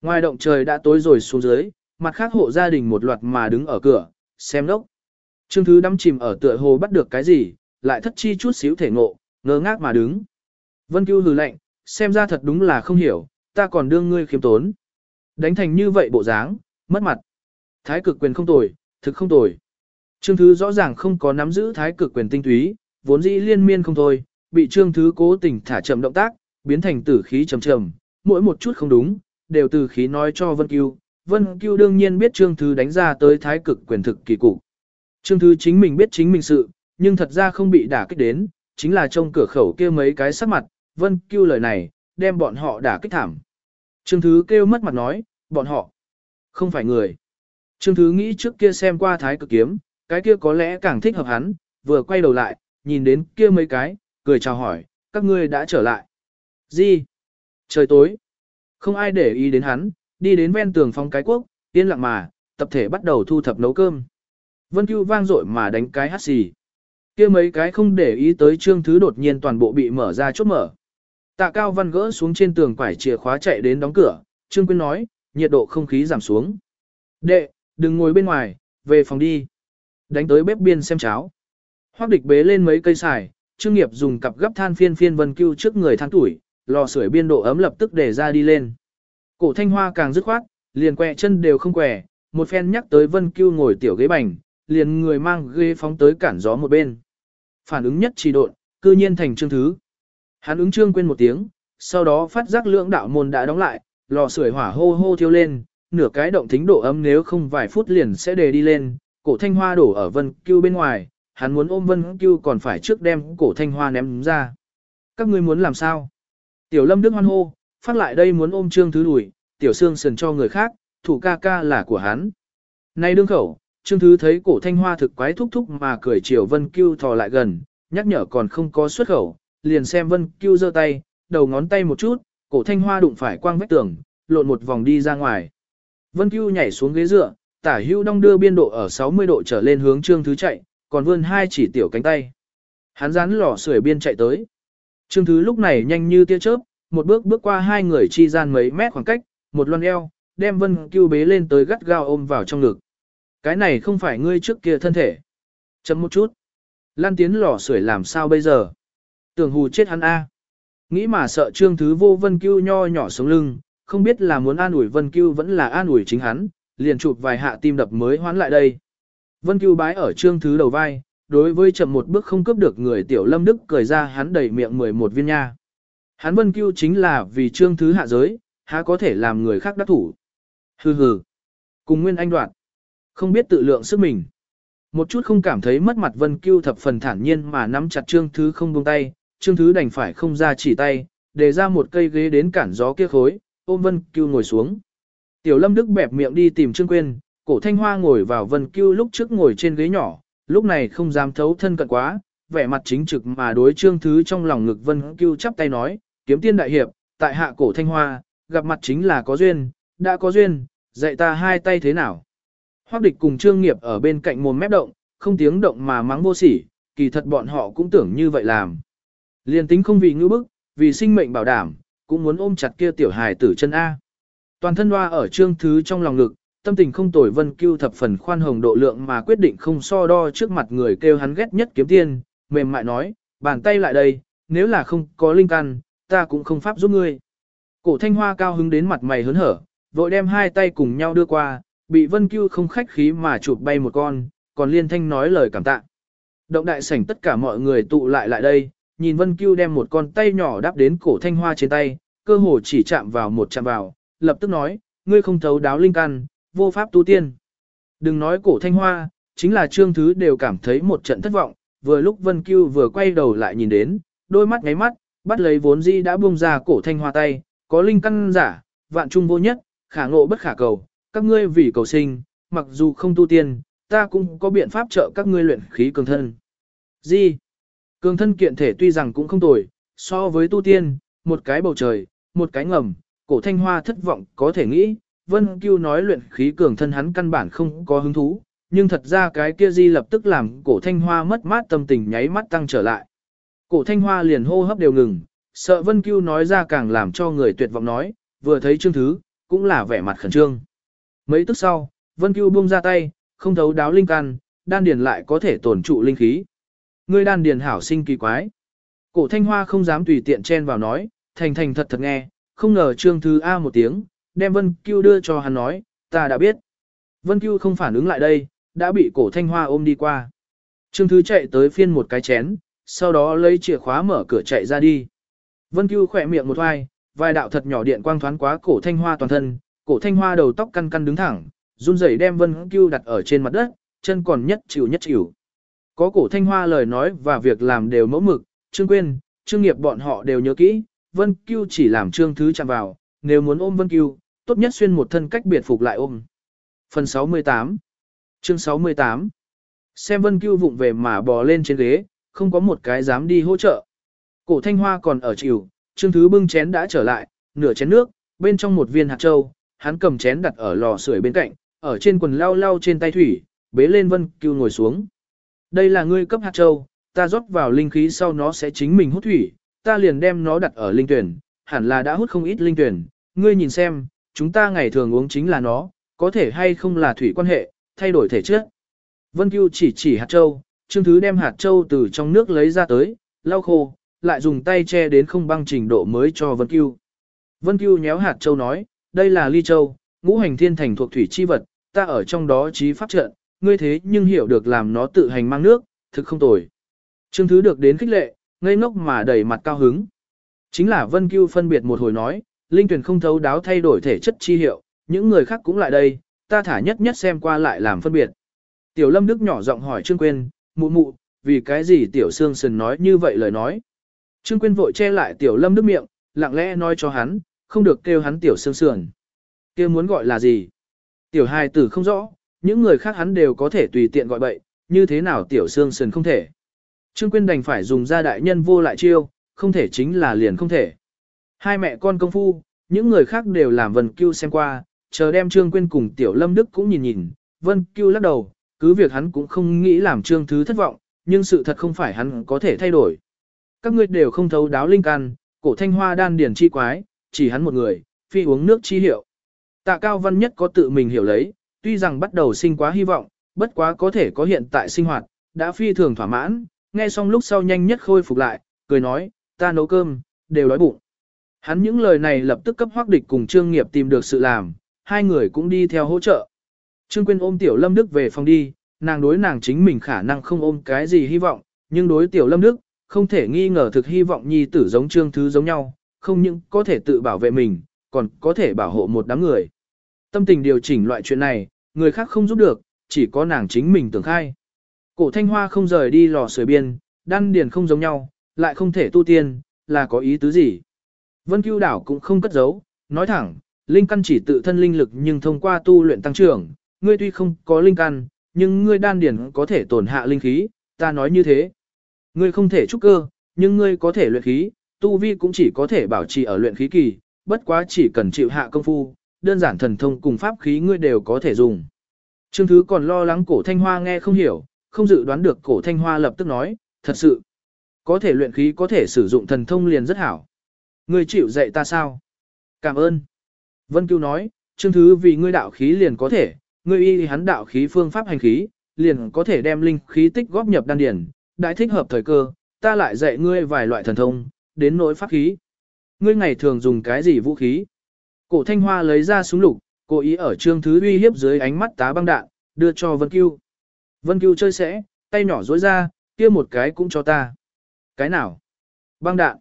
Ngoài động trời đã tối rồi xuống dưới, mặt khác hộ gia đình một loạt mà đứng ở cửa, xem đốc. Trương thứ đắm chìm ở tựa hồ bắt được cái gì, lại thất chi chút xíu thể ngộ, ngơ ngác mà đứng. Vân Cưu hừ lạnh, xem ra thật đúng là không hiểu, ta còn đương ngươi khiêm tốn. Đánh thành như vậy bộ dáng, mất mặt. Thái cực quyền không tồi, thực không tồi. Trương Thứ rõ ràng không có nắm giữ thái cực quyền tinh túy, vốn dĩ liên miên không thôi, bị Trương Thứ cố tình thả chậm động tác, biến thành tử khí trầm trầm, mỗi một chút không đúng, đều từ khí nói cho Vân Cưu. Vân Cưu đương nhiên biết Trương Thứ đánh ra tới thái cực quyền thực kỳ cục. Trương Thứ chính mình biết chính mình sự, nhưng thật ra không bị đả kích đến, chính là trong cửa khẩu kia mấy cái sắc mặt, Vân Cưu lời này, đem bọn họ đả kích thảm. Trương Thứ kêu mất mặt nói, bọn họ không phải người. Trương Thứ nghĩ trước kia xem qua thái cực kiếm, cái kia có lẽ càng thích hợp hắn, vừa quay đầu lại, nhìn đến kia mấy cái, cười chào hỏi, các ngươi đã trở lại. Gì? Trời tối. Không ai để ý đến hắn, đi đến ven tường phong cái quốc, yên lặng mà, tập thể bắt đầu thu thập nấu cơm. Vân Cưu vang dội mà đánh cái hát xì. kia mấy cái không để ý tới trương thứ đột nhiên toàn bộ bị mở ra chốt mở. Tạ Cao Văn gỡ xuống trên tường quải chìa khóa chạy đến đóng cửa, Trương Quyên nói, nhiệt độ không khí giảm xuống. Đệ, đừng ngồi bên ngoài, về phòng đi. Đánh tới bếp biên xem cháo. Hoắc địch bế lên mấy cây xài, Trương Nghiệp dùng cặp gấp than phiên phiên vân cưu trước người than tuổi, lò sưởi biên độ ấm lập tức để ra đi lên. Cổ thanh hoa càng dứt khoát, liền quẹ chân đều không quẻ, một phen nhắc tới vân cưu ngồi tiểu ghế bành, liền người mang ghế phóng tới cản gió một bên. Phản ứng nhất trì độn, cư nhiên thành trương thứ. Hắn ứng trương quên một tiếng, sau đó phát giác lưỡng đạo môn đã đóng lại, lò sưởi hỏa hô hô thiêu lên, nửa cái động thính độ ấm nếu không vài phút liền sẽ đề đi lên, cổ thanh hoa đổ ở vân cưu bên ngoài, hắn muốn ôm vân cưu còn phải trước đem cổ thanh hoa ném ra. Các ngươi muốn làm sao? Tiểu lâm đức hoan hô, phát lại đây muốn ôm trương thứ đuổi, tiểu xương sườn cho người khác, thủ ca ca là của hắn. Nay đương khẩu, trương thứ thấy cổ thanh hoa thực quái thúc thúc mà cười chiều vân cưu thò lại gần, nhắc nhở còn không có xuất khẩu, liền xem vân cưu giơ tay, đầu ngón tay một chút, cổ thanh hoa đụng phải quang vách tường, lộn một vòng đi ra ngoài. Vân cưu nhảy xuống ghế dựa, tả hưu đong đưa biên độ ở 60 độ trở lên hướng trương thứ chạy, còn vươn hai chỉ tiểu cánh tay. Hắn rán lò sưởi biên chạy tới. Trương thứ lúc này nhanh như tia chớp, một bước bước qua hai người chi gian mấy mét khoảng cách, một loan eo, đem vân cưu bế lên tới gắt gao ôm vào trong ngực. Cái này không phải ngươi trước kia thân thể. Chấm một chút. Lan tiến lò sưởi làm sao bây giờ? Tưởng hù chết hắn a. Nghĩ mà sợ trương thứ vô vân cưu nho nhỏ sống lưng, không biết là muốn an ủi vân cưu vẫn là an ủi chính hắn, liền chụp vài hạ tim đập mới hoán lại đây. Vân Cưu bái ở trương thứ đầu vai, đối với chậm một bước không cướp được người tiểu lâm đức cười ra hắn đầy miệng 11 viên nha. Hắn Vân Cưu chính là vì trương thứ hạ giới, há có thể làm người khác đắc thủ. Hừ hừ. Cùng Nguyên Anh đoạn. Không biết tự lượng sức mình. Một chút không cảm thấy mất mặt Vân Cưu thập phần thản nhiên mà nắm chặt Trương Thứ không buông tay, Trương Thứ đành phải không ra chỉ tay, để ra một cây ghế đến cản gió kia khối, ôm Vân Cưu ngồi xuống. Tiểu Lâm Đức bẹp miệng đi tìm Trương Quyên, cổ Thanh Hoa ngồi vào Vân Cưu lúc trước ngồi trên ghế nhỏ, lúc này không dám thấu thân cận quá, vẻ mặt chính trực mà đối Trương Thứ trong lòng ngực Vân Cưu chắp tay nói, kiếm tiên đại hiệp, tại hạ cổ Thanh Hoa, gặp mặt chính là có duyên, đã có duyên, dạy ta hai tay thế nào. Hoắc địch cùng trương nghiệp ở bên cạnh mồm mép động, không tiếng động mà mắng vô sỉ, kỳ thật bọn họ cũng tưởng như vậy làm. Liên tính không vì ngữ bức, vì sinh mệnh bảo đảm, cũng muốn ôm chặt kia tiểu hài tử chân A. Toàn thân hoa ở trương thứ trong lòng ngực, tâm tình không tồi vân cưu thập phần khoan hồng độ lượng mà quyết định không so đo trước mặt người kêu hắn ghét nhất kiếm tiên, mềm mại nói, bàn tay lại đây, nếu là không có linh căn, ta cũng không pháp giúp ngươi. Cổ thanh hoa cao hứng đến mặt mày hớn hở, vội đem hai tay cùng nhau đưa qua, bị Vân Cưu không khách khí mà chụp bay một con, còn liên thanh nói lời cảm tạ. Động đại sảnh tất cả mọi người tụ lại lại đây, nhìn Vân Cưu đem một con tay nhỏ đáp đến cổ thanh hoa trên tay, cơ hồ chỉ chạm vào một chạm vào, lập tức nói, ngươi không thấu đáo linh căn, vô pháp tu tiên. Đừng nói cổ thanh hoa, chính là trương thứ đều cảm thấy một trận thất vọng, vừa lúc Vân Cưu vừa quay đầu lại nhìn đến, đôi mắt ngáy mắt, bắt lấy vốn di đã buông ra cổ thanh hoa tay, có linh căn giả, vạn trung vô nhất, khả ngộ bất khả cầu, các ngươi vì cầu sinh, mặc dù không tu tiên, ta cũng có biện pháp trợ các ngươi luyện khí cường thân. Di, Cường thân kiện thể tuy rằng cũng không tồi, so với tu tiên, một cái bầu trời, một cái ngầm, cổ thanh hoa thất vọng có thể nghĩ, Vân Cưu nói luyện khí cường thân hắn căn bản không có hứng thú, nhưng thật ra cái kia di lập tức làm cổ thanh hoa mất mát tâm tình nháy mắt tăng trở lại. Cổ thanh hoa liền hô hấp đều ngừng, sợ Vân Cưu nói ra càng làm cho người tuyệt vọng nói, vừa thấy chương thứ, cũng là vẻ mặt khẩn trương. Mấy tức sau, Vân Cưu buông ra tay, không thấu đáo linh căn, đan điền lại có thể tổn trụ linh khí. Ngươi đan điền hảo sinh kỳ quái. Cổ Thanh Hoa không dám tùy tiện chen vào nói, thành thành thật thật nghe, không ngờ Trương thứ A một tiếng, đem Vân Cưu đưa cho hắn nói, ta đã biết. Vân Cưu không phản ứng lại đây, đã bị cổ Thanh Hoa ôm đi qua. Trương Thứ chạy tới phiên một cái chén, sau đó lấy chìa khóa mở cửa chạy ra đi. Vân Cưu khỏe miệng một hoài, vài đạo thật nhỏ điện quang thoáng quá cổ Thanh Hoa toàn thân, cổ thanh hoa đầu tóc căn căn đứng thẳng, run rẩy đem Vân Cưu đặt ở trên mặt đất, chân còn nhất chịu nhất chịu. Có cổ thanh hoa lời nói và việc làm đều mẫu mực, Trương Quyên, Trương Nghiệp bọn họ đều nhớ kỹ, Vân Cưu chỉ làm Trương Thứ chạm vào, nếu muốn ôm Vân Cưu, tốt nhất xuyên một thân cách biệt phục lại ôm. Phần 68 Chương 68 Xem Vân Cưu vụng về mà bò lên trên ghế, không có một cái dám đi hỗ trợ. Cổ thanh hoa còn ở chịu, Trương Thứ bưng chén đã trở lại, nửa chén nước, bên trong một viên hạt châu, hắn cầm chén đặt ở lò sưởi bên cạnh, ở trên quần lau lau trên tay thủy, bế lên Vân Cưu ngồi xuống. Đây là ngươi cấp hạt châu, ta rót vào linh khí sau nó sẽ chính mình hút thủy, ta liền đem nó đặt ở linh tuyển, hẳn là đã hút không ít linh tuyển, ngươi nhìn xem, chúng ta ngày thường uống chính là nó, có thể hay không là thủy quan hệ, thay đổi thể chất. Vân Cưu chỉ chỉ hạt châu, Trương Thứ đem hạt châu từ trong nước lấy ra tới, lau khô, lại dùng tay che đến không băng trình độ mới cho Vân Cưu. Vân Cưu nhéo hạt châu nói, đây là ly châu, ngũ hành thiên thành thuộc thủy chi vật, ta ở trong đó trí pháp trận, ngươi thế nhưng hiểu được làm nó tự hành mang nước, thực không tồi. Trương Thứ được đến khích lệ, ngây ngốc mà đầy mặt cao hứng. Chính là Vân Cưu phân biệt một hồi nói, linh tuyển không thấu đáo thay đổi thể chất chi hiệu, những người khác cũng lại đây, ta thả nhất nhất xem qua lại làm phân biệt. Tiểu Lâm Đức nhỏ giọng hỏi Trương Quyên, mụ mụ, vì cái gì Tiểu Sương Sần nói như vậy lời nói. Trương Quyên vội che lại Tiểu Lâm Đức miệng, lặng lẽ nói cho hắn, không được kêu hắn tiểu sương sườn. kia muốn gọi là gì? Tiểu hài tử không rõ, những người khác hắn đều có thể tùy tiện gọi bậy, như thế nào tiểu sương sườn không thể. Trương Quyên đành phải dùng ra đại nhân vô lại chiêu, không thể chính là liền không thể. Hai mẹ con công phu, những người khác đều làm Vân Cưu xem qua, chờ đem Trương Quyên cùng Tiểu Lâm Đức cũng nhìn nhìn, Vân Cưu lắc đầu, cứ việc hắn cũng không nghĩ làm Trương Thứ thất vọng, nhưng sự thật không phải hắn có thể thay đổi. Các ngươi đều không thấu đáo linh căn, cổ thanh hoa đan điển chi quái, chỉ hắn một người, phi uống nước chi hiệu. Tạ Cao Văn nhất có tự mình hiểu lấy, tuy rằng bắt đầu sinh quá hy vọng, bất quá có thể có hiện tại sinh hoạt, đã phi thường thỏa mãn, nghe xong lúc sau nhanh nhất khôi phục lại, cười nói, ta nấu cơm, đều đói bụng. Hắn những lời này lập tức cấp hoác địch cùng Trương Nghiệp tìm được sự làm, hai người cũng đi theo hỗ trợ. Trương Quyên ôm Tiểu Lâm Đức về phòng đi, nàng đối nàng chính mình khả năng không ôm cái gì hy vọng, nhưng đối tiểu lâm đức, không thể nghi ngờ thực hy vọng nhi tử giống trương thứ giống nhau, không những có thể tự bảo vệ mình, còn có thể bảo hộ một đám người. Tâm tình điều chỉnh loại chuyện này, người khác không giúp được, chỉ có nàng chính mình tưởng khai. Cổ thanh hoa không rời đi lò sưởi biên, đan điền không giống nhau, lại không thể tu tiên, là có ý tứ gì. Vân Cưu Đảo cũng không cất giấu, nói thẳng, linh căn chỉ tự thân linh lực nhưng thông qua tu luyện tăng trưởng, ngươi tuy không có linh căn, nhưng ngươi đan điển có thể tổn hạ linh khí, ta nói như thế. Ngươi không thể trúc cơ, nhưng ngươi có thể luyện khí, tu vi cũng chỉ có thể bảo trì ở luyện khí kỳ, bất quá chỉ cần chịu hạ công phu, đơn giản thần thông cùng pháp khí ngươi đều có thể dùng. Trương Thứ còn lo lắng cổ thanh hoa nghe không hiểu, không dự đoán được cổ thanh hoa lập tức nói, thật sự, có thể luyện khí có thể sử dụng thần thông liền rất hảo. Ngươi chịu dạy ta sao? Cảm ơn. Vân Cưu nói, chương Thứ vì ngươi đạo khí liền có thể, ngươi y hắn đạo khí phương pháp hành khí, liền có thể đem linh khí tích góp nhập đan điển, đại thích hợp thời cơ, ta lại dạy ngươi vài loại thần thông, đến nỗi pháp khí. Ngươi ngày thường dùng cái gì vũ khí? Cổ Thanh Hoa lấy ra súng lục, cố ý ở Trương Thứ uy hiếp dưới ánh mắt tá băng đạn, đưa cho Vân Cưu. Vân Cưu chơi sẽ, tay nhỏ dối ra, kia một cái cũng cho ta. Cái nào? Băng đạn.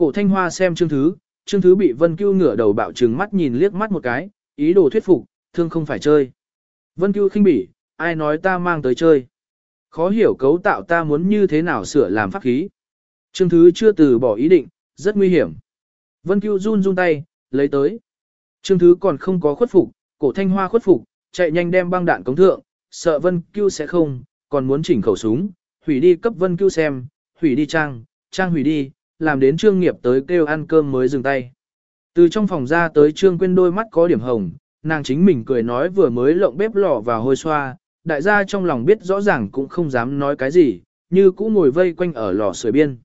Cổ Thanh Hoa xem Trương Thứ, Trương Thứ bị Vân Cưu ngửa đầu bạo trừng mắt nhìn liếc mắt một cái, ý đồ thuyết phục, thương không phải chơi. Vân Cưu khinh bỉ, ai nói ta mang tới chơi. Khó hiểu cấu tạo ta muốn như thế nào sửa làm pháp khí. Trương Thứ chưa từ bỏ ý định, rất nguy hiểm. Vân Cưu run run tay, lấy tới. Trương Thứ còn không có khuất phục, cổ thanh hoa khuất phục, chạy nhanh đem băng đạn cống thượng, sợ Vân Cưu sẽ không, còn muốn chỉnh khẩu súng, hủy đi cấp Vân Cưu xem, hủy đi trang, trang hủy đi, làm đến Trương Nghiệp tới kêu ăn cơm mới dừng tay. Từ trong phòng ra tới Trương Quyên đôi mắt có điểm hồng, nàng chính mình cười nói vừa mới lộng bếp lò vào hôi xoa, đại gia trong lòng biết rõ ràng cũng không dám nói cái gì, như cũ ngồi vây quanh ở lò sưởi biên.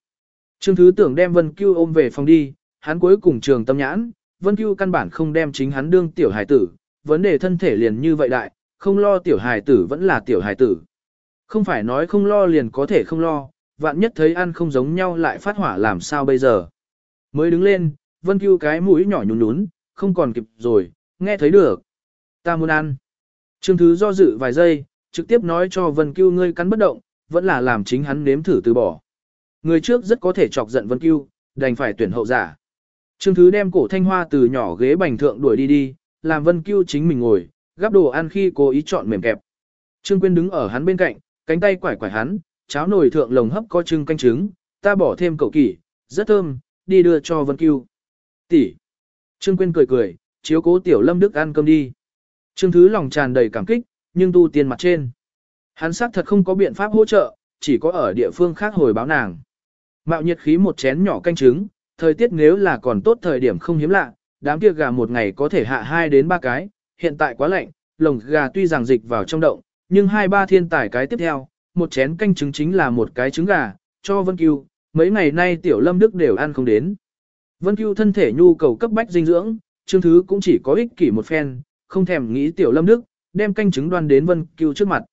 Trương Thứ tưởng đem Vân Cưu ôm về phòng đi, hắn cuối cùng trường tâm nhãn, Vân Cưu căn bản không đem chính hắn đương tiểu hài tử, vấn đề thân thể liền như vậy đại, không lo tiểu hài tử vẫn là tiểu hài tử. Không phải nói không lo liền có thể không lo, vạn nhất thấy ăn không giống nhau lại phát hỏa làm sao bây giờ. Mới đứng lên, Vân Cưu cái mũi nhỏ nhún nhún, không còn kịp rồi, nghe thấy được. Ta muốn ăn. Trương Thứ do dự vài giây, trực tiếp nói cho Vân Cưu ngươi cắn bất động, vẫn là làm chính hắn nếm thử từ bỏ. Người trước rất có thể chọc giận Vân Cưu, đành phải tuyển hậu giả. Trương Thứ đem cổ thanh hoa từ nhỏ ghế bành thượng đuổi đi đi, làm Vân Cưu chính mình ngồi, gắp đồ ăn khi cố ý chọn mềm kẹp. Trương Quyên đứng ở hắn bên cạnh, cánh tay quải quải hắn, cháo nồi thượng lồng hấp có trưng canh trứng, ta bỏ thêm cậu kỷ, rất thơm, đi đưa cho Vân Cưu. Tỷ. Trương Quyên cười cười, chiếu cố tiểu lâm đức ăn cơm đi. Trương Thứ lòng tràn đầy cảm kích, nhưng tu tiên mặt trên. Hắn xác thật không có biện pháp hỗ trợ, chỉ có ở địa phương khác hồi báo nàng. Mạo nhiệt khí một chén nhỏ canh trứng, thời tiết nếu là còn tốt thời điểm không hiếm lạ, đám kia gà một ngày có thể hạ 2 đến 3 cái, hiện tại quá lạnh, lồng gà tuy rằng dịch vào trong động, nhưng hai ba thiên tài cái tiếp theo, một chén canh trứng chính là một cái trứng gà, cho Vân Cưu, mấy ngày nay tiểu lâm đức đều ăn không đến. Vân Cưu thân thể nhu cầu cấp bách dinh dưỡng, chương thứ cũng chỉ có ích kỷ một phen, không thèm nghĩ tiểu lâm đức, đem canh trứng đoan đến Vân Cưu trước mặt.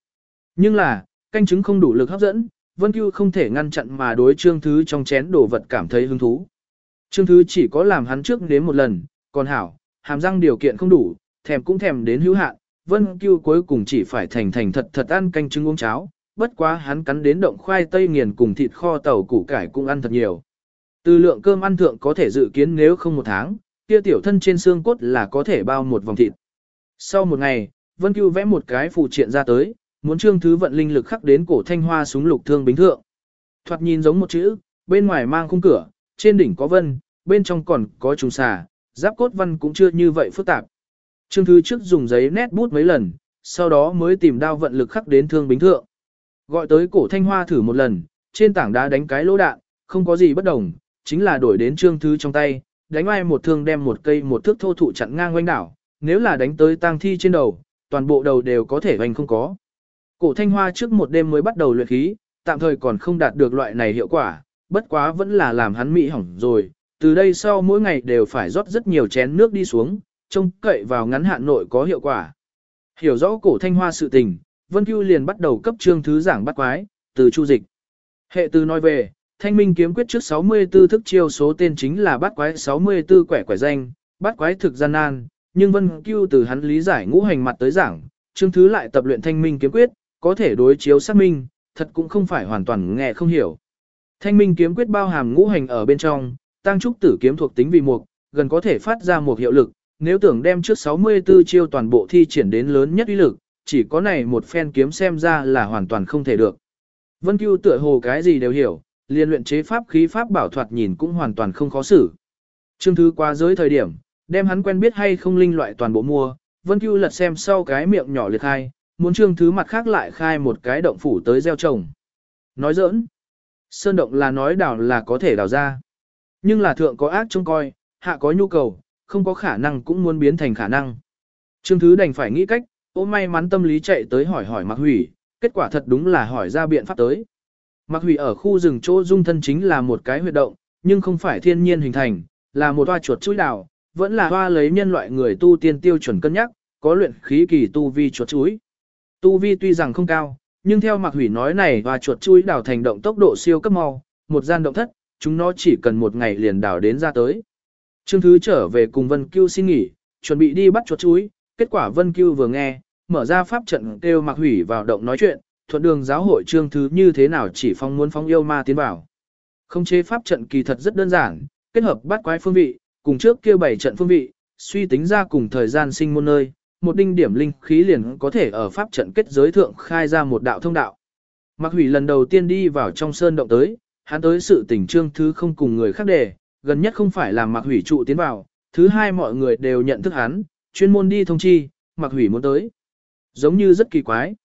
Nhưng là, canh trứng không đủ lực hấp dẫn, Vân Cưu không thể ngăn chặn mà đối trương thứ trong chén đồ vật cảm thấy hứng thú. Trương thứ chỉ có làm hắn trước đến một lần, còn hảo, hàm răng điều kiện không đủ, thèm cũng thèm đến hữu hạn, Vân Cưu cuối cùng chỉ phải thành thành thật thật ăn canh trứng uống cháo, bất quá hắn cắn đến động khoai tây nghiền cùng thịt kho tàu củ cải cũng ăn thật nhiều. Từ lượng cơm ăn thượng có thể dự kiến nếu không một tháng, kia tiểu thân trên xương cốt là có thể bao một vòng thịt. Sau một ngày, Vân Cưu vẽ một cái phụ triện ra tới, muốn trương thứ vận linh lực khắc đến cổ thanh hoa súng lục thương bính thượng. Thoạt nhìn giống một chữ, bên ngoài mang khung cửa, trên đỉnh có vân, bên trong còn có trùng xà, giáp cốt văn cũng chưa như vậy phức tạp. Trương thứ trước dùng giấy nét bút mấy lần, sau đó mới tìm đao vận lực khắc đến thương bính thượng. Gọi tới cổ thanh hoa thử một lần, trên tảng đá đánh cái lỗ đạn, không có gì bất đồng, chính là đổi đến trương thứ trong tay, đánh ai một thương đem một cây một thước thô thụ chặn ngang quanh đảo, nếu là đánh tới tang thi trên đầu, toàn bộ đầu đều có thể hoành không có. Cổ thanh hoa trước một đêm mới bắt đầu luyện khí, tạm thời còn không đạt được loại này hiệu quả, bất quá vẫn là làm hắn mỹ hỏng rồi, từ đây sau mỗi ngày đều phải rót rất nhiều chén nước đi xuống, trông cậy vào ngắn hạn nội có hiệu quả. Hiểu rõ cổ thanh hoa sự tình, Vân Cưu liền bắt đầu cấp trương thứ giảng bắt quái, từ chu dịch. Hệ từ nói về, thanh minh kiếm quyết trước 64 thức chiêu số tên chính là bắt quái 64 quẻ quẻ danh, bắt quái thực gian nan, nhưng Vân Cưu từ hắn lý giải ngũ hành mặt tới giảng, chương thứ lại tập luyện thanh minh kiếm quyết, có thể đối chiếu xác minh, thật cũng không phải hoàn toàn nghe không hiểu. Thanh minh kiếm quyết bao hàm ngũ hành ở bên trong, tăng trúc tử kiếm thuộc tính vì mục, gần có thể phát ra một hiệu lực, nếu tưởng đem trước 64 chiêu toàn bộ thi triển đến lớn nhất uy lực, chỉ có này một phen kiếm xem ra là hoàn toàn không thể được. Vân Cưu tựa hồ cái gì đều hiểu, liên luyện chế pháp khí pháp bảo thoạt nhìn cũng hoàn toàn không khó xử. Trương Thứ qua giới thời điểm, đem hắn quen biết hay không linh loại toàn bộ mua, Vân Cưu lật xem sau cái miệng nhỏ liệt khai, muốn Trương Thứ mặt khác lại khai một cái động phủ tới gieo trồng. Nói giỡn, sơn động là nói đào là có thể đào ra. Nhưng là thượng có ác trông coi, hạ có nhu cầu, không có khả năng cũng muốn biến thành khả năng. Trương Thứ đành phải nghĩ cách, Ô may mắn tâm lý chạy tới hỏi hỏi Mạc Hủy, kết quả thật đúng là hỏi ra biện pháp tới. Mạc Hủy ở khu rừng chỗ dung thân chính là một cái huyệt động, nhưng không phải thiên nhiên hình thành, là một toa chuột chuối đào, vẫn là toa lấy nhân loại người tu tiên tiêu chuẩn cân nhắc, có luyện khí kỳ tu vi chuột chuối. Tu vi tuy rằng không cao, nhưng theo Mạc Hủy nói này hoa chuột chuối đào thành động tốc độ siêu cấp mau, một gian động thất, chúng nó chỉ cần một ngày liền đào đến ra tới. Trương Thứ trở về cùng Vân Cưu xin nghỉ, chuẩn bị đi bắt chuột chuối, kết quả Vân Cưu vừa nghe, mở ra pháp trận kêu Mạc Hủy vào động nói chuyện, thuận đường giáo hội Trương Thứ như thế nào chỉ phong muốn phóng yêu ma tiến vào. Không chế pháp trận kỳ thật rất đơn giản, kết hợp bắt quái phương vị, cùng trước kêu bảy trận phương vị, suy tính ra cùng thời gian sinh môn nơi, một đinh điểm linh khí liền có thể ở pháp trận kết giới thượng khai ra một đạo thông đạo. Mạc Hủy lần đầu tiên đi vào trong sơn động tới, hắn tới sự tình trương thứ không cùng người khác đề, gần nhất không phải là Mạc Hủy trụ tiến vào, thứ hai mọi người đều nhận thức hắn, chuyên môn đi thông chi, Mạc Hủy muốn tới. Giống như rất kỳ quái.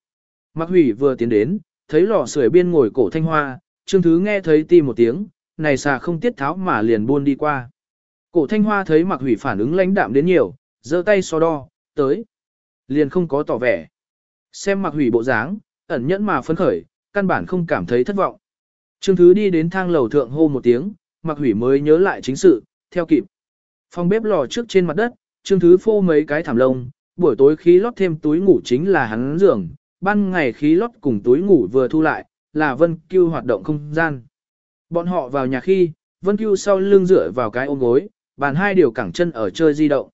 Mạc Hủy vừa tiến đến, thấy lò sưởi biên ngồi cổ thanh hoa, trương thứ nghe thấy ti một tiếng, này xà không tiết tháo mà liền buôn đi qua. Cổ thanh hoa thấy Mạc Hủy phản ứng lãnh đạm đến nhiều, giơ tay so đo, tới. Liền không có tỏ vẻ. Xem Mạc Hủy bộ dáng, ẩn nhẫn mà phấn khởi, căn bản không cảm thấy thất vọng. Trương Thứ đi đến thang lầu thượng hô một tiếng, Mạc Hủy mới nhớ lại chính sự, theo kịp. Phòng bếp lò trước trên mặt đất, Trương Thứ phô mấy cái thảm lông, buổi tối khí lót thêm túi ngủ chính là hắn giường, ban ngày khí lót cùng túi ngủ vừa thu lại, là Vân Cưu hoạt động không gian. Bọn họ vào nhà khi, Vân Cưu sau lưng dựa vào cái ôm gối, bàn hai điều cẳng chân ở chơi di động.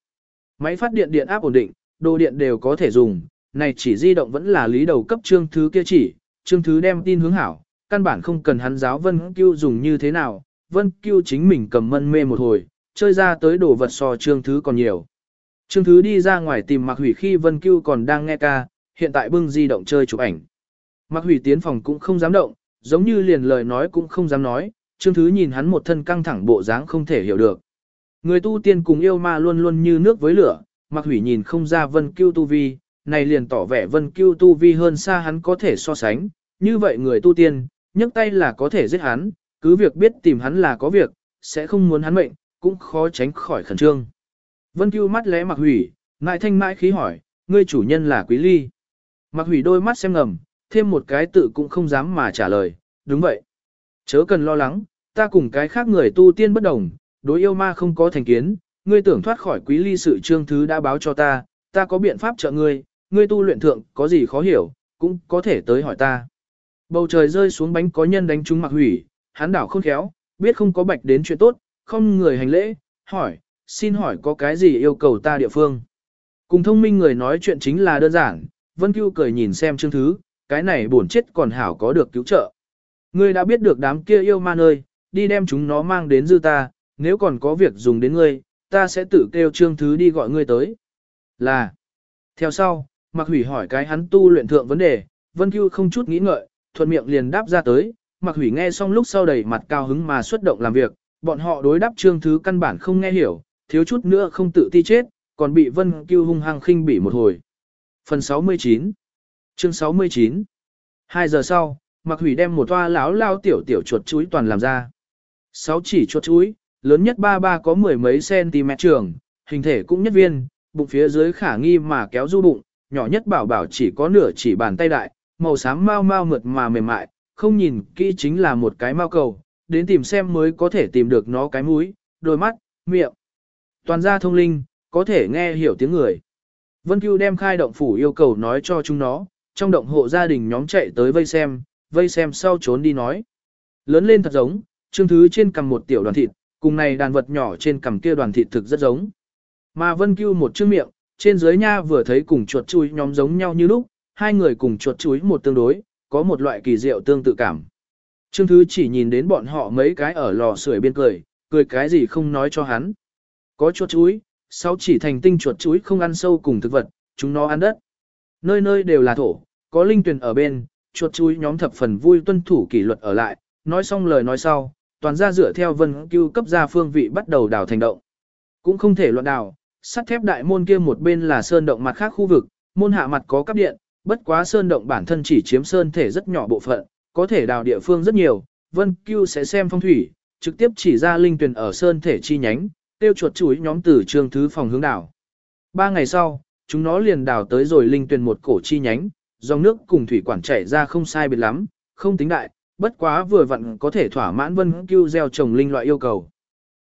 Máy phát điện điện áp ổn định, đồ điện đều có thể dùng, này chỉ di động vẫn là lý đầu cấp trương thứ kia chỉ, trương thứ đem tin hướng hảo, căn bản không cần hắn giáo Vân Cưu dùng như thế nào, Vân Cưu chính mình cầm mân mê một hồi, chơi ra tới đồ vật so trương thứ còn nhiều. Trương thứ đi ra ngoài tìm Mạc Hủy khi Vân Cưu còn đang nghe ca, hiện tại bưng di động chơi chụp ảnh. Mạc Hủy tiến phòng cũng không dám động, giống như liền lời nói cũng không dám nói, Trương Thứ nhìn hắn một thân căng thẳng bộ dáng không thể hiểu được. Người tu tiên cùng yêu ma luôn luôn như nước với lửa, Mạc Hủy nhìn không ra Vân Cưu tu vi, này liền tỏ vẻ Vân Cưu tu vi hơn xa hắn có thể so sánh, như vậy người tu tiên, nhấc tay là có thể giết hắn, cứ việc biết tìm hắn là có việc, sẽ không muốn hắn mệnh, cũng khó tránh khỏi khẩn trương. Vân Cưu mắt lé Mạc Hủy, ngại thanh mãi khí hỏi, ngươi chủ nhân là Quý Ly. Mạc Hủy đôi mắt xem ngầm, thêm một cái tự cũng không dám mà trả lời, đúng vậy. Chớ cần lo lắng, ta cùng cái khác người tu tiên bất đồng, đối yêu ma không có thành kiến, ngươi tưởng thoát khỏi quý ly sự trương thứ đã báo cho ta, ta có biện pháp trợ ngươi, ngươi tu luyện thượng có gì khó hiểu, cũng có thể tới hỏi ta. Bầu trời rơi xuống bánh có nhân đánh trúng mặc hủy, hắn đảo khôn khéo, biết không có bạch đến chuyện tốt, không người hành lễ, hỏi, xin hỏi có cái gì yêu cầu ta địa phương. Cùng thông minh người nói chuyện chính là đơn giản, Vân Cưu cười nhìn xem chương thứ, cái này bổn chết còn hảo có được cứu trợ. Ngươi đã biết được đám kia yêu ma nơi, đi đem chúng nó mang đến dư ta, nếu còn có việc dùng đến ngươi, ta sẽ tự kêu trương thứ đi gọi ngươi tới. Là. Theo sau, Mạc Hủy hỏi cái hắn tu luyện thượng vấn đề, Vân Cưu không chút nghĩ ngợi, thuận miệng liền đáp ra tới, Mạc Hủy nghe xong lúc sau đầy mặt cao hứng mà xuất động làm việc, bọn họ đối đáp trương thứ căn bản không nghe hiểu, thiếu chút nữa không tự ti chết, còn bị Vân Cưu hung hăng khinh bỉ một hồi. Phần 69 Chương 69 Hai giờ sau, Mạc Hủy đem một toa lão lao tiểu tiểu chuột chuối toàn làm ra. Sáu chỉ chuột chuối, lớn nhất ba ba có mười mấy cm trường, hình thể cũng nhất viên, bụng phía dưới khả nghi mà kéo du bụng, nhỏ nhất bảo bảo chỉ có nửa chỉ bàn tay đại, màu xám mau mau mượt mà mềm mại, không nhìn kỹ chính là một cái mau cầu, đến tìm xem mới có thể tìm được nó cái mũi, đôi mắt, miệng. Toàn gia thông linh, có thể nghe hiểu tiếng người. Vân Cưu đem khai động phủ yêu cầu nói cho chúng nó, trong động hộ gia đình nhóm chạy tới vây xem, vây xem sau trốn đi nói. Lớn lên thật giống, trương thứ trên cầm một tiểu đoàn thịt, cùng này đàn vật nhỏ trên cầm kia đoàn thịt thực rất giống. Mà Vân Cưu một chữ miệng, trên dưới nha vừa thấy cùng chuột chui nhóm giống nhau như lúc, hai người cùng chuột chuối một tương đối, có một loại kỳ diệu tương tự cảm. Trương Thứ chỉ nhìn đến bọn họ mấy cái ở lò sưởi biên cười, cười cái gì không nói cho hắn. Có chuột chuối, sau chỉ thành tinh chuột chuối không ăn sâu cùng thực vật, chúng nó ăn đất. Nơi nơi đều là thổ, có linh tuyển ở bên, chuột chuối nhóm thập phần vui tuân thủ kỷ luật ở lại, nói xong lời nói sau, toàn ra dựa theo vân cưu cấp ra phương vị bắt đầu đào thành động. Cũng không thể loạn đào, sắt thép đại môn kia một bên là sơn động mặt khác khu vực, môn hạ mặt có cấp điện, bất quá sơn động bản thân chỉ chiếm sơn thể rất nhỏ bộ phận, có thể đào địa phương rất nhiều, Vân Cưu sẽ xem phong thủy, trực tiếp chỉ ra linh tuyển ở sơn thể chi nhánh, tiêu chuột chuối nhóm từ trường thứ phòng hướng đảo. Ba ngày sau, chúng nó liền đào tới rồi linh tuyển một cổ chi nhánh, dòng nước cùng thủy quản chảy ra không sai biệt lắm, không tính đại, bất quá vừa vặn có thể thỏa mãn Vân Cưu gieo trồng linh loại yêu cầu.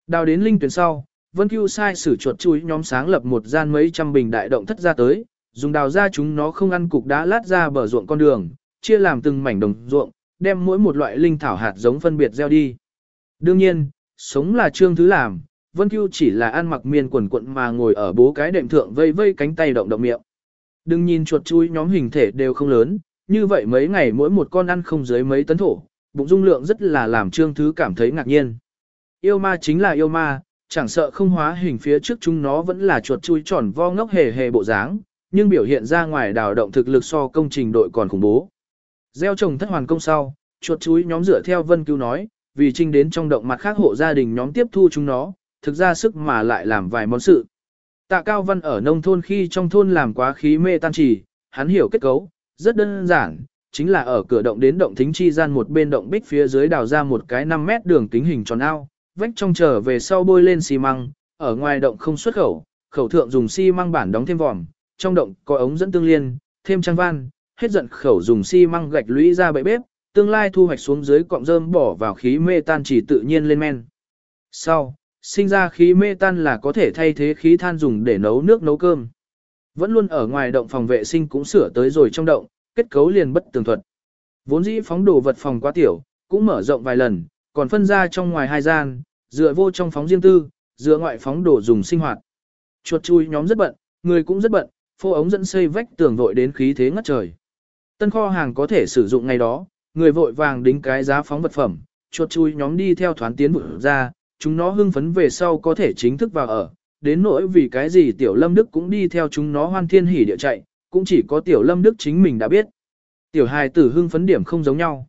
Đào đến linh tuyển sau, Vân Cưu sai sử chuột chuối nhóm sáng lập một gian mấy trăm bình đại động thất ra tới, dùng đào ra chúng nó không ăn cục đá lát ra bờ ruộng con đường, chia làm từng mảnh đồng ruộng, đem mỗi một loại linh thảo hạt giống phân biệt gieo đi. Đương nhiên, sống là trương thứ làm, Vân Cưu chỉ là ăn mặc miên quần quận mà ngồi ở bố cái đệm thượng vây vây cánh tay động động miệng. Đừng nhìn chuột chui nhóm hình thể đều không lớn, như vậy mấy ngày mỗi một con ăn không dưới mấy tấn thổ, bụng dung lượng rất là làm trương thứ cảm thấy ngạc nhiên. Yêu ma chính là yêu ma, chẳng sợ không hóa hình phía trước chúng nó vẫn là chuột chui tròn vo ngốc hề hề bộ dáng, nhưng biểu hiện ra ngoài đào động thực lực so công trình đội còn khủng bố. Gieo trồng thất hoàn công sau, chuột chuối nhóm dựa theo Vân Cứu nói, vì trinh đến trong động mặt khác hộ gia đình nhóm tiếp thu chúng nó, thực ra sức mà lại làm vài món sự. Tạ Cao Văn ở nông thôn khi trong thôn làm quá khí mê tan trì, hắn hiểu kết cấu, rất đơn giản, chính là ở cửa động đến động thính chi gian một bên động bích phía dưới đào ra một cái 5 mét đường kính hình tròn ao, vách trong trở về sau bôi lên xi măng, ở ngoài động không xuất khẩu, khẩu thượng dùng xi măng bản đóng thêm vòm, trong động có ống dẫn tương liên, thêm trang van, hết giận khẩu dùng xi măng gạch lũy ra bậy bếp, tương lai thu hoạch xuống dưới cọng rơm bỏ vào khí mê tan chỉ tự nhiên lên men. Sau, sinh ra khí mê tan là có thể thay thế khí than dùng để nấu nước nấu cơm. Vẫn luôn ở ngoài động phòng vệ sinh cũng sửa tới rồi trong động, kết cấu liền bất tường thuật. Vốn dĩ phóng đồ vật phòng quá tiểu, cũng mở rộng vài lần, còn phân ra trong ngoài hai gian, dựa vô trong phóng riêng tư, dựa ngoại phóng đồ dùng sinh hoạt. Chuột chui nhóm rất bận, người cũng rất bận, phô ống dẫn xây vách tường vội đến khí thế ngất trời. Tân kho hàng có thể sử dụng ngày đó, người vội vàng đính cái giá phóng vật phẩm, chuột chui nhóm đi theo thoán tiến vụ ra, chúng nó hưng phấn về sau có thể chính thức vào ở, đến nỗi vì cái gì tiểu lâm đức cũng đi theo chúng nó hoan thiên hỉ địa chạy, cũng chỉ có tiểu lâm đức chính mình đã biết. Tiểu hài tử hưng phấn điểm không giống nhau.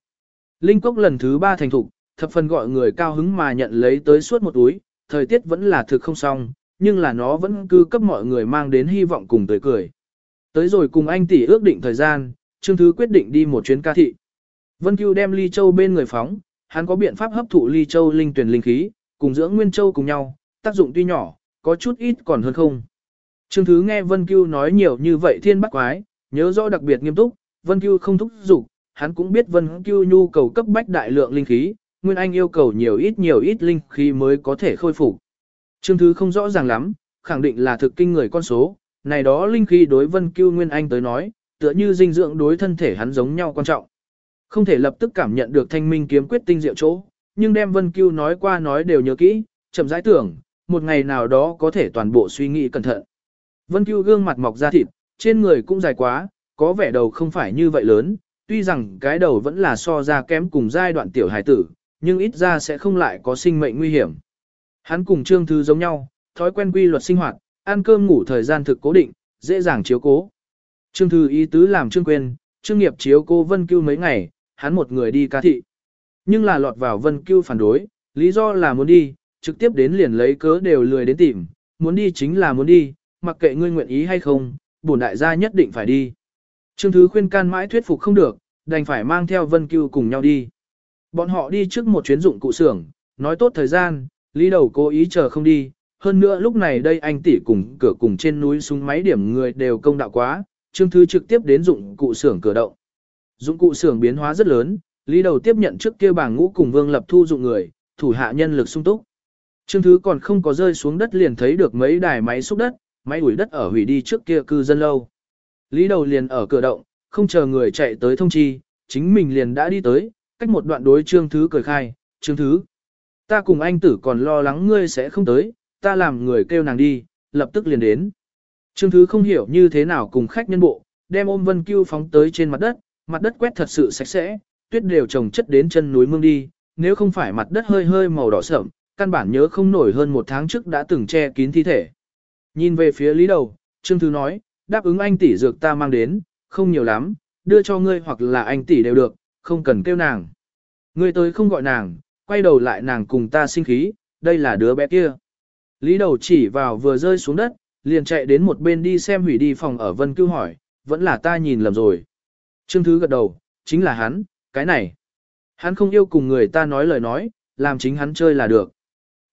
Linh cốc lần thứ ba thành thục, thập phần gọi người cao hứng mà nhận lấy tới suốt một túi, thời tiết vẫn là thực không xong, nhưng là nó vẫn cứ cấp mọi người mang đến hy vọng cùng tới cười. Tới rồi cùng anh tỷ ước định thời gian, Trương Thứ quyết định đi một chuyến ca thị. Vân Cưu đem ly châu bên người phóng, hắn có biện pháp hấp thụ ly châu linh tuyển linh khí, cùng dưỡng nguyên châu cùng nhau, tác dụng tuy nhỏ, có chút ít còn hơn không. Trương Thứ nghe Vân Cưu nói nhiều như vậy thiên bắt quái, nhớ rõ đặc biệt nghiêm túc, Vân Cưu không thúc giục, hắn cũng biết Vân Cưu nhu cầu cấp bách đại lượng linh khí, Nguyên Anh yêu cầu nhiều ít nhiều ít linh khí mới có thể khôi phục. Trương Thứ không rõ ràng lắm, khẳng định là thực kinh người con số, này đó linh khí đối Vân Cưu Nguyên Anh tới nói, tựa như dinh dưỡng đối thân thể hắn giống nhau quan trọng. Không thể lập tức cảm nhận được thanh minh kiếm quyết tinh diệu chỗ, nhưng đem Vân Cưu nói qua nói đều nhớ kỹ, chậm rãi tưởng, một ngày nào đó có thể toàn bộ suy nghĩ cẩn thận. Vân Cưu gương mặt mọc ra thịt, trên người cũng dài quá, có vẻ đầu không phải như vậy lớn, tuy rằng cái đầu vẫn là so ra kém cùng giai đoạn tiểu hải tử, nhưng ít ra sẽ không lại có sinh mệnh nguy hiểm. Hắn cùng Trương Thư giống nhau, thói quen quy luật sinh hoạt, ăn cơm ngủ thời gian thực cố định, dễ dàng chiếu cố. Trương Thư ý tứ làm Trương Quyên, Trương Nghiệp chiếu cô Vân Cưu mấy ngày, hắn một người đi ca thị. Nhưng là lọt vào Vân Cưu phản đối, lý do là muốn đi, trực tiếp đến liền lấy cớ đều lười đến tìm, muốn đi chính là muốn đi, mặc kệ ngươi nguyện ý hay không, bổn đại gia nhất định phải đi. Trương Thứ khuyên can mãi thuyết phục không được, đành phải mang theo Vân Cưu cùng nhau đi. Bọn họ đi trước một chuyến dụng cụ xưởng, nói tốt thời gian, lý đầu cố ý chờ không đi. Hơn nữa lúc này đây anh tỷ cùng cửa cùng trên núi súng máy điểm người đều công đạo quá, Trương Thứ trực tiếp đến dụng cụ xưởng cửa động. Dụng cụ xưởng biến hóa rất lớn, lý đầu tiếp nhận trước kia bảng ngũ cùng Vương Lập Thu dụng người, thủ hạ nhân lực sung túc. Trương Thứ còn không có rơi xuống đất liền thấy được mấy đài máy xúc đất, máy đuổi đất ở hủy đi trước kia cư dân lâu. Lý đầu liền ở cửa động, không chờ người chạy tới thông chi, chính mình liền đã đi tới, cách một đoạn đối Trương Thứ cười khai, Trương Thứ. Ta cùng anh tử còn lo lắng ngươi sẽ không tới, ta làm người kêu nàng đi, lập tức liền đến. Trương Thứ không hiểu như thế nào cùng khách nhân bộ, đem ôm Vân Cưu phóng tới trên mặt đất, mặt đất quét thật sự sạch sẽ, tuyết đều trồng chất đến chân núi mương đi, nếu không phải mặt đất hơi hơi màu đỏ sẫm, căn bản nhớ không nổi hơn một tháng trước đã từng che kín thi thể. Nhìn về phía lý đầu, Trương Thứ nói, đáp ứng anh tỷ dược ta mang đến, không nhiều lắm, đưa cho ngươi hoặc là anh tỷ đều được, không cần kêu nàng. Ngươi tới không gọi nàng, quay đầu lại nàng cùng ta sinh khí, đây là đứa bé kia. Lý đầu chỉ vào vừa rơi xuống đất, liền chạy đến một bên đi xem hủy đi phòng ở Vân Cưu hỏi, vẫn là ta nhìn lầm rồi. Trương Thứ gật đầu, chính là hắn, cái này. Hắn không yêu cùng người ta nói lời nói, làm chính hắn chơi là được.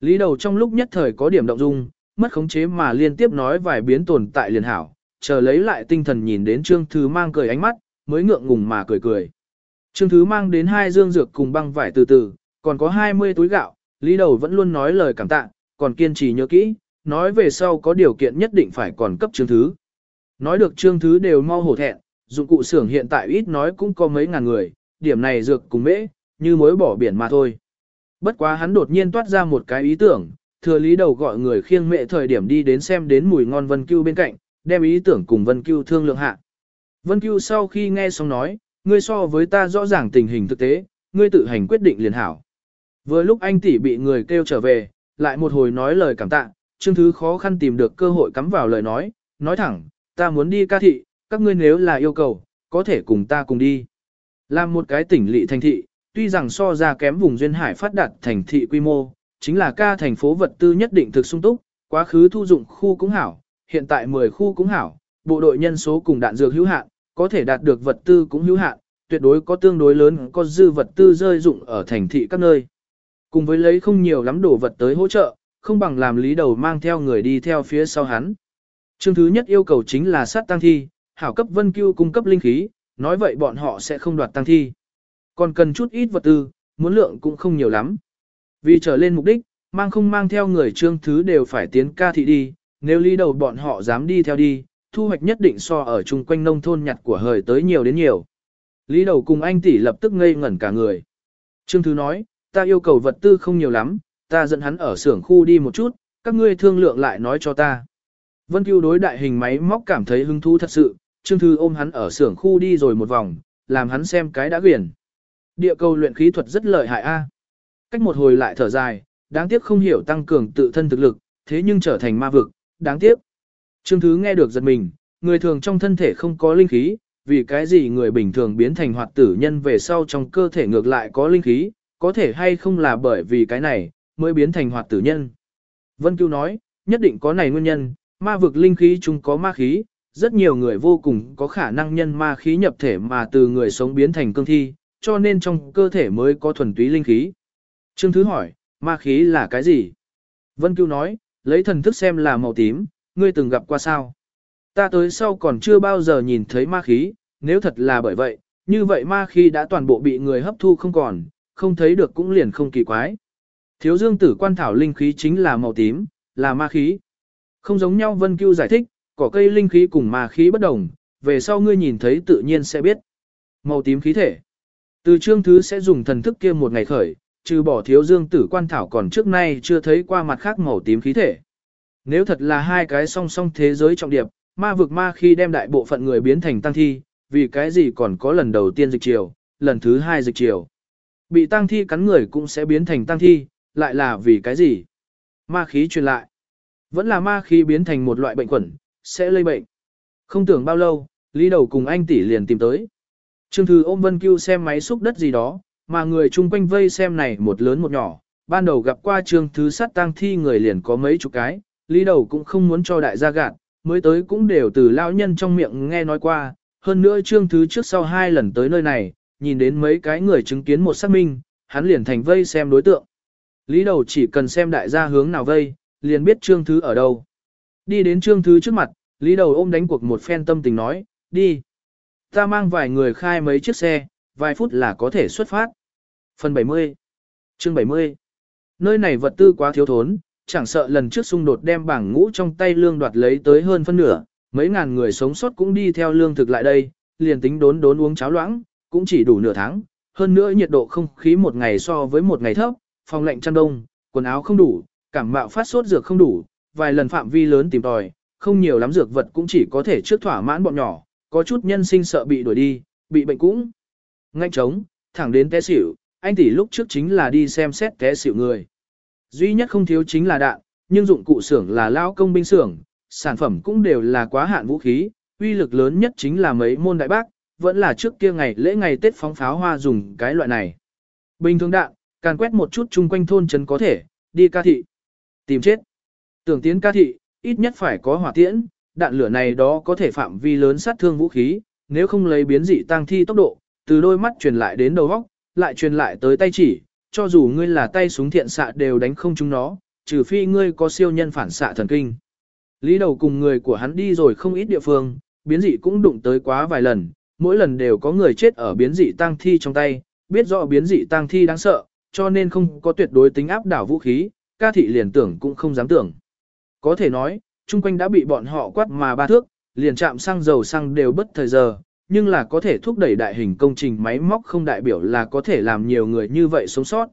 Lý đầu trong lúc nhất thời có điểm động dung, mất khống chế mà liên tiếp nói vài biến tồn tại liền hảo, chờ lấy lại tinh thần nhìn đến Trương Thứ mang cười ánh mắt, mới ngượng ngùng mà cười cười. Trương Thứ mang đến hai dương dược cùng băng vải từ từ, còn có 20 túi gạo, Lý Đầu vẫn luôn nói lời cảm tạ, còn kiên trì nhớ kỹ, nói về sau có điều kiện nhất định phải còn cấp Trương Thứ. Nói được Trương Thứ đều mau hổ thẹn, dụng cụ xưởng hiện tại ít nói cũng có mấy ngàn người, điểm này dược cùng mễ, như mối bỏ biển mà thôi. Bất quá hắn đột nhiên toát ra một cái ý tưởng, thừa lý đầu gọi người khiêng mẹ thời điểm đi đến xem đến mùi ngon Vân Cưu bên cạnh, đem ý tưởng cùng Vân Cưu thương lượng hạ. Vân Cưu sau khi nghe xong nói, ngươi so với ta rõ ràng tình hình thực tế, ngươi tự hành quyết định liền hảo. Vừa lúc anh tỷ bị người kêu trở về, lại một hồi nói lời cảm tạ, chương Thứ khó khăn tìm được cơ hội cắm vào lời nói, nói thẳng, ta muốn đi ca thị, các ngươi nếu là yêu cầu, có thể cùng ta cùng đi. Làm một cái tỉnh lỵ thành thị, tuy rằng so ra kém vùng duyên hải phát đạt thành thị quy mô, chính là ca thành phố vật tư nhất định thực sung túc, quá khứ thu dụng khu cũng hảo, hiện tại 10 khu cũng hảo, bộ đội nhân số cùng đạn dược hữu hạn, có thể đạt được vật tư cũng hữu hạn, tuyệt đối có tương đối lớn có dư vật tư rơi dụng ở thành thị các nơi. Cùng với lấy không nhiều lắm đồ vật tới hỗ trợ, không bằng làm lý đầu mang theo người đi theo phía sau hắn. Chương thứ nhất yêu cầu chính là sát tăng thi, hảo cấp vân cưu cung cấp linh khí, nói vậy bọn họ sẽ không đoạt tăng thi. Còn cần chút ít vật tư, muốn lượng cũng không nhiều lắm. Vì trở lên mục đích, mang không mang theo người trương thứ đều phải tiến ca thị đi, nếu lý đầu bọn họ dám đi theo đi, thu hoạch nhất định so ở chung quanh nông thôn nhặt của hời tới nhiều đến nhiều. Lý đầu cùng anh tỷ lập tức ngây ngẩn cả người. Trương Thứ nói, ta yêu cầu vật tư không nhiều lắm, ta dẫn hắn ở xưởng khu đi một chút, các ngươi thương lượng lại nói cho ta. Vân Cưu đối đại hình máy móc cảm thấy hứng thú thật sự, Trương Thư ôm hắn ở xưởng khu đi rồi một vòng, làm hắn xem cái đã quyển. Địa cầu luyện khí thuật rất lợi hại a. Cách một hồi lại thở dài, đáng tiếc không hiểu tăng cường tự thân thực lực, thế nhưng trở thành ma vực, đáng tiếc. Trương Thứ nghe được giật mình, người thường trong thân thể không có linh khí, vì cái gì người bình thường biến thành hoạt tử nhân về sau trong cơ thể ngược lại có linh khí, có thể hay không là bởi vì cái này, mới biến thành hoạt tử nhân. Vân Cưu nói, nhất định có này nguyên nhân, ma vực linh khí chung có ma khí, rất nhiều người vô cùng có khả năng nhân ma khí nhập thể mà từ người sống biến thành cương thi, cho nên trong cơ thể mới có thuần túy linh khí. Trương Thứ hỏi, ma khí là cái gì? Vân Cưu nói, lấy thần thức xem là màu tím, ngươi từng gặp qua sao? Ta tới sau còn chưa bao giờ nhìn thấy ma khí, nếu thật là bởi vậy, như vậy ma khí đã toàn bộ bị người hấp thu không còn, không thấy được cũng liền không kỳ quái. Thiếu dương tử quan thảo linh khí chính là màu tím, là ma khí. Không giống nhau Vân Cưu giải thích, cỏ cây linh khí cùng ma khí bất đồng, về sau ngươi nhìn thấy tự nhiên sẽ biết. Màu tím khí thể. Từ chương thứ sẽ dùng thần thức kia một ngày khởi, trừ bỏ thiếu dương tử quan thảo còn trước nay chưa thấy qua mặt khác màu tím khí thể. Nếu thật là hai cái song song thế giới trọng điệp, ma vực ma khi đem đại bộ phận người biến thành tăng thi, vì cái gì còn có lần đầu tiên dịch chiều, lần thứ hai dịch chiều. Bị tăng thi cắn người cũng sẽ biến thành tăng thi, lại là vì cái gì? Ma khí truyền lại. Vẫn là ma khí biến thành một loại bệnh khuẩn, sẽ lây bệnh. Không tưởng bao lâu, Lý Đầu cùng anh tỷ liền tìm tới. Trương Thư ôm Vân Cưu xem máy xúc đất gì đó, mà người chung quanh vây xem này một lớn một nhỏ. Ban đầu gặp qua Trương Thứ sát tang thi người liền có mấy chục cái, Lý Đầu cũng không muốn cho đại gia gạt, mới tới cũng đều từ lão nhân trong miệng nghe nói qua. Hơn nữa Trương Thứ trước sau hai lần tới nơi này, nhìn đến mấy cái người chứng kiến một xác minh, hắn liền thành vây xem đối tượng. Lý Đầu chỉ cần xem đại gia hướng nào vây, liền biết Trương Thứ ở đâu. Đi đến Trương Thứ trước mặt, Lý Đầu ôm đánh cuộc một phen tâm tình nói, đi. Ta mang vài người khai mấy chiếc xe, vài phút là có thể xuất phát. Phần 70 Chương 70 Nơi này vật tư quá thiếu thốn, chẳng sợ lần trước xung đột đem bảng ngũ trong tay lương đoạt lấy tới hơn phân nửa, mấy ngàn người sống sót cũng đi theo lương thực lại đây, liền tính đốn đốn uống cháo loãng, cũng chỉ đủ nửa tháng. Hơn nữa nhiệt độ không khí một ngày so với một ngày thấp, phòng lạnh chăn đông, quần áo không đủ, cảm mạo phát sốt dược không đủ, vài lần phạm vi lớn tìm tòi, không nhiều lắm dược vật cũng chỉ có thể trước thỏa mãn bọn nhỏ, có chút nhân sinh sợ bị đuổi đi, bị bệnh cũng. Ngạnh trống, thẳng đến té xỉu, anh tỷ lúc trước chính là đi xem xét té xỉu người. Duy nhất không thiếu chính là đạn, nhưng dụng cụ xưởng là lao công binh xưởng, sản phẩm cũng đều là quá hạn vũ khí, uy lực lớn nhất chính là mấy môn đại bác, vẫn là trước kia ngày lễ ngày Tết phóng pháo hoa dùng cái loại này. Bình thường đạn, càn quét một chút chung quanh thôn trấn có thể, đi ca thị. Tìm chết. Tưởng tiến ca thị, ít nhất phải có hỏa tiễn, đạn lửa này đó có thể phạm vi lớn sát thương vũ khí, nếu không lấy biến dị tăng thi tốc độ, từ đôi mắt truyền lại đến đầu góc, lại truyền lại tới tay chỉ, cho dù ngươi là tay súng thiện xạ đều đánh không chúng nó, trừ phi ngươi có siêu nhân phản xạ thần kinh. Lý đầu cùng người của hắn đi rồi không ít địa phương, biến dị cũng đụng tới quá vài lần, mỗi lần đều có người chết ở biến dị tăng thi trong tay, biết rõ biến dị tăng thi đáng sợ, cho nên không có tuyệt đối tính áp đảo vũ khí, ca thị liền tưởng cũng không dám tưởng. Có thể nói, chung quanh đã bị bọn họ quát mà ba thước, liền chạm xăng dầu xăng đều bất thời giờ, nhưng là có thể thúc đẩy đại hình công trình máy móc không đại biểu là có thể làm nhiều người như vậy sống sót.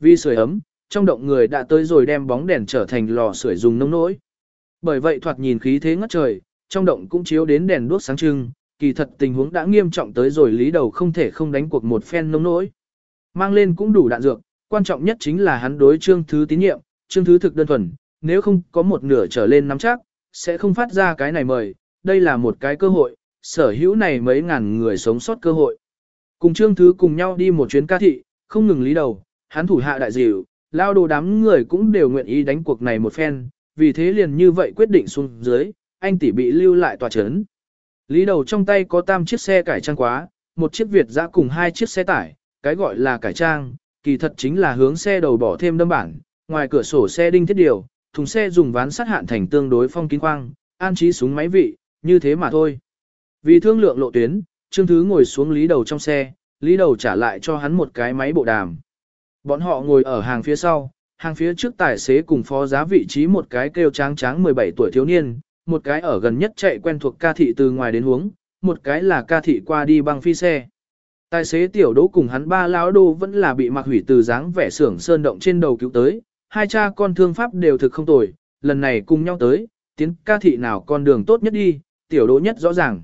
Vì sưởi ấm, trong động người đã tới rồi đem bóng đèn trở thành lò sưởi dùng nông nỗi. Bởi vậy thoạt nhìn khí thế ngất trời, trong động cũng chiếu đến đèn đuốc sáng trưng, kỳ thật tình huống đã nghiêm trọng tới rồi lý đầu không thể không đánh cuộc một phen nông nỗi. Mang lên cũng đủ đạn dược, quan trọng nhất chính là hắn đối trương thứ tín nhiệm, trương thứ thực đơn thuần, nếu không có một nửa trở lên nắm chắc, sẽ không phát ra cái này mời, đây là một cái cơ hội, sở hữu này mấy ngàn người sống sót cơ hội. Cùng trương thứ cùng nhau đi một chuyến ca thị, không ngừng lý đầu, hắn thủ hạ đại dịu, lao đồ đám người cũng đều nguyện ý đánh cuộc này một phen, vì thế liền như vậy quyết định xuống dưới, anh tỷ bị lưu lại tòa chấn. Lý đầu trong tay có tam chiếc xe cải trang quá, một chiếc Việt dã cùng hai chiếc xe tải, cái gọi là cải trang, kỳ thật chính là hướng xe đầu bỏ thêm đâm bản, ngoài cửa sổ xe đinh thiết điều, thùng xe dùng ván sắt hạn thành tương đối phong kín khoang, an trí súng máy vị, như thế mà thôi. Vì thương lượng lộ tuyến, Trương Thứ ngồi xuống lý đầu trong xe, lý đầu trả lại cho hắn một cái máy bộ đàm. Bọn họ ngồi ở hàng phía sau, hàng phía trước tài xế cùng phó giá vị trí một cái kêu tráng tráng 17 tuổi thiếu niên, một cái ở gần nhất chạy quen thuộc ca thị từ ngoài đến hướng, một cái là ca thị qua đi băng phi xe. Tài xế tiểu đỗ cùng hắn ba lão đô vẫn là bị mặc hủy từ dáng vẻ xưởng sơn động trên đầu cứu tới, hai cha con thương pháp đều thực không tồi, lần này cùng nhau tới, tiến ca thị nào con đường tốt nhất đi, tiểu đỗ nhất rõ ràng.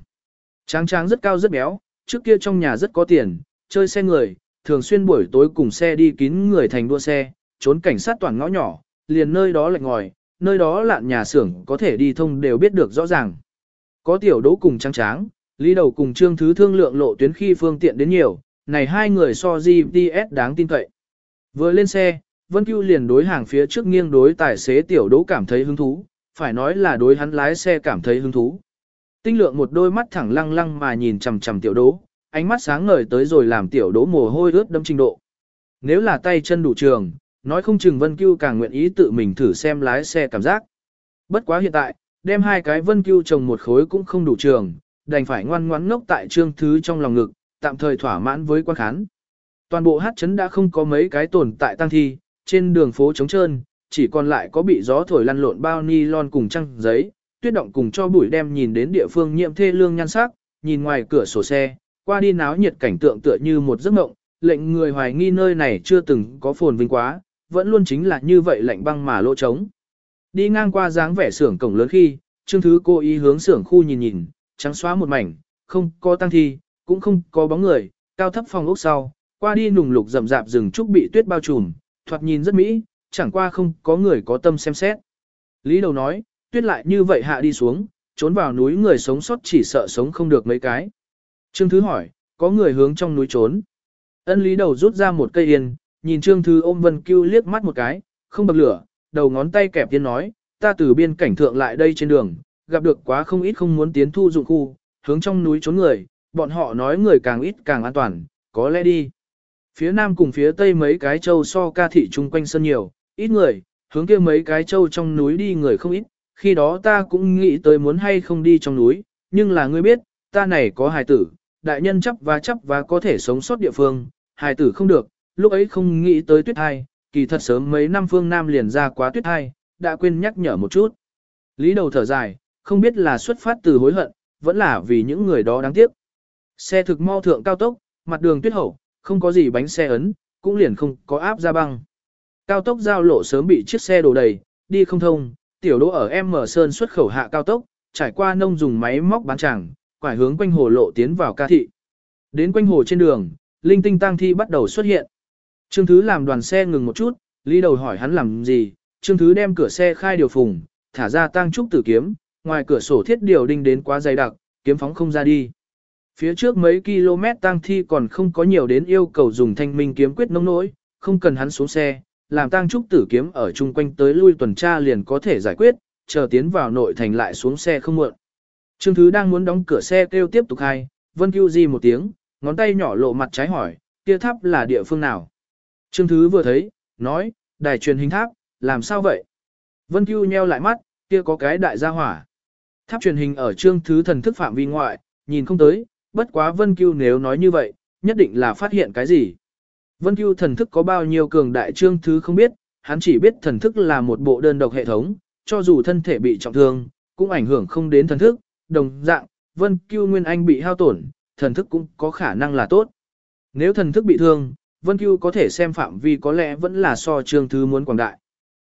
Tráng tráng rất cao rất béo, trước kia trong nhà rất có tiền, chơi xe người, thường xuyên buổi tối cùng xe đi kín người thành đua xe, trốn cảnh sát toàn ngõ nhỏ, liền nơi đó lạnh ngòi, nơi đó lạn nhà xưởng có thể đi thông đều biết được rõ ràng. Có tiểu đỗ cùng tráng tráng, lý đầu cùng trương thứ thương lượng lộ tuyến khi phương tiện đến nhiều, này hai người so GPS đáng tin cậy. Vừa lên xe, Vân Cưu liền đối hàng phía trước nghiêng đối tài xế tiểu đỗ cảm thấy hứng thú, phải nói là đối hắn lái xe cảm thấy hứng thú. Tinh lượng một đôi mắt thẳng lăng lăng mà nhìn chằm chằm tiểu đỗ, ánh mắt sáng ngời tới rồi làm tiểu đỗ mồ hôi ướt đẫm trình độ. Nếu là tay chân đủ trường, nói không chừng Vân Cưu càng nguyện ý tự mình thử xem lái xe cảm giác. Bất quá hiện tại, đem hai cái Vân Cưu trồng một khối cũng không đủ trường, đành phải ngoan ngoãn ngốc tại trương thứ trong lòng ngực, tạm thời thỏa mãn với quan khán. Toàn bộ hát chấn đã không có mấy cái tồn tại tăng thi, trên đường phố trống trơn, chỉ còn lại có bị gió thổi lăn lộn bao ni lon cùng trăng giấy, tuyết động cùng cho bụi đem nhìn đến địa phương nhiệm thê lương nhan sắc, nhìn ngoài cửa sổ xe, qua đi náo nhiệt cảnh tượng tựa như một giấc mộng, lệnh người hoài nghi nơi này chưa từng có phồn vinh quá, vẫn luôn chính là như vậy lạnh băng mà lỗ trống. Đi ngang qua dáng vẻ xưởng cổng lớn khi, Trương Thứ cô ý hướng xưởng khu nhìn nhìn, trắng xóa một mảnh, không có tăng thi, cũng không có bóng người, cao thấp phòng ốc sau, qua đi nùng lục rậm rạp rừng trúc bị tuyết bao trùm, thoạt nhìn rất mỹ, chẳng qua không có người có tâm xem xét. Lý đầu nói, tuyết lại như vậy hạ đi xuống, trốn vào núi người sống sót chỉ sợ sống không được mấy cái. Trương Thứ hỏi, có người hướng trong núi trốn. Ân lý đầu rút ra một cây yên, nhìn Trương Thứ ôm Vân Cưu liếc mắt một cái, không bật lửa, đầu ngón tay kẹp tiên nói, ta từ biên cảnh thượng lại đây trên đường, gặp được quá không ít không muốn tiến thu dụng khu, hướng trong núi trốn người, bọn họ nói người càng ít càng an toàn, có lẽ đi. Phía nam cùng phía tây mấy cái châu so ca thị chung quanh sân nhiều, ít người, hướng kia mấy cái châu trong núi đi người không ít, khi đó ta cũng nghĩ tới muốn hay không đi trong núi, nhưng là ngươi biết, ta này có hài tử, đại nhân chấp và chấp và có thể sống sót địa phương, hài tử không được, lúc ấy không nghĩ tới tuyết hai, kỳ thật sớm mấy năm phương Nam liền ra quá tuyết hai, đã quên nhắc nhở một chút. Lý đầu thở dài, không biết là xuất phát từ hối hận, vẫn là vì những người đó đáng tiếc. Xe thực mau thượng cao tốc, mặt đường tuyết hậu, không có gì bánh xe ấn, cũng liền không có áp ra băng. Cao tốc giao lộ sớm bị chiếc xe đổ đầy, đi không thông, tiểu đỗ ở M Sơn xuất khẩu hạ cao tốc, trải qua nông dùng máy móc bán chẳng, quải hướng quanh hồ lộ tiến vào ca thị. Đến quanh hồ trên đường, linh tinh tang thi bắt đầu xuất hiện. Trương Thứ làm đoàn xe ngừng một chút, Lý Đầu hỏi hắn làm gì, Trương Thứ đem cửa xe khai điều phùng, thả ra tang trúc tử kiếm, ngoài cửa sổ thiết điều đinh đến quá dày đặc, kiếm phóng không ra đi. Phía trước mấy km tang thi còn không có nhiều đến yêu cầu dùng thanh minh kiếm quyết nông nỗi, không cần hắn xuống xe, làm tang trúc tử kiếm ở chung quanh tới lui tuần tra liền có thể giải quyết, chờ tiến vào nội thành lại xuống xe không muộn. Trương Thứ đang muốn đóng cửa xe kêu tiếp tục hai, Vân Cưu Di một tiếng, ngón tay nhỏ lộ mặt trái hỏi, kia tháp là địa phương nào? Trương Thứ vừa thấy, nói, đài truyền hình tháp, làm sao vậy? Vân Cưu nheo lại mắt, kia có cái đại gia hỏa. Tháp truyền hình ở Trương Thứ thần thức phạm vi ngoại, nhìn không tới, bất quá Vân Cưu nếu nói như vậy, nhất định là phát hiện cái gì. Vân Cưu thần thức có bao nhiêu cường đại Trương Thứ không biết, hắn chỉ biết thần thức là một bộ đơn độc hệ thống, cho dù thân thể bị trọng thương, cũng ảnh hưởng không đến thần thức, đồng dạng, Vân Cưu Nguyên Anh bị hao tổn, thần thức cũng có khả năng là tốt. Nếu thần thức bị thương, Vân Cưu có thể xem phạm vi có lẽ vẫn là so Trương Thứ muốn quảng đại.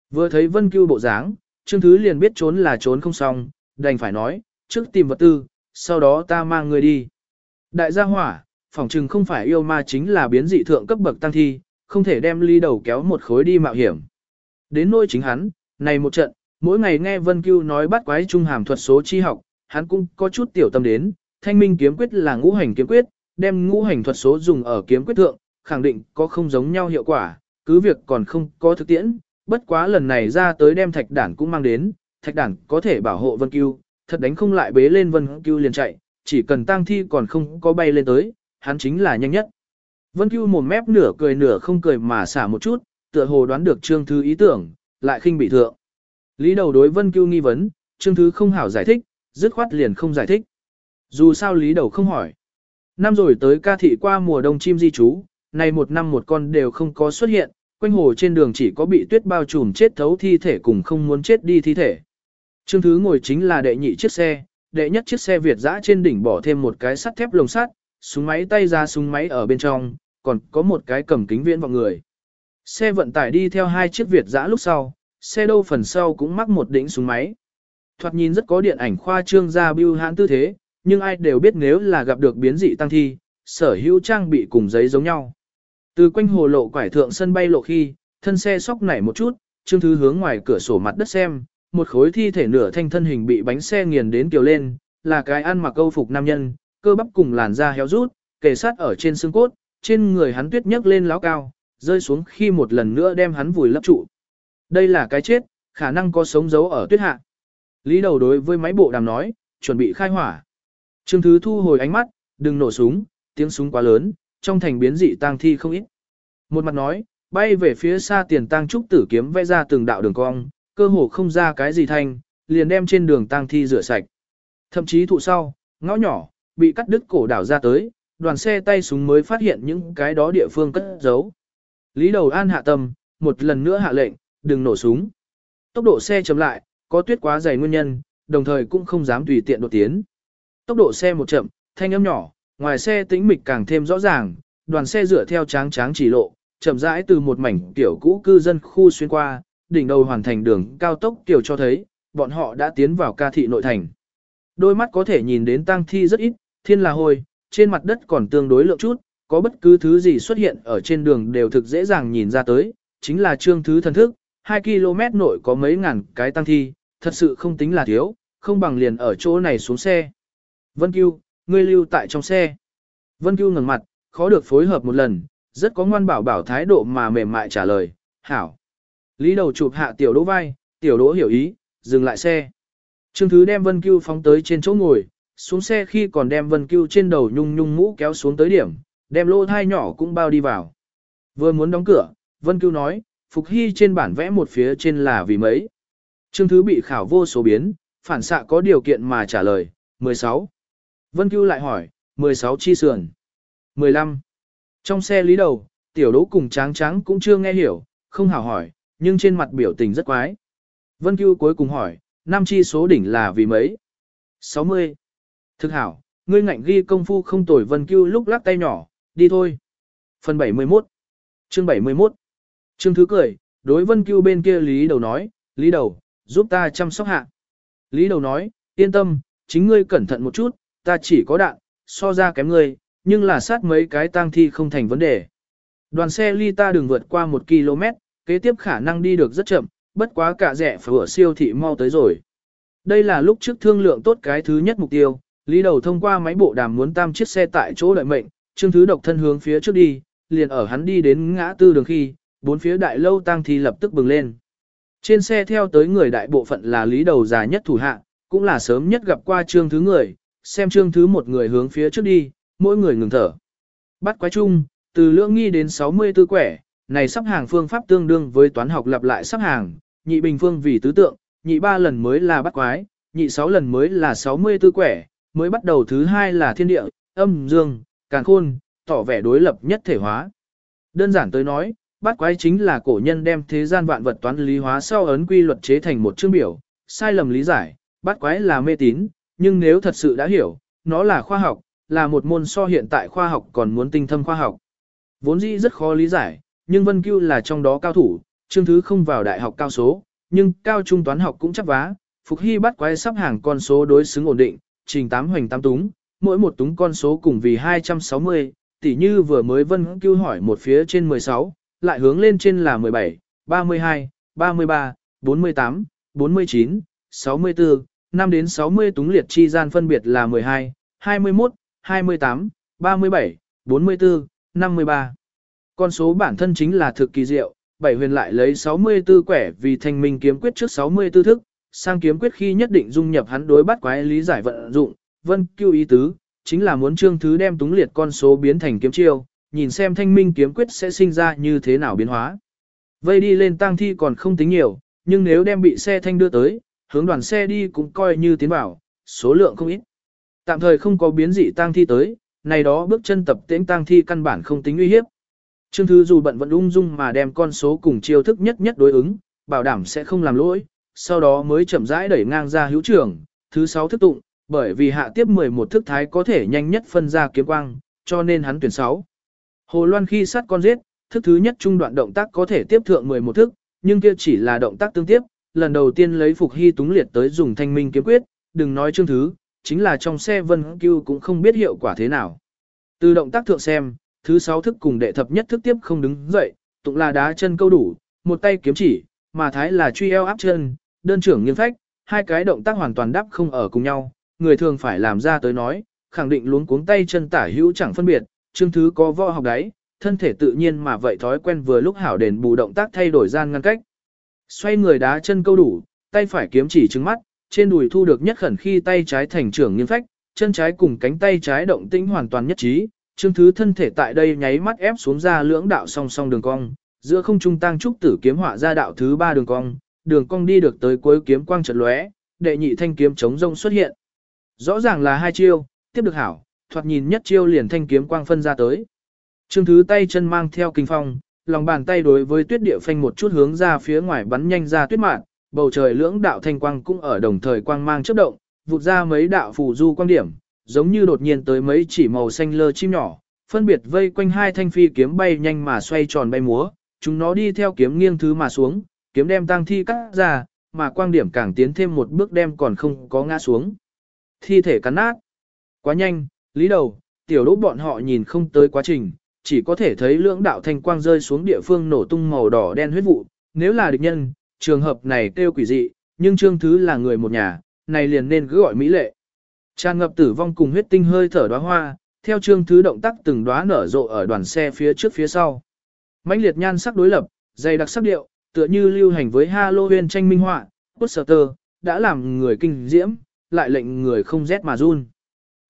Vừa thấy Vân Cưu bộ dáng, Trương Thứ liền biết trốn là trốn không xong, đành phải nói, trước tìm vật tư, sau đó ta mang người đi. Đại gia hỏa, phỏng chừng không phải yêu ma chính là biến dị thượng cấp bậc tăng thi, không thể đem ly đầu kéo một khối đi mạo hiểm. Đến nôi chính hắn, này một trận, mỗi ngày nghe Vân Cưu nói bắt quái trung hàm thuật số chi học, hắn cũng có chút tiểu tâm đến, thanh minh kiếm quyết là ngũ hành kiếm quyết, đem ngũ hành thuật số dùng ở kiếm quyết thượng, khẳng định có không giống nhau hiệu quả, cứ việc còn không có thực tiễn, bất quá lần này ra tới đem thạch đản cũng mang đến, thạch đản có thể bảo hộ Vân Cưu, thật đánh không lại bế lên Vân Cưu liền chạy, chỉ cần tang thi còn không có bay lên tới, hắn chính là nhanh nhất. Vân Cưu mồm mép nửa cười nửa không cười mà xả một chút, tựa hồ đoán được Trương Thứ ý tưởng, lại khinh bị thượng. Lý đầu đối Vân Cưu nghi vấn, Trương Thứ không hảo giải thích, dứt khoát liền không giải thích. Dù sao Lý đầu không hỏi. Năm rồi tới ca thị qua mùa đông chim di trú, nay một năm một con đều không có xuất hiện, quanh hồ trên đường chỉ có bị tuyết bao trùm chết thấu thi thể cùng không muốn chết đi thi thể. Trương Thứ ngồi chính là đệ nhị chiếc xe, đệ nhất chiếc xe Việt dã trên đỉnh bỏ thêm một cái sắt thép lồng sắt, súng máy tay ra súng máy ở bên trong, còn có một cái cầm kính viễn vào người. Xe vận tải đi theo hai chiếc Việt dã lúc sau, xe đâu phần sau cũng mắc một đỉnh súng máy. Thoạt nhìn rất có điện ảnh khoa trương ra bưu hãn tư thế, nhưng ai đều biết nếu là gặp được biến dị tăng thi, sở hữu trang bị cùng giấy giống nhau. Từ quanh hồ lộ quải thượng sân bay lộ khi, thân xe sóc nảy một chút, Trương Thứ hướng ngoài cửa sổ mặt đất xem, một khối thi thể nửa thanh thân hình bị bánh xe nghiền đến kiều lên, là cái ăn mặc câu phục nam nhân, cơ bắp cùng làn da héo rút, kề sát ở trên xương cốt, trên người hắn tuyết nhấc lên láo cao, rơi xuống khi một lần nữa đem hắn vùi lấp trụ. Đây là cái chết, khả năng có sống dấu ở tuyết hạ. Lý đầu đối với máy bộ đàm nói, chuẩn bị khai hỏa. Trương Thứ thu hồi ánh mắt, đừng nổ súng, tiếng súng quá lớn, trong thành biến dị tang thi không ít. Một mặt nói, bay về phía xa tiền tang trúc tử kiếm vẽ ra từng đạo đường cong, cơ hồ không ra cái gì thanh, liền đem trên đường tang thi rửa sạch. Thậm chí thụ sau, ngõ nhỏ, bị cắt đứt cổ đảo ra tới, đoàn xe tay súng mới phát hiện những cái đó địa phương cất giấu. Lý đầu an hạ tâm, một lần nữa hạ lệnh, đừng nổ súng. Tốc độ xe chậm lại, có tuyết quá dày nguyên nhân, đồng thời cũng không dám tùy tiện đột tiến. Tốc độ xe một chậm, thanh âm nhỏ, ngoài xe tĩnh mịch càng thêm rõ ràng, đoàn xe dựa theo tráng tráng chỉ lộ, chậm rãi từ một mảnh tiểu cũ cư dân khu xuyên qua, đỉnh đầu hoàn thành đường cao tốc tiểu cho thấy, bọn họ đã tiến vào ca thị nội thành. Đôi mắt có thể nhìn đến tang thi rất ít, thiên là hôi, trên mặt đất còn tương đối lượng chút, có bất cứ thứ gì xuất hiện ở trên đường đều thực dễ dàng nhìn ra tới, chính là trương thứ thần thức, 2 km nội có mấy ngàn cái tăng thi, thật sự không tính là thiếu, không bằng liền ở chỗ này xuống xe. Vân Cưu, ngươi lưu tại trong xe. Vân Cưu ngẩng mặt, khó được phối hợp một lần, rất có ngoan bảo bảo thái độ mà mềm mại trả lời, hảo. Lý đầu chụp hạ tiểu đỗ vai, tiểu đỗ hiểu ý, dừng lại xe. Trương Thứ đem Vân Cưu phóng tới trên chỗ ngồi, xuống xe khi còn đem Vân Cưu trên đầu nhung nhung mũ kéo xuống tới điểm, đem lô thai nhỏ cũng bao đi vào. Vừa muốn đóng cửa, Vân Cưu nói, Phục Hy trên bản vẽ một phía trên là vì mấy. Trương Thứ bị khảo vô số biến, phản xạ có điều kiện mà trả lời, 16. Vân Cưu lại hỏi, 16 chi sườn. 15. Trong xe lý đầu, tiểu đỗ cùng tráng tráng cũng chưa nghe hiểu, không hảo hỏi, nhưng trên mặt biểu tình rất quái. Vân Cưu cuối cùng hỏi, năm chi số đỉnh là vì mấy? 60. Thực hảo, ngươi ngạnh ghi công phu không tồi Vân Cưu lúc lắc tay nhỏ, đi thôi. Phần 71. Chương 71. Chương thứ cười, đối Vân Cưu bên kia Lý Đầu nói, Lý Đầu, giúp ta chăm sóc hạ. Lý Đầu nói, yên tâm, chính ngươi cẩn thận một chút, ta chỉ có đạn, so ra kém ngươi, nhưng là sát mấy cái tang thi không thành vấn đề. Đoàn xe ly ta đường vượt qua 1 km, kế tiếp khả năng đi được rất chậm, bất quá cả rẻ phở siêu thị mau tới rồi. Đây là lúc trước thương lượng tốt cái thứ nhất mục tiêu, Lý Đầu thông qua máy bộ đàm muốn tam chiếc xe tại chỗ đợi mệnh, Trương Thứ độc thân hướng phía trước đi, liền ở hắn đi đến ngã tư đường khi, bốn phía đại lâu tang thi lập tức bừng lên. Trên xe theo tới người đại bộ phận là Lý Đầu già nhất thủ hạ, cũng là sớm nhất gặp qua Trương Thứ người, xem Trương Thứ một người hướng phía trước đi, mỗi người ngừng thở. Bắt quái chung, từ lưỡng nghi đến 64 quẻ, này sắp hàng phương pháp tương đương với toán học lặp lại sắp hàng, nhị bình phương vì tứ tượng, nhị ba lần mới là bắt quái, nhị sáu lần mới là 64 quẻ, mới bắt đầu thứ hai là thiên địa, âm dương, càn khôn, tỏ vẻ đối lập nhất thể hóa. Đơn giản tới nói, bắt quái chính là cổ nhân đem thế gian vạn vật toán lý hóa sau ấn quy luật chế thành một chương biểu, sai lầm lý giải, bắt quái là mê tín, nhưng nếu thật sự đã hiểu, nó là khoa học, là một môn so hiện tại khoa học còn muốn tinh thâm khoa học. Vốn dĩ rất khó lý giải, nhưng Vân Cưu là trong đó cao thủ, chương thứ không vào đại học cao số, nhưng cao trung toán học cũng chắc vá, Phục Hy bắt quái sắp hàng con số đối xứng ổn định, trình tám hoành tám túng, mỗi một túng con số cùng vì 260, tỉ như vừa mới Vân Cưu hỏi một phía trên 16, lại hướng lên trên là 17, 32, 33, 48, 49, 64, 5 đến 60 túng liệt chi gian phân biệt là 12, 21, 28, 37, 44, 53. Con số bản thân chính là thực kỳ diệu, bảy huyền lại lấy 64 quẻ vì thanh minh kiếm quyết trước 64 thức, sang kiếm quyết khi nhất định dung nhập hắn đối bắt quái lý giải vận dụng, vân cưu ý tứ, chính là muốn trương thứ đem túng liệt con số biến thành kiếm chiêu, nhìn xem thanh minh kiếm quyết sẽ sinh ra như thế nào biến hóa. Vây đi lên tang thi còn không tính nhiều, nhưng nếu đem bị xe thanh đưa tới, hướng đoàn xe đi cũng coi như tiến bảo, số lượng không ít. Tạm thời không có biến dị tang thi tới, này đó bước chân tập tiễn tang thi căn bản không tính uy hiếp. Trương Thư dù bận vẫn ung dung mà đem con số cùng chiêu thức nhất nhất đối ứng, bảo đảm sẽ không làm lỗi, sau đó mới chậm rãi đẩy ngang ra hữu trưởng, thứ 6 thức tụng, bởi vì hạ tiếp 11 thức thái có thể nhanh nhất phân ra kiếm quang, cho nên hắn tuyển 6. Hồ Loan khi sát con giết, thức thứ nhất trung đoạn động tác có thể tiếp thượng 11 thức, nhưng kia chỉ là động tác tương tiếp, lần đầu tiên lấy phục hy túng liệt tới dùng thanh minh kiếm quyết, đừng nói chương thứ, chính là trong xe vân cưu cũng không biết hiệu quả thế nào. Từ động tác thượng xem, thứ sáu thức cùng đệ thập nhất thức tiếp không đứng dậy, tụng là đá chân câu đủ, một tay kiếm chỉ, mà thái là truy eo áp chân, đơn trưởng nghiêng phách, hai cái động tác hoàn toàn đáp không ở cùng nhau, người thường phải làm ra tới nói, khẳng định luống cuống tay chân tả hữu chẳng phân biệt, chương thứ có võ học đấy, thân thể tự nhiên mà vậy thói quen vừa lúc hảo đền bù động tác thay đổi gian ngăn cách. Xoay người đá chân câu đủ, tay phải kiếm chỉ trứng mắt, trên đùi thu được nhất khẩn khi tay trái thành trưởng nghiêng phách, chân trái cùng cánh tay trái động tĩnh hoàn toàn nhất trí, Trương Thứ thân thể tại đây nháy mắt ép xuống ra lưỡng đạo song song đường cong, giữa không trung tăng trúc tử kiếm họa ra đạo thứ ba đường cong, đường cong đi được tới cuối kiếm quang chợt lóe, đệ nhị thanh kiếm chống rông xuất hiện. Rõ ràng là hai chiêu, tiếp được hảo, thoạt nhìn nhất chiêu liền thanh kiếm quang phân ra tới. Trương Thứ tay chân mang theo kinh phong, lòng bàn tay đối với tuyết địa phanh một chút hướng ra phía ngoài bắn nhanh ra tuyết mạn, bầu trời lưỡng đạo thanh quang cũng ở đồng thời quang mang chớp động, vụt ra mấy đạo phù du quang điểm, giống như đột nhiên tới mấy chỉ màu xanh lơ chim nhỏ, phân biệt vây quanh hai thanh phi kiếm bay nhanh mà xoay tròn bay múa, chúng nó đi theo kiếm nghiêng thứ mà xuống, kiếm đem tăng thi cắt ra, mà quang điểm càng tiến thêm một bước đem còn không có ngã xuống. Thi thể cắn nát. Quá nhanh, lý đầu, tiểu đỗ bọn họ nhìn không tới quá trình, chỉ có thể thấy lưỡng đạo thanh quang rơi xuống địa phương nổ tung màu đỏ đen huyết vụ. Nếu là địch nhân, trường hợp này kêu quỷ dị, nhưng trương thứ là người một nhà, này liền nên cứ gọi mỹ lệ. Tràn ngập tử vong cùng huyết tinh hơi thở đóa hoa, theo trương thứ động tác từng đóa nở rộ ở đoàn xe phía trước phía sau. mãnh liệt nhan sắc đối lập, dày đặc sắc điệu, tựa như lưu hành với Halloween tranh minh họa, poster, đã làm người kinh diễm, lại lệnh người không rét mà run.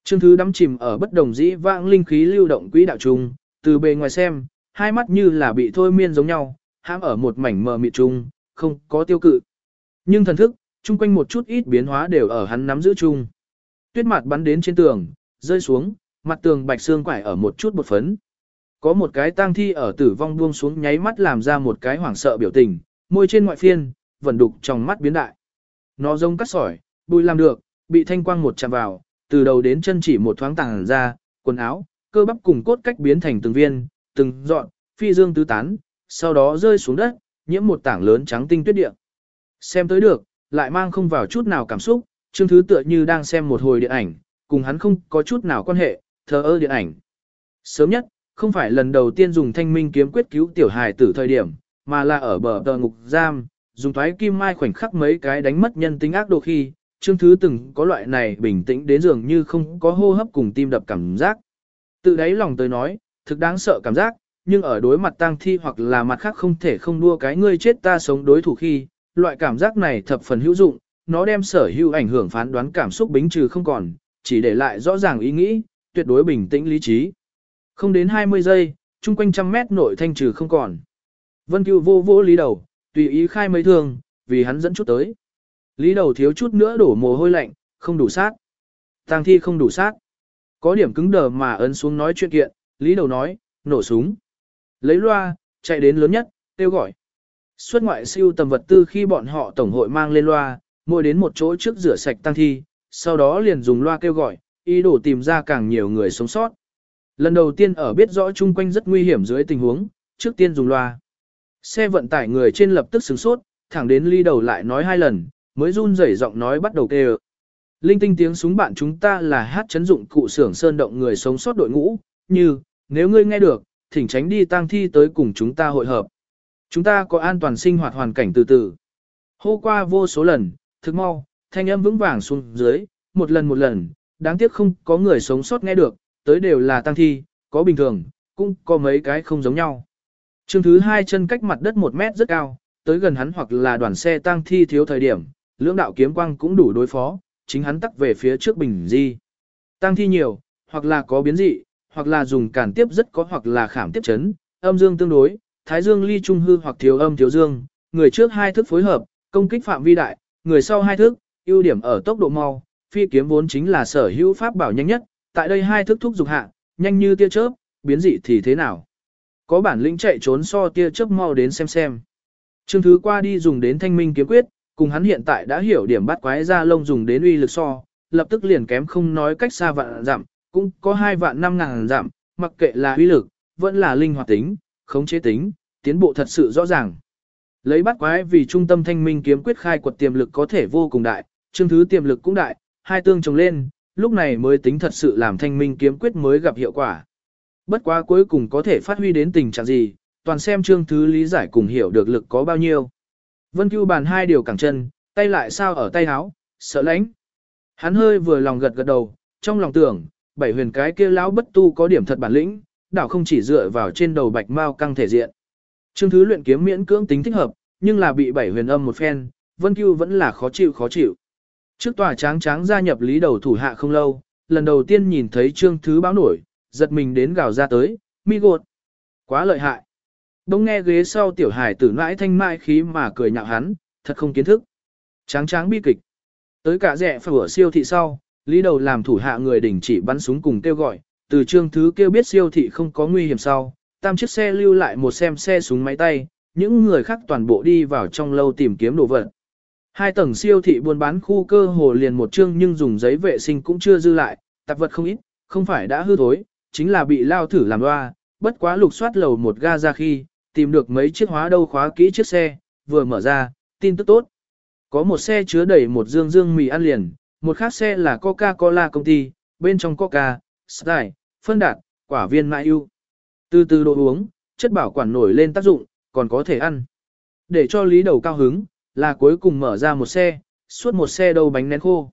Trương thứ đắm chìm ở bất đồng dĩ vãng linh khí lưu động quỹ đạo trùng, từ bề ngoài xem, hai mắt như là bị thôi miên giống nhau, hãm ở một mảnh mờ mịt trùng, không có tiêu cự. Nhưng thần thức, chung quanh một chút ít biến hóa đều ở hắn nắm giữ chung. Tuyết mặt bắn đến trên tường, rơi xuống, mặt tường bạch xương quải ở một chút bột phấn. Có một cái tang thi ở tử vong buông xuống nháy mắt làm ra một cái hoảng sợ biểu tình, môi trên ngoại phiên, vẫn đục trong mắt biến đại. Nó giống cắt sỏi, bùi làm được, bị thanh quang một chạm vào, từ đầu đến chân chỉ một thoáng tàng ra, quần áo, cơ bắp cùng cốt cách biến thành từng viên, từng dọn, phi dương tứ tán, sau đó rơi xuống đất, nhiễm một tảng lớn trắng tinh tuyết địa. Xem tới được, lại mang không vào chút nào cảm xúc, trương thứ tựa như đang xem một hồi điện ảnh, cùng hắn không có chút nào quan hệ, thờ ơ điện ảnh. Sớm nhất, không phải lần đầu tiên dùng thanh minh kiếm quyết cứu tiểu hài tử thời điểm, mà là ở bờ tờ ngục giam, dùng thoái kim mai khoảnh khắc mấy cái đánh mất nhân tính ác độ khi, Trương Thứ từng có loại này bình tĩnh đến dường như không có hô hấp cùng tim đập cảm giác. Tự đáy lòng tới nói, thực đáng sợ cảm giác, nhưng ở đối mặt tang thi hoặc là mặt khác không thể không đua cái ngươi chết ta sống đối thủ khi, loại cảm giác này thập phần hữu dụng, nó đem sở hữu ảnh hưởng phán đoán cảm xúc bính trừ không còn, chỉ để lại rõ ràng ý nghĩ, tuyệt đối bình tĩnh lý trí. Không đến 20 giây, chung quanh trăm mét nội thanh trừ không còn. Vân Cưu vô vô lý đầu, tùy ý khai mấy thương, vì hắn dẫn chút tới. Lý đầu thiếu chút nữa đổ mồ hôi lạnh, không đủ sát. Tang thi không đủ sát. Có điểm cứng đờ mà ấn xuống nói chuyện kiện, Lý đầu nói, nổ súng. Lấy loa, chạy đến lớn nhất, kêu gọi. Xuất ngoại siêu tầm vật tư khi bọn họ tổng hội mang lên loa, mỗi đến một chỗ trước rửa sạch tăng thi, sau đó liền dùng loa kêu gọi, ý đồ tìm ra càng nhiều người sống sót. Lần đầu tiên ở biết rõ chung quanh rất nguy hiểm dưới tình huống, trước tiên dùng loa. Xe vận tải người trên lập tức sửng sốt, thẳng đến ly đầu lại nói hai lần, mới run rẩy giọng nói bắt đầu kêu. Linh tinh tiếng súng bạn chúng ta là hát chấn dụng cụ xưởng sơn động người sống sót đội ngũ, như, nếu ngươi nghe được, thỉnh tránh đi tang thi tới cùng chúng ta hội hợp. Chúng ta có an toàn sinh hoạt hoàn cảnh từ từ. Hô qua vô số lần, thực mau, thanh âm vững vàng xuống dưới, một lần một lần, đáng tiếc không có người sống sót nghe được, tới đều là tăng thi, có bình thường, cũng có mấy cái không giống nhau. Trương thứ hai chân cách mặt đất một mét rất cao, tới gần hắn hoặc là đoàn xe tăng thi thiếu thời điểm, lưỡng đạo kiếm quang cũng đủ đối phó, chính hắn tắc về phía trước bình di. tăng thi nhiều, hoặc là có biến dị, hoặc là dùng cản tiếp rất có hoặc là khảm tiếp chấn, âm dương tương đối, thái dương ly trung hư hoặc thiếu âm thiếu dương, người trước hai thức phối hợp, công kích phạm vi đại, người sau hai thức, ưu điểm ở tốc độ mau, phi kiếm vốn chính là sở hữu pháp bảo nhanh nhất, tại đây hai thức thúc dục hạ, nhanh như tia chớp, biến dị thì thế nào? Có bản lĩnh chạy trốn so tia chớp mau đến xem xem. Trương thứ qua đi dùng đến thanh minh kiếm quyết, cùng hắn hiện tại đã hiểu điểm bắt quái ra lông dùng đến uy lực so, lập tức liền kém không nói cách xa vạn giảm, cũng có hai vạn năm ngàn giảm, mặc kệ là uy lực, vẫn là linh hoạt tính, khống chế tính, tiến bộ thật sự rõ ràng. Lấy bắt quái vì trung tâm thanh minh kiếm quyết khai quật tiềm lực có thể vô cùng đại, chương thứ tiềm lực cũng đại, hai tương chồng lên, lúc này mới tính thật sự làm thanh minh kiếm quyết mới gặp hiệu quả. Bất quá cuối cùng có thể phát huy đến tình trạng gì, toàn xem chương thứ lý giải cùng hiểu được lực có bao nhiêu. Vân Cưu bàn hai điều cẳng chân, tay lại sao ở tay áo, sợ lãnh. Hắn hơi vừa lòng gật gật đầu, trong lòng tưởng, bảy huyền cái kia lão bất tu có điểm thật bản lĩnh, đảo không chỉ dựa vào trên đầu bạch mao căng thể diện. Trương thứ luyện kiếm miễn cưỡng tính thích hợp, nhưng là bị bảy huyền âm một phen, Vân Cưu vẫn là khó chịu khó chịu. Trước tòa tráng tráng gia nhập lý đầu thủ hạ không lâu, lần đầu tiên nhìn thấy trương thứ báo nổi, giật mình đến gào ra tới, mi gột. Quá lợi hại. Đông nghe ghế sau tiểu hải tử mãi thanh mại khí mà cười nhạo hắn, thật không kiến thức. Tráng tráng bi kịch. Tới cả rẻ phở siêu thị sau, lý đầu làm thủ hạ người đình chỉ bắn súng cùng kêu gọi, từ trương thứ kêu biết siêu thị không có nguy hiểm sau, tam chiếc xe lưu lại một xem xe súng máy tay, những người khác toàn bộ đi vào trong lâu tìm kiếm đồ vật. Hai tầng siêu thị buôn bán khu cơ hồ liền một chương nhưng dùng giấy vệ sinh cũng chưa dư lại, tạp vật không ít, không phải đã hư thối, chính là bị lao thử làm loa, bất quá lục soát lầu một ga ra khi, tìm được mấy chiếc hóa đâu khóa kỹ chiếc xe, vừa mở ra, tin tức tốt. Có một xe chứa đầy một dương dương mì ăn liền, một khác xe là Coca-Cola công ty, bên trong Coca, Sprite, phân đạt, quả viên mãi ưu. Từ từ đồ uống, chất bảo quản nổi lên tác dụng, còn có thể ăn. Để cho lý đầu cao hứng, là cuối cùng mở ra một xe, suốt một xe đầu bánh nén khô.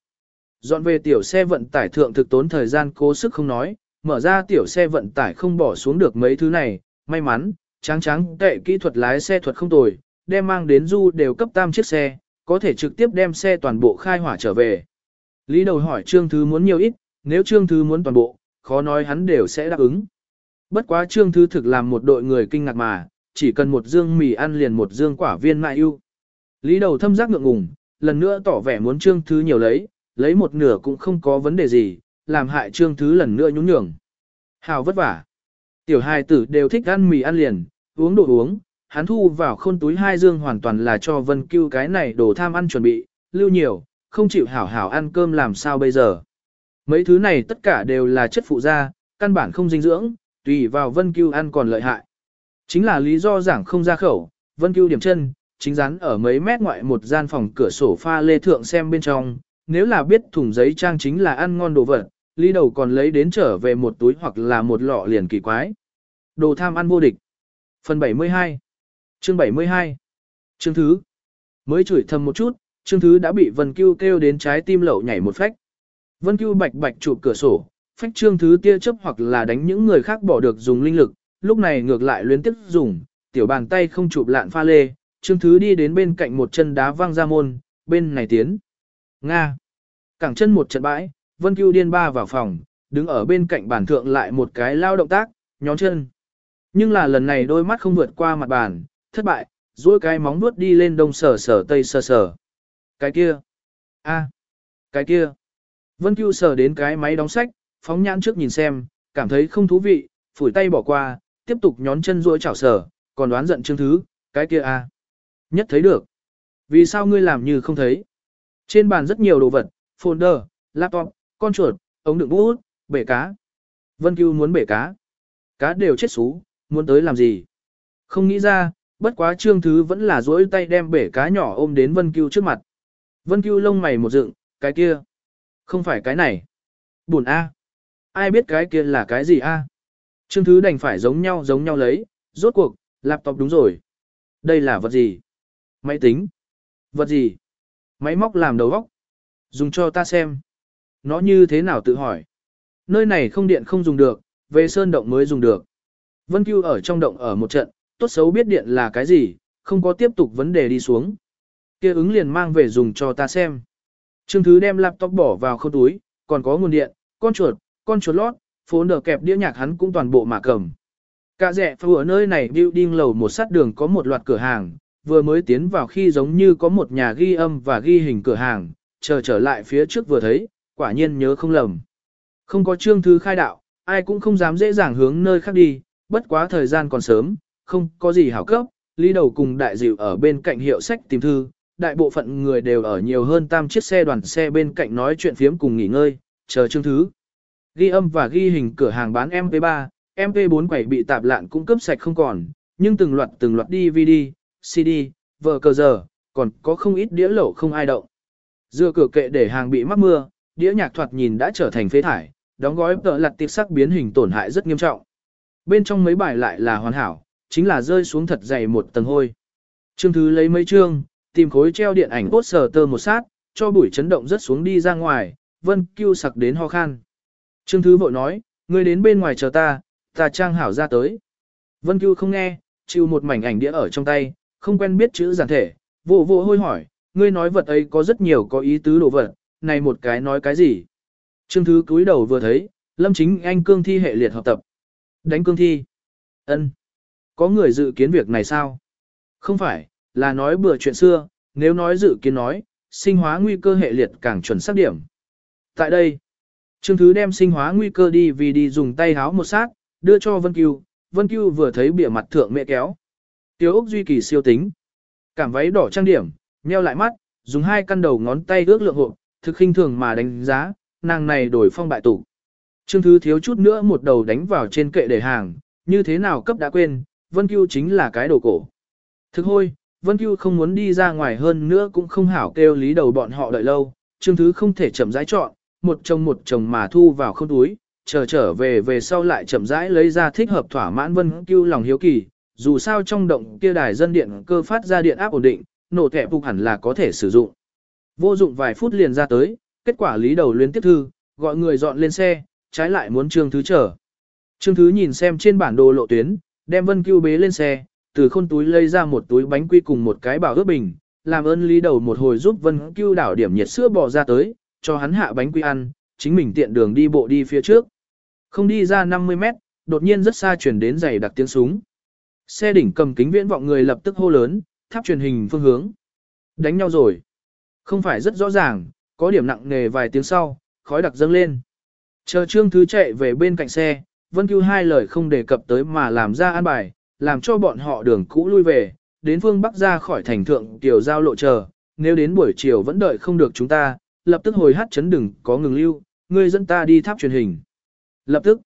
Dọn về tiểu xe vận tải thượng thực tốn thời gian cố sức không nói, mở ra tiểu xe vận tải không bỏ xuống được mấy thứ này, may mắn, trắng trắng tệ kỹ thuật lái xe thuật không tồi, đem mang đến du đều cấp tam chiếc xe, có thể trực tiếp đem xe toàn bộ khai hỏa trở về. Lý đầu hỏi Trương Thứ muốn nhiều ít, nếu Trương Thứ muốn toàn bộ, khó nói hắn đều sẽ đáp ứng. Bất quá Trương Thứ thực làm một đội người kinh ngạc mà, chỉ cần một dương mì ăn liền một dương quả viên mại ưu. Lý đầu thâm giác ngượng ngùng, lần nữa tỏ vẻ muốn Trương Thứ nhiều lấy, lấy một nửa cũng không có vấn đề gì, làm hại Trương Thứ lần nữa nhún nhường. Hào vất vả. Tiểu hài tử đều thích ăn mì ăn liền, uống đồ uống, hắn thu vào khôn túi hai dương hoàn toàn là cho Vân Cưu cái này đồ tham ăn chuẩn bị, lưu nhiều, không chịu hảo hảo ăn cơm làm sao bây giờ. Mấy thứ này tất cả đều là chất phụ da, căn bản không dinh dưỡng, tùy vào Vân Cưu ăn còn lợi hại. Chính là lý do giảng không ra khẩu, Vân Cưu điểm chân, chính rắn ở mấy mét ngoại một gian phòng cửa sổ pha lê thượng xem bên trong, nếu là biết thùng giấy trang chính là ăn ngon đồ vật, lý đầu còn lấy đến trở về một túi hoặc là một lọ liền kỳ quái. Đồ tham ăn vô địch. Phần 72 Chương 72 Chương Thứ Mới chửi thầm một chút, Chương Thứ đã bị Vân Cưu kêu đến trái tim lậu nhảy một phách. Vân Cưu bạch bạch chụp cửa sổ, phách Trương Thứ tia chấp hoặc là đánh những người khác bỏ được dùng linh lực, lúc này ngược lại luyến tiếp dùng, tiểu bàn tay không chụp lạn pha lê, Trương Thứ đi đến bên cạnh một chân đá văng ra môn, bên này tiến. Nga. Cẳng chân một trận bãi, Vân Cưu điên ba vào phòng, đứng ở bên cạnh bàn thượng lại một cái lao động tác, nhón chân. Nhưng là lần này đôi mắt không vượt qua mặt bàn, thất bại, duỗi cái móng vuốt đi lên đông sở sở tây sờ sờ. Cái kia. a, Cái kia. Vân Cưu sờ đến cái máy đóng sách, phóng nhãn trước nhìn xem, cảm thấy không thú vị, phủi tay bỏ qua, tiếp tục nhón chân duỗi chảo sở, còn đoán giận chương thứ, cái kia a, Nhất thấy được. Vì sao ngươi làm như không thấy? Trên bàn rất nhiều đồ vật, folder, laptop, con chuột, ống đựng bút, bể cá. Vân Cưu muốn bể cá. Cá đều chết xú, muốn tới làm gì? Không nghĩ ra, bất quá trương thứ vẫn là duỗi tay đem bể cá nhỏ ôm đến Vân Cưu trước mặt. Vân Cưu lông mày một dựng, cái kia. Không phải cái này. Buồn A. Ai biết cái kia là cái gì A? Trương thứ đành phải giống nhau giống nhau lấy, rốt cuộc, laptop đúng rồi. Đây là vật gì? Máy tính. Vật gì? Máy móc làm đầu óc. Dùng cho ta xem. Nó như thế nào tự hỏi. Nơi này không điện không dùng được, về sơn động mới dùng được. Vân Cưu ở trong động ở một trận, tốt xấu biết điện là cái gì, không có tiếp tục vấn đề đi xuống. kia ứng liền mang về dùng cho ta xem. Trương Thứ đem laptop bỏ vào khâu túi, còn có nguồn điện, con chuột, con chuột lót, phố nở kẹp đĩa nhạc hắn cũng toàn bộ mà cầm. Cả rẻ phù ở nơi này building lầu một sát đường có một loạt cửa hàng, vừa mới tiến vào khi giống như có một nhà ghi âm và ghi hình cửa hàng, chờ trở lại phía trước vừa thấy, quả nhiên nhớ không lầm. Không có trương thứ khai đạo, ai cũng không dám dễ dàng hướng nơi khác đi, bất quá thời gian còn sớm, không có gì hảo cấp, lý đầu cùng đại dịu ở bên cạnh hiệu sách tìm thư, đại bộ phận người đều ở nhiều hơn tam chiếc xe đoàn xe bên cạnh nói chuyện phiếm cùng nghỉ ngơi, chờ chương thứ. Ghi âm và ghi hình cửa hàng bán MP3, MP4 quẩy bị tạp lạn cũng cấp sạch không còn, nhưng từng loạt từng loạt DVD, CD, vờ cờ giờ, còn có không ít đĩa lẩu không ai động. Dưa cửa kệ để hàng bị mắc mưa, đĩa nhạc thoạt nhìn đã trở thành phế thải, đóng gói tợ lặt tiệp sắc biến hình tổn hại rất nghiêm trọng. Bên trong mấy bài lại là hoàn hảo, chính là rơi xuống thật dày một tầng hôi. Trương Thứ lấy mấy chương, tìm khối treo điện ảnh poster tơ một sát, cho bụi chấn động rất xuống đi ra ngoài, Vân Cưu sặc đến ho khan. Trương Thứ vội nói, ngươi đến bên ngoài chờ ta, ta trang hảo ra tới. Vân Cưu không nghe, chịu một mảnh ảnh đĩa ở trong tay, không quen biết chữ giản thể, vô vô hôi hỏi, ngươi nói vật ấy có rất nhiều có ý tứ đồ vật, này một cái nói cái gì. Trương Thứ cúi đầu vừa thấy, Lâm Chính Anh cương thi hệ liệt học tập. Đánh cương thi. ân Có người dự kiến việc này sao? Không phải, là nói bừa chuyện xưa, nếu nói dự kiến nói, sinh hóa nguy cơ hệ liệt càng chuẩn xác điểm. Tại đây, Trương Thứ đem sinh hóa nguy cơ đi vì đi dùng tay háo một sát, đưa cho Vân Cưu. Vân Cưu vừa thấy bìa mặt thượng mẹ kéo. Tiêu Úc Duy Kỳ siêu tính. Cảm váy đỏ trang điểm, nheo lại mắt, dùng hai căn đầu ngón tay ước lượng hộ, thực khinh thường mà đánh giá, nàng này đổi phong bại tủ. Trương Thứ thiếu chút nữa một đầu đánh vào trên kệ để hàng, như thế nào cấp đã quên, Vân Cưu chính là cái đồ cổ. Thực hôi, Vân Cưu không muốn đi ra ngoài hơn nữa cũng không hảo kêu lý đầu bọn họ đợi lâu, Trương Thứ không thể chậm rãi chọn, một chồng một chồng mà thu vào không túi, chờ trở về về sau lại chậm rãi lấy ra thích hợp thỏa mãn Vân Cưu lòng hiếu kỳ, dù sao trong động kia đài dân điện cơ phát ra điện áp ổn định, nổ thẻ phục hẳn là có thể sử dụng. Vô dụng vài phút liền ra tới, kết quả lý đầu liên tiếp thư, gọi người dọn lên xe, trái lại muốn Trương Thứ chở. Trương Thứ nhìn xem trên bản đồ lộ tuyến, đem Vân Cưu bế lên xe, từ khôn túi lấy ra một túi bánh quy cùng một cái bảo ướp bình, làm ơn lý đầu một hồi giúp Vân Cưu đảo điểm nhiệt sữa bò ra tới, cho hắn hạ bánh quy ăn, chính mình tiện đường đi bộ đi phía trước. Không đi ra 50 mét, đột nhiên rất xa chuyển đến giày đặc tiếng súng. Xe đỉnh cầm kính viễn vọng người lập tức hô lớn, tháp truyền hình phương hướng. Đánh nhau rồi. Không phải rất rõ ràng, có điểm nặng nề vài tiếng sau, khói đặc dâng lên. Chờ Trương Thứ chạy về bên cạnh xe, Vân Cưu hai lời không đề cập tới mà làm ra an bài, làm cho bọn họ đường cũ lui về, đến phương Bắc ra khỏi thành thượng tiểu giao lộ chờ, nếu đến buổi chiều vẫn đợi không được chúng ta, lập tức hồi hát chấn đừng có ngừng lưu, ngươi dẫn ta đi tháp truyền hình. Lập tức,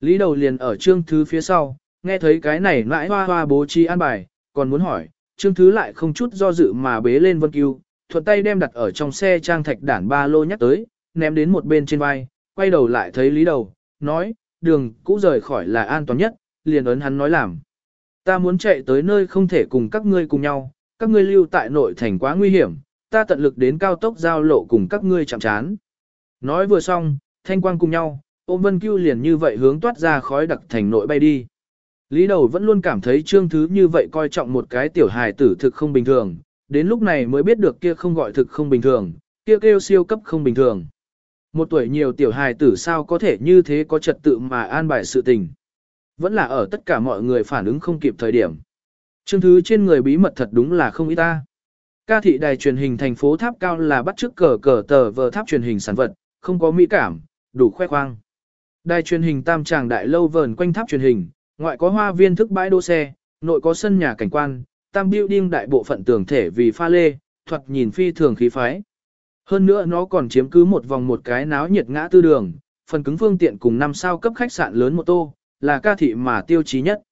Lý Đầu liền ở Trương Thứ phía sau, nghe thấy cái này mãi hoa hoa bố trí an bài, còn muốn hỏi, Trương Thứ lại không chút do dự mà bế lên Vân Cưu, thuận tay đem đặt ở trong xe trang thạch đản ba lô nhắc tới, ném đến một bên trên vai, quay đầu lại thấy Lý Đầu, nói, đường cũ rời khỏi là an toàn nhất, liền ấn hắn nói làm. Ta muốn chạy tới nơi không thể cùng các ngươi cùng nhau, các ngươi lưu tại nội thành quá nguy hiểm, ta tận lực đến cao tốc giao lộ cùng các ngươi chạm chán. Nói vừa xong, thanh quang cùng nhau, ôm vân cưu liền như vậy hướng toát ra khói đặc thành nội bay đi. Lý đầu vẫn luôn cảm thấy trương thứ như vậy coi trọng một cái tiểu hài tử thực không bình thường, đến lúc này mới biết được kia không gọi thực không bình thường, kia kêu siêu cấp không bình thường. Một tuổi nhiều tiểu hài tử sao có thể như thế có trật tự mà an bài sự tình. Vẫn là ở tất cả mọi người phản ứng không kịp thời điểm. Trương thứ trên người bí mật thật đúng là không ít ta. Ca thị đài truyền hình thành phố tháp cao là bắt chước cờ cờ tờ vờ tháp truyền hình sản vật, không có mỹ cảm, đủ khoe khoang. Đài truyền hình tam tràng đại lâu vờn quanh tháp truyền hình, ngoại có hoa viên thức bãi đỗ xe, nội có sân nhà cảnh quan, tam building đại bộ phận tường thể vì pha lê, thuật nhìn phi thường khí phái. Hơn nữa nó còn chiếm cứ một vòng một cái náo nhiệt ngã tư đường, phần cứng phương tiện cùng năm sao cấp khách sạn lớn một tô, là ca thị mà tiêu chí nhất.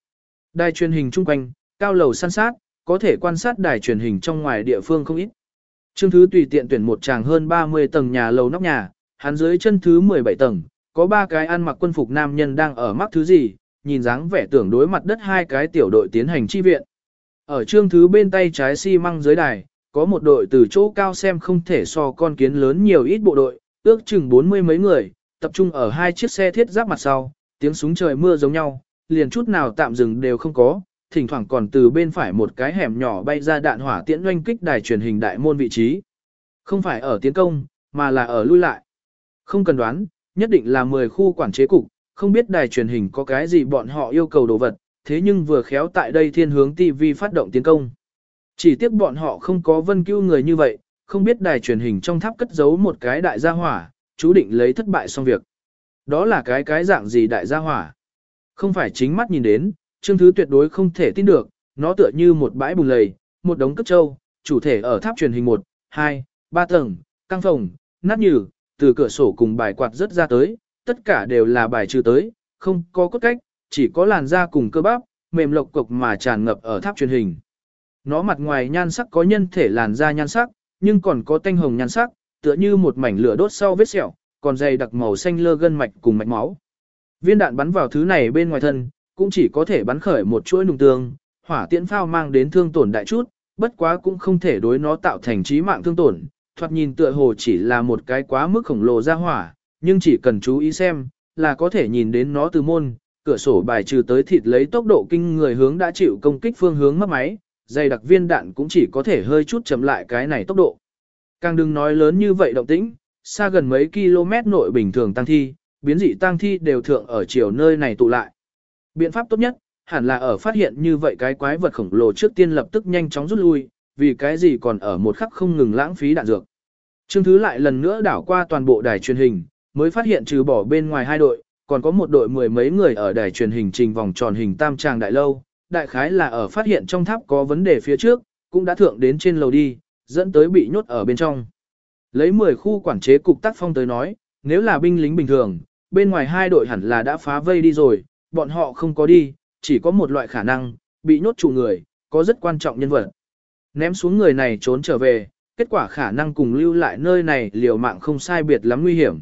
Đài truyền hình chung quanh, cao lầu san sát, có thể quan sát đài truyền hình trong ngoài địa phương không ít. Trương Thứ tùy tiện tuyển một tràng hơn 30 tầng nhà lầu nóc nhà, hắn dưới chân thứ 17 tầng, có ba cái ăn mặc quân phục nam nhân đang ở mắc thứ gì, nhìn dáng vẻ tưởng đối mặt đất hai cái tiểu đội tiến hành chi viện. Ở trương thứ bên tay trái xi si măng dưới đài, có một đội từ chỗ cao xem không thể so con kiến lớn nhiều ít bộ đội, ước chừng bốn mươi mấy người, tập trung ở hai chiếc xe thiết giáp mặt sau, tiếng súng trời mưa giống nhau, liền chút nào tạm dừng đều không có, thỉnh thoảng còn từ bên phải một cái hẻm nhỏ bay ra đạn hỏa tiễn oanh kích đài truyền hình đại môn vị trí. Không phải ở tiến công, mà là ở lui lại. Không cần đoán, nhất định là 10 khu quản chế cục, không biết đài truyền hình có cái gì bọn họ yêu cầu đồ vật, thế nhưng vừa khéo tại đây thiên hướng TV phát động tiến công. Chỉ tiếc bọn họ không có vân cứu người như vậy, không biết đài truyền hình trong tháp cất giấu một cái đại gia hỏa, chú định lấy thất bại xong việc. Đó là cái cái dạng gì đại gia hỏa? Không phải chính mắt nhìn đến, chương thứ tuyệt đối không thể tin được, nó tựa như một bãi bùn lầy, một đống cất trâu, chủ thể ở tháp truyền hình 1, 2, 3 tầng, căng phòng, nát nhừ, từ cửa sổ cùng bài quạt rất ra tới, tất cả đều là bài trừ tới, không có cốt cách, chỉ có làn da cùng cơ bắp, mềm lộc cục mà tràn ngập ở tháp truyền hình. Nó mặt ngoài nhan sắc có nhân thể làn da nhan sắc, nhưng còn có tanh hồng nhan sắc, tựa như một mảnh lửa đốt sau vết sẹo, còn dày đặc màu xanh lơ gân mạch cùng mạch máu. Viên đạn bắn vào thứ này bên ngoài thân, cũng chỉ có thể bắn khởi một chuỗi nùng tương, hỏa tiễn phao mang đến thương tổn đại chút, bất quá cũng không thể đối nó tạo thành trí mạng thương tổn, thoạt nhìn tựa hồ chỉ là một cái quá mức khổng lồ ra hỏa, nhưng chỉ cần chú ý xem, là có thể nhìn đến nó từ môn, cửa sổ bài trừ tới thịt lấy tốc độ kinh người hướng đã chịu công kích phương hướng mất máy, dày đặc viên đạn cũng chỉ có thể hơi chút chậm lại cái này tốc độ. Càng đừng nói lớn như vậy động tĩnh, xa gần mấy km nội bình thường tăng thi, biến dị tăng thi đều thượng ở chiều nơi này tụ lại. Biện pháp tốt nhất, hẳn là ở phát hiện như vậy cái quái vật khổng lồ trước tiên lập tức nhanh chóng rút lui, vì cái gì còn ở một khắc không ngừng lãng phí đạn dược. Trương Thứ lại lần nữa đảo qua toàn bộ đài truyền hình, mới phát hiện trừ bỏ bên ngoài hai đội, còn có một đội mười mấy người ở đài truyền hình trình vòng tròn hình tam tràng đại lâu, đại khái là ở phát hiện trong tháp có vấn đề phía trước, cũng đã thượng đến trên lầu đi, dẫn tới bị nhốt ở bên trong. Lấy 10 khu quản chế cục tác phong tới nói, nếu là binh lính bình thường, bên ngoài hai đội hẳn là đã phá vây đi rồi, bọn họ không có đi, chỉ có một loại khả năng, bị nhốt trụ người, có rất quan trọng nhân vật. Ném xuống người này trốn trở về, kết quả khả năng cùng lưu lại nơi này liều mạng không sai biệt lắm nguy hiểm.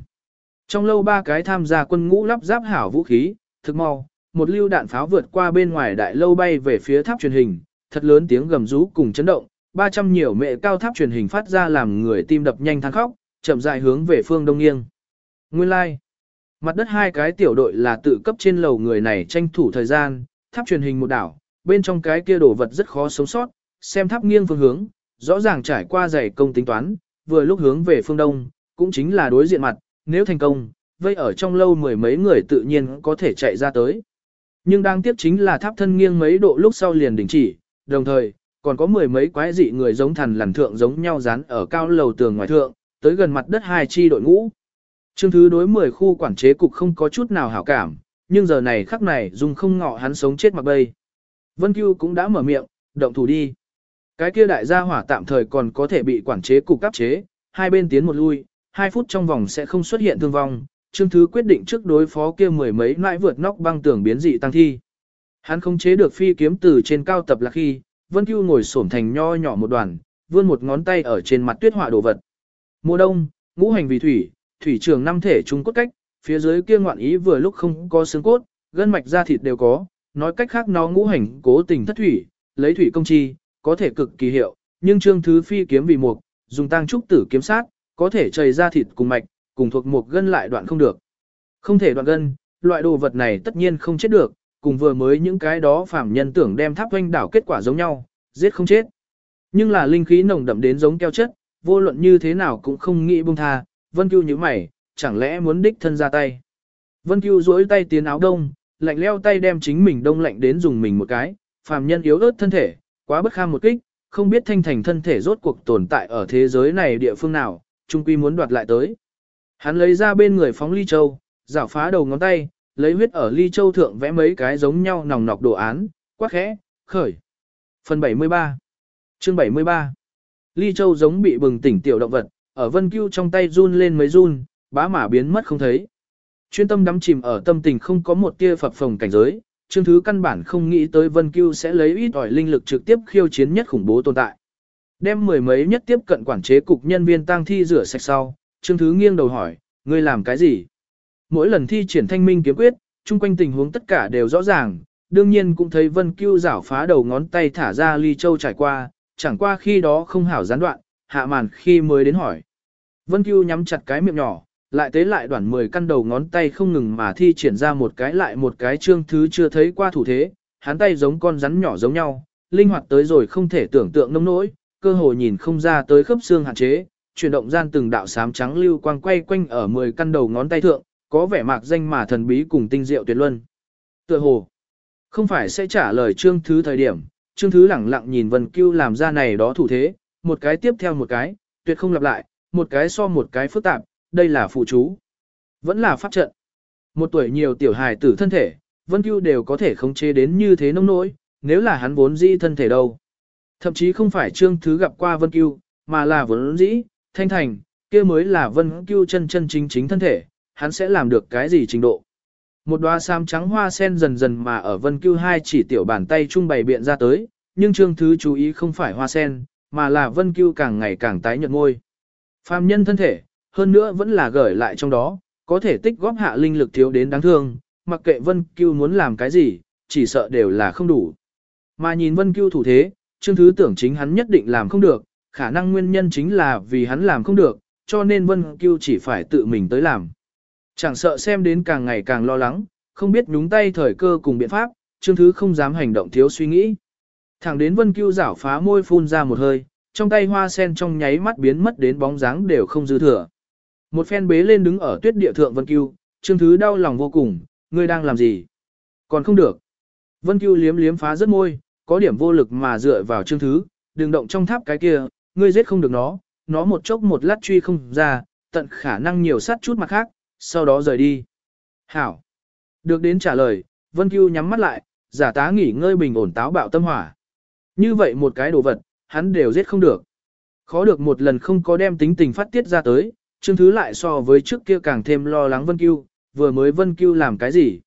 Trong lâu ba cái tham gia quân ngũ lắp ráp hảo vũ khí, thực mau, một lưu đạn pháo vượt qua bên ngoài đại lâu bay về phía tháp truyền hình, thật lớn tiếng gầm rú cùng chấn động, 300 nhiều mẹ cao tháp truyền hình phát ra làm người tim đập nhanh than khóc, chậm rãi hướng về phương đông nghiêng. Nguyên lai, like mặt đất hai cái tiểu đội là tự cấp trên lầu người này tranh thủ thời gian, tháp truyền hình một đảo, bên trong cái kia đồ vật rất khó sống sót, xem tháp nghiêng phương hướng, rõ ràng trải qua dày công tính toán, vừa lúc hướng về phương đông, cũng chính là đối diện mặt, nếu thành công, vây ở trong lâu mười mấy người tự nhiên có thể chạy ra tới. Nhưng đáng tiếc chính là tháp thân nghiêng mấy độ lúc sau liền đình chỉ, đồng thời, còn có mười mấy quái dị người giống thần lằn thượng giống nhau dán ở cao lầu tường ngoài thượng, tới gần mặt đất hai chi đội ngũ. Trương thứ đối 10 khu quản chế cục không có chút nào hảo cảm, nhưng giờ này khắc này dùng không ngọ hắn sống chết mặc bay. Vân Cưu cũng đã mở miệng, động thủ đi. Cái kia đại gia hỏa tạm thời còn có thể bị quản chế cục cấp chế, hai bên tiến một lui, hai phút trong vòng sẽ không xuất hiện thương vong. Trương Thứ quyết định trước đối phó kia mười mấy nãi vượt nóc băng tường biến dị tăng thi. Hắn không chế được phi kiếm từ trên cao tập là khi, Vân Cưu ngồi xổm thành nho nhỏ một đoàn, vươn một ngón tay ở trên mặt tuyết họa đồ vật. Mùa đông, ngũ hành vì thủy, thủy trường năm thể trung cốt cách, phía dưới kia ngoạn ý vừa lúc không có xương cốt, gân mạch da thịt đều có, nói cách khác nó ngũ hành cố tình thất thủy, lấy thủy công chi, có thể cực kỳ hiệu, nhưng trương thứ phi kiếm vì mục, dùng tăng trúc tử kiếm sát, có thể chảy ra thịt cùng mạch, cùng thuộc mục gân lại đoạn không được. Không thể đoạn gân, loại đồ vật này tất nhiên không chết được, cùng vừa mới những cái đó phàm nhân tưởng đem tháp doanh đảo kết quả giống nhau, giết không chết. Nhưng là linh khí nồng đậm đến giống keo chất, vô luận như thế nào cũng không nghĩ buông tha, Vân Cưu như mày, chẳng lẽ muốn đích thân ra tay. Vân Cưu duỗi tay tiến áo đông, lạnh leo tay đem chính mình đông lạnh đến dùng mình một cái, phàm nhân yếu ớt thân thể, quá bất kham một kích, không biết thanh thành thân thể rốt cuộc tồn tại ở thế giới này địa phương nào, trung quy muốn đoạt lại tới. Hắn lấy ra bên người phóng ly châu, rảo phá đầu ngón tay, lấy huyết ở ly châu thượng vẽ mấy cái giống nhau nòng nọc đồ án, Quá khẽ, khởi. Phần 73 Chương 73 Ly châu giống bị bừng tỉnh tiểu động vật, ở vân cưu trong tay run lên mấy run, bá mả biến mất không thấy. Chuyên tâm đắm chìm ở tâm tình không có một tia phập phồng cảnh giới, chương Thứ căn bản không nghĩ tới Vân Cưu sẽ lấy ít ỏi linh lực trực tiếp khiêu chiến nhất khủng bố tồn tại. Đem mười mấy nhất tiếp cận quản chế cục nhân viên tang thi rửa sạch sau, chương Thứ nghiêng đầu hỏi, ngươi làm cái gì? Mỗi lần thi triển thanh minh kiếm quyết, chung quanh tình huống tất cả đều rõ ràng, đương nhiên cũng thấy Vân Cưu rảo phá đầu ngón tay thả ra ly châu trải qua, chẳng qua khi đó không hảo gián đoạn, hạ màn khi mới đến hỏi. Vân Cưu nhắm chặt cái miệng nhỏ, lại tế lại đoạn 10 căn đầu ngón tay không ngừng mà thi triển ra một cái lại một cái trương thứ chưa thấy qua thủ thế, hắn tay giống con rắn nhỏ giống nhau, linh hoạt tới rồi không thể tưởng tượng nông nỗi, cơ hồ nhìn không ra tới khớp xương hạn chế, chuyển động gian từng đạo sám trắng lưu quang quay quanh ở 10 căn đầu ngón tay thượng, có vẻ mạc danh mà thần bí cùng tinh diệu tuyệt luân. Tựa hồ, không phải sẽ trả lời trương thứ thời điểm, trương thứ lẳng lặng nhìn Vân Cưu làm ra này đó thủ thế, một cái tiếp theo một cái, tuyệt không lặp lại, một cái so một cái phức tạp, đây là phụ chú. Vẫn là pháp trận. Một tuổi nhiều tiểu hài tử thân thể, Vân Cưu đều có thể khống chế đến như thế nông nỗi, nếu là hắn vốn dĩ thân thể đâu. Thậm chí không phải Trương Thứ gặp qua Vân Cưu, mà là vốn dĩ, thanh thành, kia mới là Vân Cưu chân chân chính chính thân thể, hắn sẽ làm được cái gì trình độ. Một đóa sam trắng hoa sen dần dần mà ở Vân Cưu hai chỉ tiểu bàn tay trung bày biện ra tới, nhưng Trương Thứ chú ý không phải hoa sen, mà là Vân Cưu càng ngày càng tái nhợt ngôi. Phàm nhân thân thể, hơn nữa vẫn là gửi lại trong đó, có thể tích góp hạ linh lực thiếu đến đáng thương, mặc kệ Vân Cưu muốn làm cái gì, chỉ sợ đều là không đủ. Mà nhìn Vân Cưu thủ thế, Trương Thứ tưởng chính hắn nhất định làm không được, khả năng nguyên nhân chính là vì hắn làm không được, cho nên Vân Cưu chỉ phải tự mình tới làm. Chẳng sợ xem đến càng ngày càng lo lắng, không biết nhúng tay thời cơ cùng biện pháp, Trương Thứ không dám hành động thiếu suy nghĩ. Thẳng đến Vân Cưu rảo phá môi phun ra một hơi, trong tay hoa sen trong nháy mắt biến mất đến bóng dáng đều không dư thừa. Một phen bế lên đứng ở tuyết địa thượng Vân Cưu, Trương Thứ đau lòng vô cùng, ngươi đang làm gì? Còn không được. Vân Cưu liếm liếm phá rất môi, có điểm vô lực mà dựa vào Trương Thứ, đừng động trong tháp cái kia, ngươi giết không được nó, nó một chốc một lát truy không ra, tận khả năng nhiều sát chút mặt khác, sau đó rời đi. Hảo. Được đến trả lời, Vân Cưu nhắm mắt lại, giả tá nghỉ ngơi bình ổn táo bạo tâm hỏa. Như vậy một cái đồ vật, hắn đều giết không được. Khó được một lần không có đem tính tình phát tiết ra tới, Trương Thứ lại so với trước kia càng thêm lo lắng Vân Cưu, vừa mới Vân Cưu làm cái gì?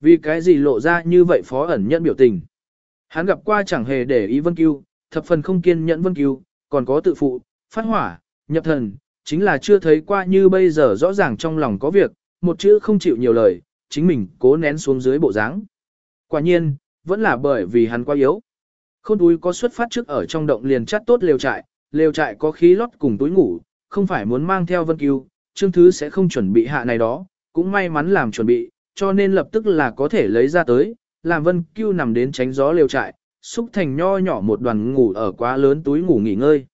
Vì cái gì lộ ra như vậy phó ẩn nhận biểu tình? Hắn gặp qua chẳng hề để ý Vân Cưu, thập phần không kiên nhẫn Vân Cưu, còn có tự phụ, phát hỏa, nhập thần, chính là chưa thấy qua như bây giờ rõ ràng trong lòng có việc, một chữ không chịu nhiều lời, chính mình cố nén xuống dưới bộ dáng. Quả nhiên, vẫn là bởi vì hắn quá yếu. Khôn túi có xuất phát trước ở trong động liền chắt tốt lều trại, lều trại có khí lót cùng túi ngủ, không phải muốn mang theo Vân cứu, Trương Thứ sẽ không chuẩn bị hạ này đó, cũng may mắn làm chuẩn bị, cho nên lập tức là có thể lấy ra tới, làm Vân cứu nằm đến tránh gió lều trại, xúc thành nho nhỏ một đoàn ngủ ở quá lớn túi ngủ nghỉ ngơi.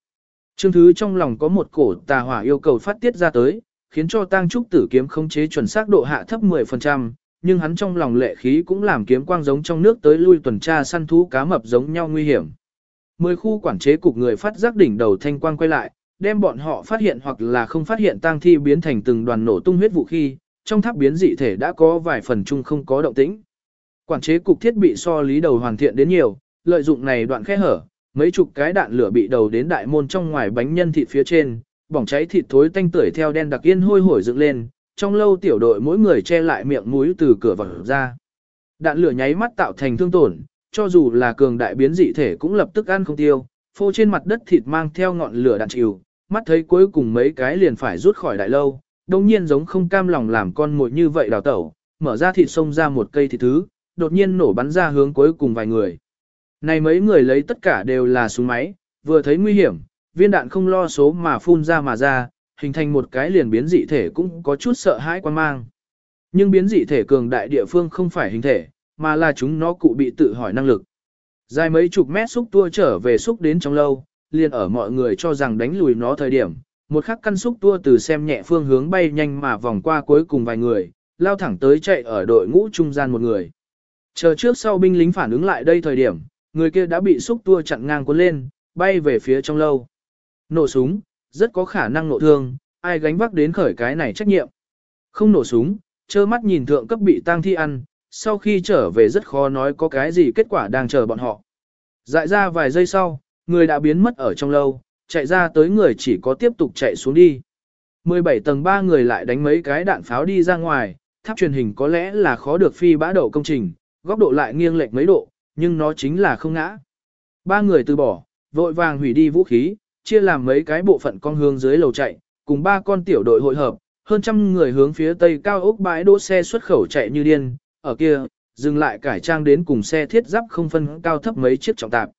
Trương Thứ trong lòng có một cổ tà hỏa yêu cầu phát tiết ra tới, khiến cho tang trúc tử kiếm không chế chuẩn xác độ hạ thấp 10%, nhưng hắn trong lòng lệ khí cũng làm kiếm quang giống trong nước tới lui tuần tra săn thú cá mập giống nhau nguy hiểm. Mười khu quản chế cục người phát giác đỉnh đầu thanh quang quay lại, đem bọn họ phát hiện hoặc là không phát hiện tang thi biến thành từng đoàn nổ tung huyết vụ khi, trong tháp biến dị thể đã có vài phần chung không có động tĩnh. Quản chế cục thiết bị so lý đầu hoàn thiện đến nhiều, lợi dụng này đoạn khe hở, mấy chục cái đạn lửa bị đầu đến đại môn trong ngoài bánh nhân thịt phía trên, bỏng cháy thịt thối tanh tưởi theo đen đặc yên hôi hổi dựng lên, trong lâu tiểu đội mỗi người che lại miệng mũi từ cửa vào ra. Đạn lửa nháy mắt tạo thành thương tổn, cho dù là cường đại biến dị thể cũng lập tức ăn không tiêu, phô trên mặt đất thịt mang theo ngọn lửa đạn chịu, mắt thấy cuối cùng mấy cái liền phải rút khỏi đại lâu, đồng nhiên giống không cam lòng làm con mồi như vậy đào tẩu, mở ra thịt xông ra một cây thịt thứ, đột nhiên nổ bắn ra hướng cuối cùng vài người. Này mấy người lấy tất cả đều là súng máy, vừa thấy nguy hiểm, viên đạn không lo số mà phun ra mà ra, hình thành một cái liền biến dị thể cũng có chút sợ hãi quan mang. Nhưng biến dị thể cường đại địa phương không phải hình thể, mà là chúng nó cụ bị tự hỏi năng lực. Dài mấy chục mét xúc tua trở về xúc đến trong lâu, liền ở mọi người cho rằng đánh lùi nó thời điểm. Một khắc căn xúc tua từ xem nhẹ phương hướng bay nhanh mà vòng qua cuối cùng vài người, lao thẳng tới chạy ở đội ngũ trung gian một người. Chờ trước sau binh lính phản ứng lại đây thời điểm, người kia đã bị xúc tua chặn ngang cuốn lên, bay về phía trong lâu. Nổ súng, rất có khả năng nổ thương, ai gánh vác đến khởi cái này trách nhiệm. Không nổ súng, trơ mắt nhìn thượng cấp bị tang thi ăn, sau khi trở về rất khó nói có cái gì kết quả đang chờ bọn họ. Dại ra vài giây sau, người đã biến mất ở trong lâu, chạy ra tới người chỉ có tiếp tục chạy xuống đi. 17 tầng 3 người lại đánh mấy cái đạn pháo đi ra ngoài, tháp truyền hình có lẽ là khó được phi bã đậu công trình, góc độ lại nghiêng lệch mấy độ, nhưng nó chính là không ngã. Ba người từ bỏ, vội vàng hủy đi vũ khí, chia làm mấy cái bộ phận con hướng dưới lầu chạy, cùng ba con tiểu đội hội hợp, hơn trăm người hướng phía tây cao ốc bãi đỗ xe xuất khẩu chạy như điên, ở kia, dừng lại cải trang đến cùng xe thiết giáp không phân cao thấp mấy chiếc trọng tạp.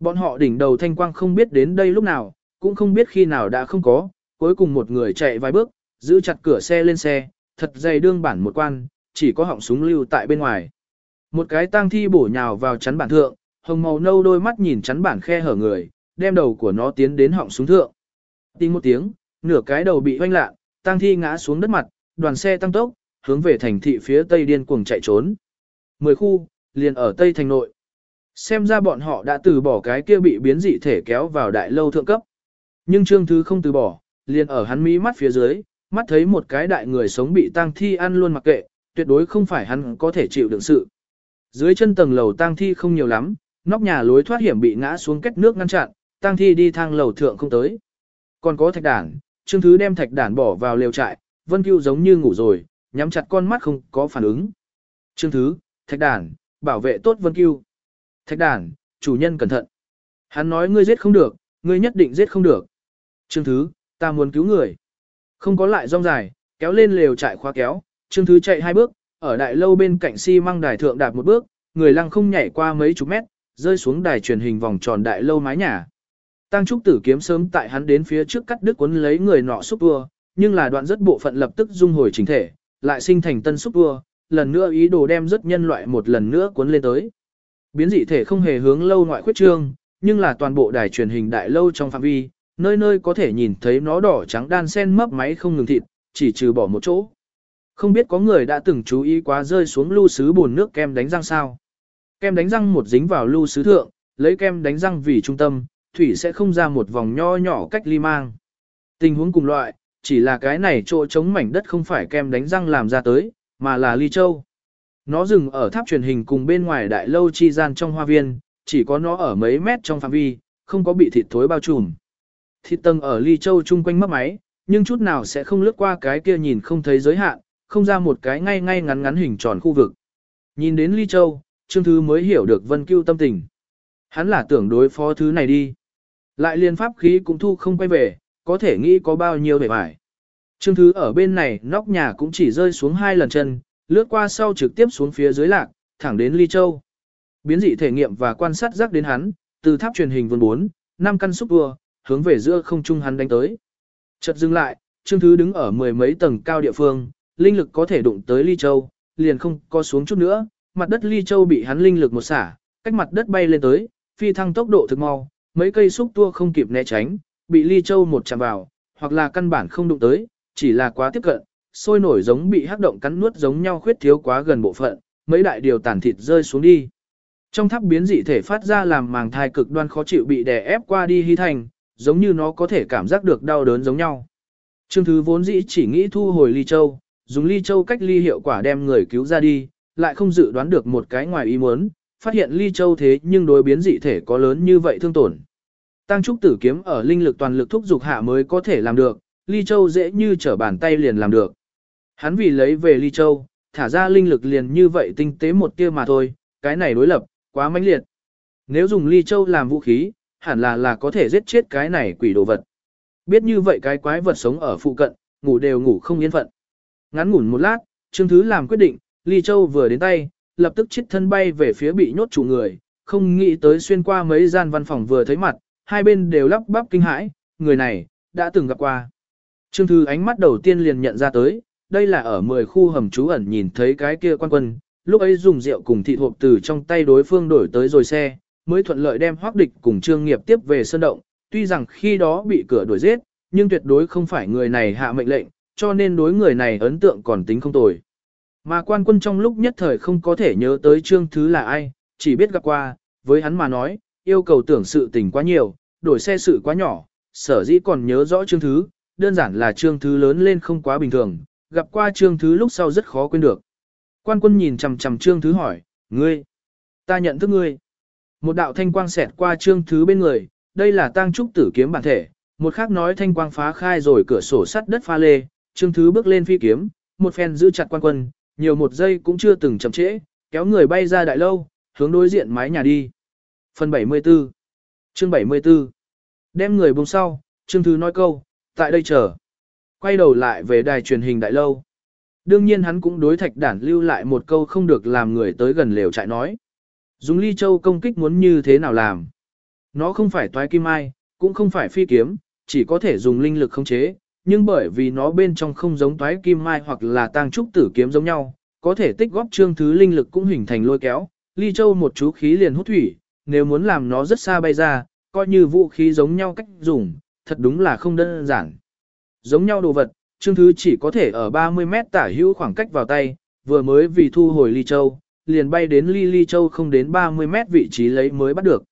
Bọn họ đỉnh đầu thanh quang không biết đến đây lúc nào, cũng không biết khi nào đã không có, cuối cùng một người chạy vài bước, giữ chặt cửa xe lên xe, thật dày đương bản một quan, chỉ có họng súng lưu tại bên ngoài. Một cái tang thi bổ nhào vào chắn bản thượng, hồng màu nâu đôi mắt nhìn chắn bản khe hở người, đem đầu của nó tiến đến họng súng thượng. Tinh một tiếng, nửa cái đầu bị hoanh lạ, tang thi ngã xuống đất mặt, đoàn xe tăng tốc, hướng về thành thị phía tây điên cuồng chạy trốn. Mười khu, liền ở tây thành nội. Xem ra bọn họ đã từ bỏ cái kia bị biến dị thể kéo vào đại lâu thượng cấp. Nhưng Trương Thứ không từ bỏ, liền ở hắn mí mắt phía dưới, mắt thấy một cái đại người sống bị tang thi ăn luôn mặc kệ, tuyệt đối không phải hắn có thể chịu đựng sự. Dưới chân tầng lầu tang thi không nhiều lắm, nóc nhà lối thoát hiểm bị ngã xuống kết nước ngăn chặn, tang thi đi thang lầu thượng không tới. Còn có thạch đản, Trương Thứ đem thạch đản bỏ vào lều trại, Vân Cưu giống như ngủ rồi, nhắm chặt con mắt không có phản ứng. Trương Thứ, thạch đản, bảo vệ tốt Vân Cưu. Thạch đản, chủ nhân cẩn thận. Hắn nói ngươi giết không được, ngươi nhất định giết không được. Trương Thứ, ta muốn cứu người. Không có lại rong dài, kéo lên lều trại khóa kéo, Trương Thứ chạy hai bước, ở đại lâu bên cạnh xi si măng đài thượng đạp một bước, người lăng không nhảy qua mấy chục mét, rơi xuống đài truyền hình vòng tròn đại lâu mái nhà. Tăng trúc tử kiếm sớm tại hắn đến phía trước cắt đứt cuốn lấy người nọ xúc tua, nhưng là đoạn rất bộ phận lập tức dung hồi chính thể, lại sinh thành tân xúc tua, lần nữa ý đồ đem rất nhân loại một lần nữa cuốn lên tới. Biến dị thể không hề hướng lâu ngoại khuyết trương, nhưng là toàn bộ đài truyền hình đại lâu trong phạm vi, nơi nơi có thể nhìn thấy nó đỏ trắng đan sen mấp máy không ngừng thịt, chỉ trừ bỏ một chỗ. Không biết có người đã từng chú ý quá rơi xuống lưu sứ buồn nước kem đánh răng sao. Kem đánh răng một dính vào lưu sứ thượng, lấy kem đánh răng vì trung tâm, thủy sẽ không ra một vòng nho nhỏ cách ly mang. Tình huống cùng loại, chỉ là cái này chỗ chống mảnh đất không phải kem đánh răng làm ra tới, mà là ly châu. Nó dừng ở tháp truyền hình cùng bên ngoài đại lâu chi gian trong hoa viên, chỉ có nó ở mấy mét trong phạm vi, không có bị thịt thối bao trùm. Thịt tầng ở ly châu chung quanh mất máy, nhưng chút nào sẽ không lướt qua cái kia nhìn không thấy giới hạn, không ra một cái ngay ngay ngắn ngắn hình tròn khu vực. Nhìn đến ly châu, Trương Thứ mới hiểu được Vân Cưu tâm tình. Hắn là tưởng đối phó thứ này đi. Lại liên pháp khí cũng thu không quay về, có thể nghĩ có bao nhiêu vẻ vải. Trương Thứ ở bên này nóc nhà cũng chỉ rơi xuống hai lần chân, lướt qua sau trực tiếp xuống phía dưới lạc, thẳng đến Ly Châu. Biến dị thể nghiệm và quan sát rắc đến hắn, từ tháp truyền hình vườn 4, năm căn xúc vừa hướng về giữa không trung hắn đánh tới. Chợt dừng lại, Trương Thứ đứng ở mười mấy tầng cao địa phương, linh lực có thể đụng tới Ly Châu, liền không có xuống chút nữa, mặt đất Ly Châu bị hắn linh lực một xả, cách mặt đất bay lên tới, phi thăng tốc độ thực mau, mấy cây xúc tua không kịp né tránh, bị ly châu một chạm vào, hoặc là căn bản không đụng tới, chỉ là quá tiếp cận, sôi nổi giống bị hắc động cắn nuốt giống nhau khuyết thiếu quá gần bộ phận, mấy đại điều tàn thịt rơi xuống đi. Trong tháp biến dị thể phát ra làm màng thai cực đoan khó chịu bị đè ép qua đi hy thành, giống như nó có thể cảm giác được đau đớn giống nhau. Trương Thứ vốn dĩ chỉ nghĩ thu hồi ly châu, dùng ly châu cách ly hiệu quả đem người cứu ra đi, lại không dự đoán được một cái ngoài ý muốn, phát hiện ly châu thế nhưng đối biến dị thể có lớn như vậy thương tổn. Tăng trúc tử kiếm ở linh lực toàn lực thúc dục hạ mới có thể làm được, ly châu dễ như trở bàn tay liền làm được. Hắn vì lấy về ly châu, thả ra linh lực liền như vậy tinh tế một tia mà thôi, cái này đối lập, quá mãnh liệt. Nếu dùng ly châu làm vũ khí, hẳn là là có thể giết chết cái này quỷ đồ vật. Biết như vậy cái quái vật sống ở phụ cận, ngủ đều ngủ không yên phận. Ngắn ngủn một lát, Trương Thứ làm quyết định, Ly Châu vừa đến tay, lập tức chết thân bay về phía bị nhốt chủ người, không nghĩ tới xuyên qua mấy gian văn phòng vừa thấy mặt, hai bên đều lắp bắp kinh hãi, người này, đã từng gặp qua. Trương Thư ánh mắt đầu tiên liền nhận ra tới, đây là ở 10 khu hầm trú ẩn nhìn thấy cái kia quan quân, lúc ấy dùng rượu cùng thị hộp từ trong tay đối phương đổi tới rồi xe, mới thuận lợi đem hoác địch cùng trương nghiệp tiếp về sơn động, tuy rằng khi đó bị cửa đuổi giết, nhưng tuyệt đối không phải người này hạ mệnh lệnh, cho nên đối người này ấn tượng còn tính không tồi. Mà quan quân trong lúc nhất thời không có thể nhớ tới trương thứ là ai, chỉ biết gặp qua, với hắn mà nói, yêu cầu tưởng sự tình quá nhiều, đổi xe sự quá nhỏ, sở dĩ còn nhớ rõ trương thứ, đơn giản là trương thứ lớn lên không quá bình thường, gặp qua trương thứ lúc sau rất khó quên được. Quan quân nhìn chằm chằm trương thứ hỏi, ngươi, ta nhận thức ngươi. Một đạo thanh quang xẹt qua trương thứ bên người, đây là tang trúc tử kiếm bản thể, một khác nói thanh quang phá khai rồi cửa sổ sắt đất pha lê, trương thứ bước lên phi kiếm, một phen giữ chặt quan quân, nhiều một giây cũng chưa từng chậm trễ, kéo người bay ra đại lâu, hướng đối diện mái nhà đi. Phần 74 Chương 74 Đem người buông sau, Trương Thứ nói câu, tại đây chờ. Quay đầu lại về đài truyền hình đại lâu. Đương nhiên hắn cũng đối thạch đản lưu lại một câu không được làm người tới gần lều trại nói. Dùng ly châu công kích muốn như thế nào làm. Nó không phải toái kim ai, cũng không phải phi kiếm, chỉ có thể dùng linh lực khống chế, nhưng bởi vì nó bên trong không giống toái kim mai hoặc là tang trúc tử kiếm giống nhau, có thể tích góp trương thứ linh lực cũng hình thành lôi kéo, ly châu một chú khí liền hút thủy, nếu muốn làm nó rất xa bay ra, coi như vũ khí giống nhau cách dùng, thật đúng là không đơn giản. Giống nhau đồ vật, Trương Thứ chỉ có thể ở 30 mét tả hữu khoảng cách vào tay, vừa mới vì thu hồi ly châu, liền bay đến ly ly châu không đến 30 mét vị trí lấy mới bắt được.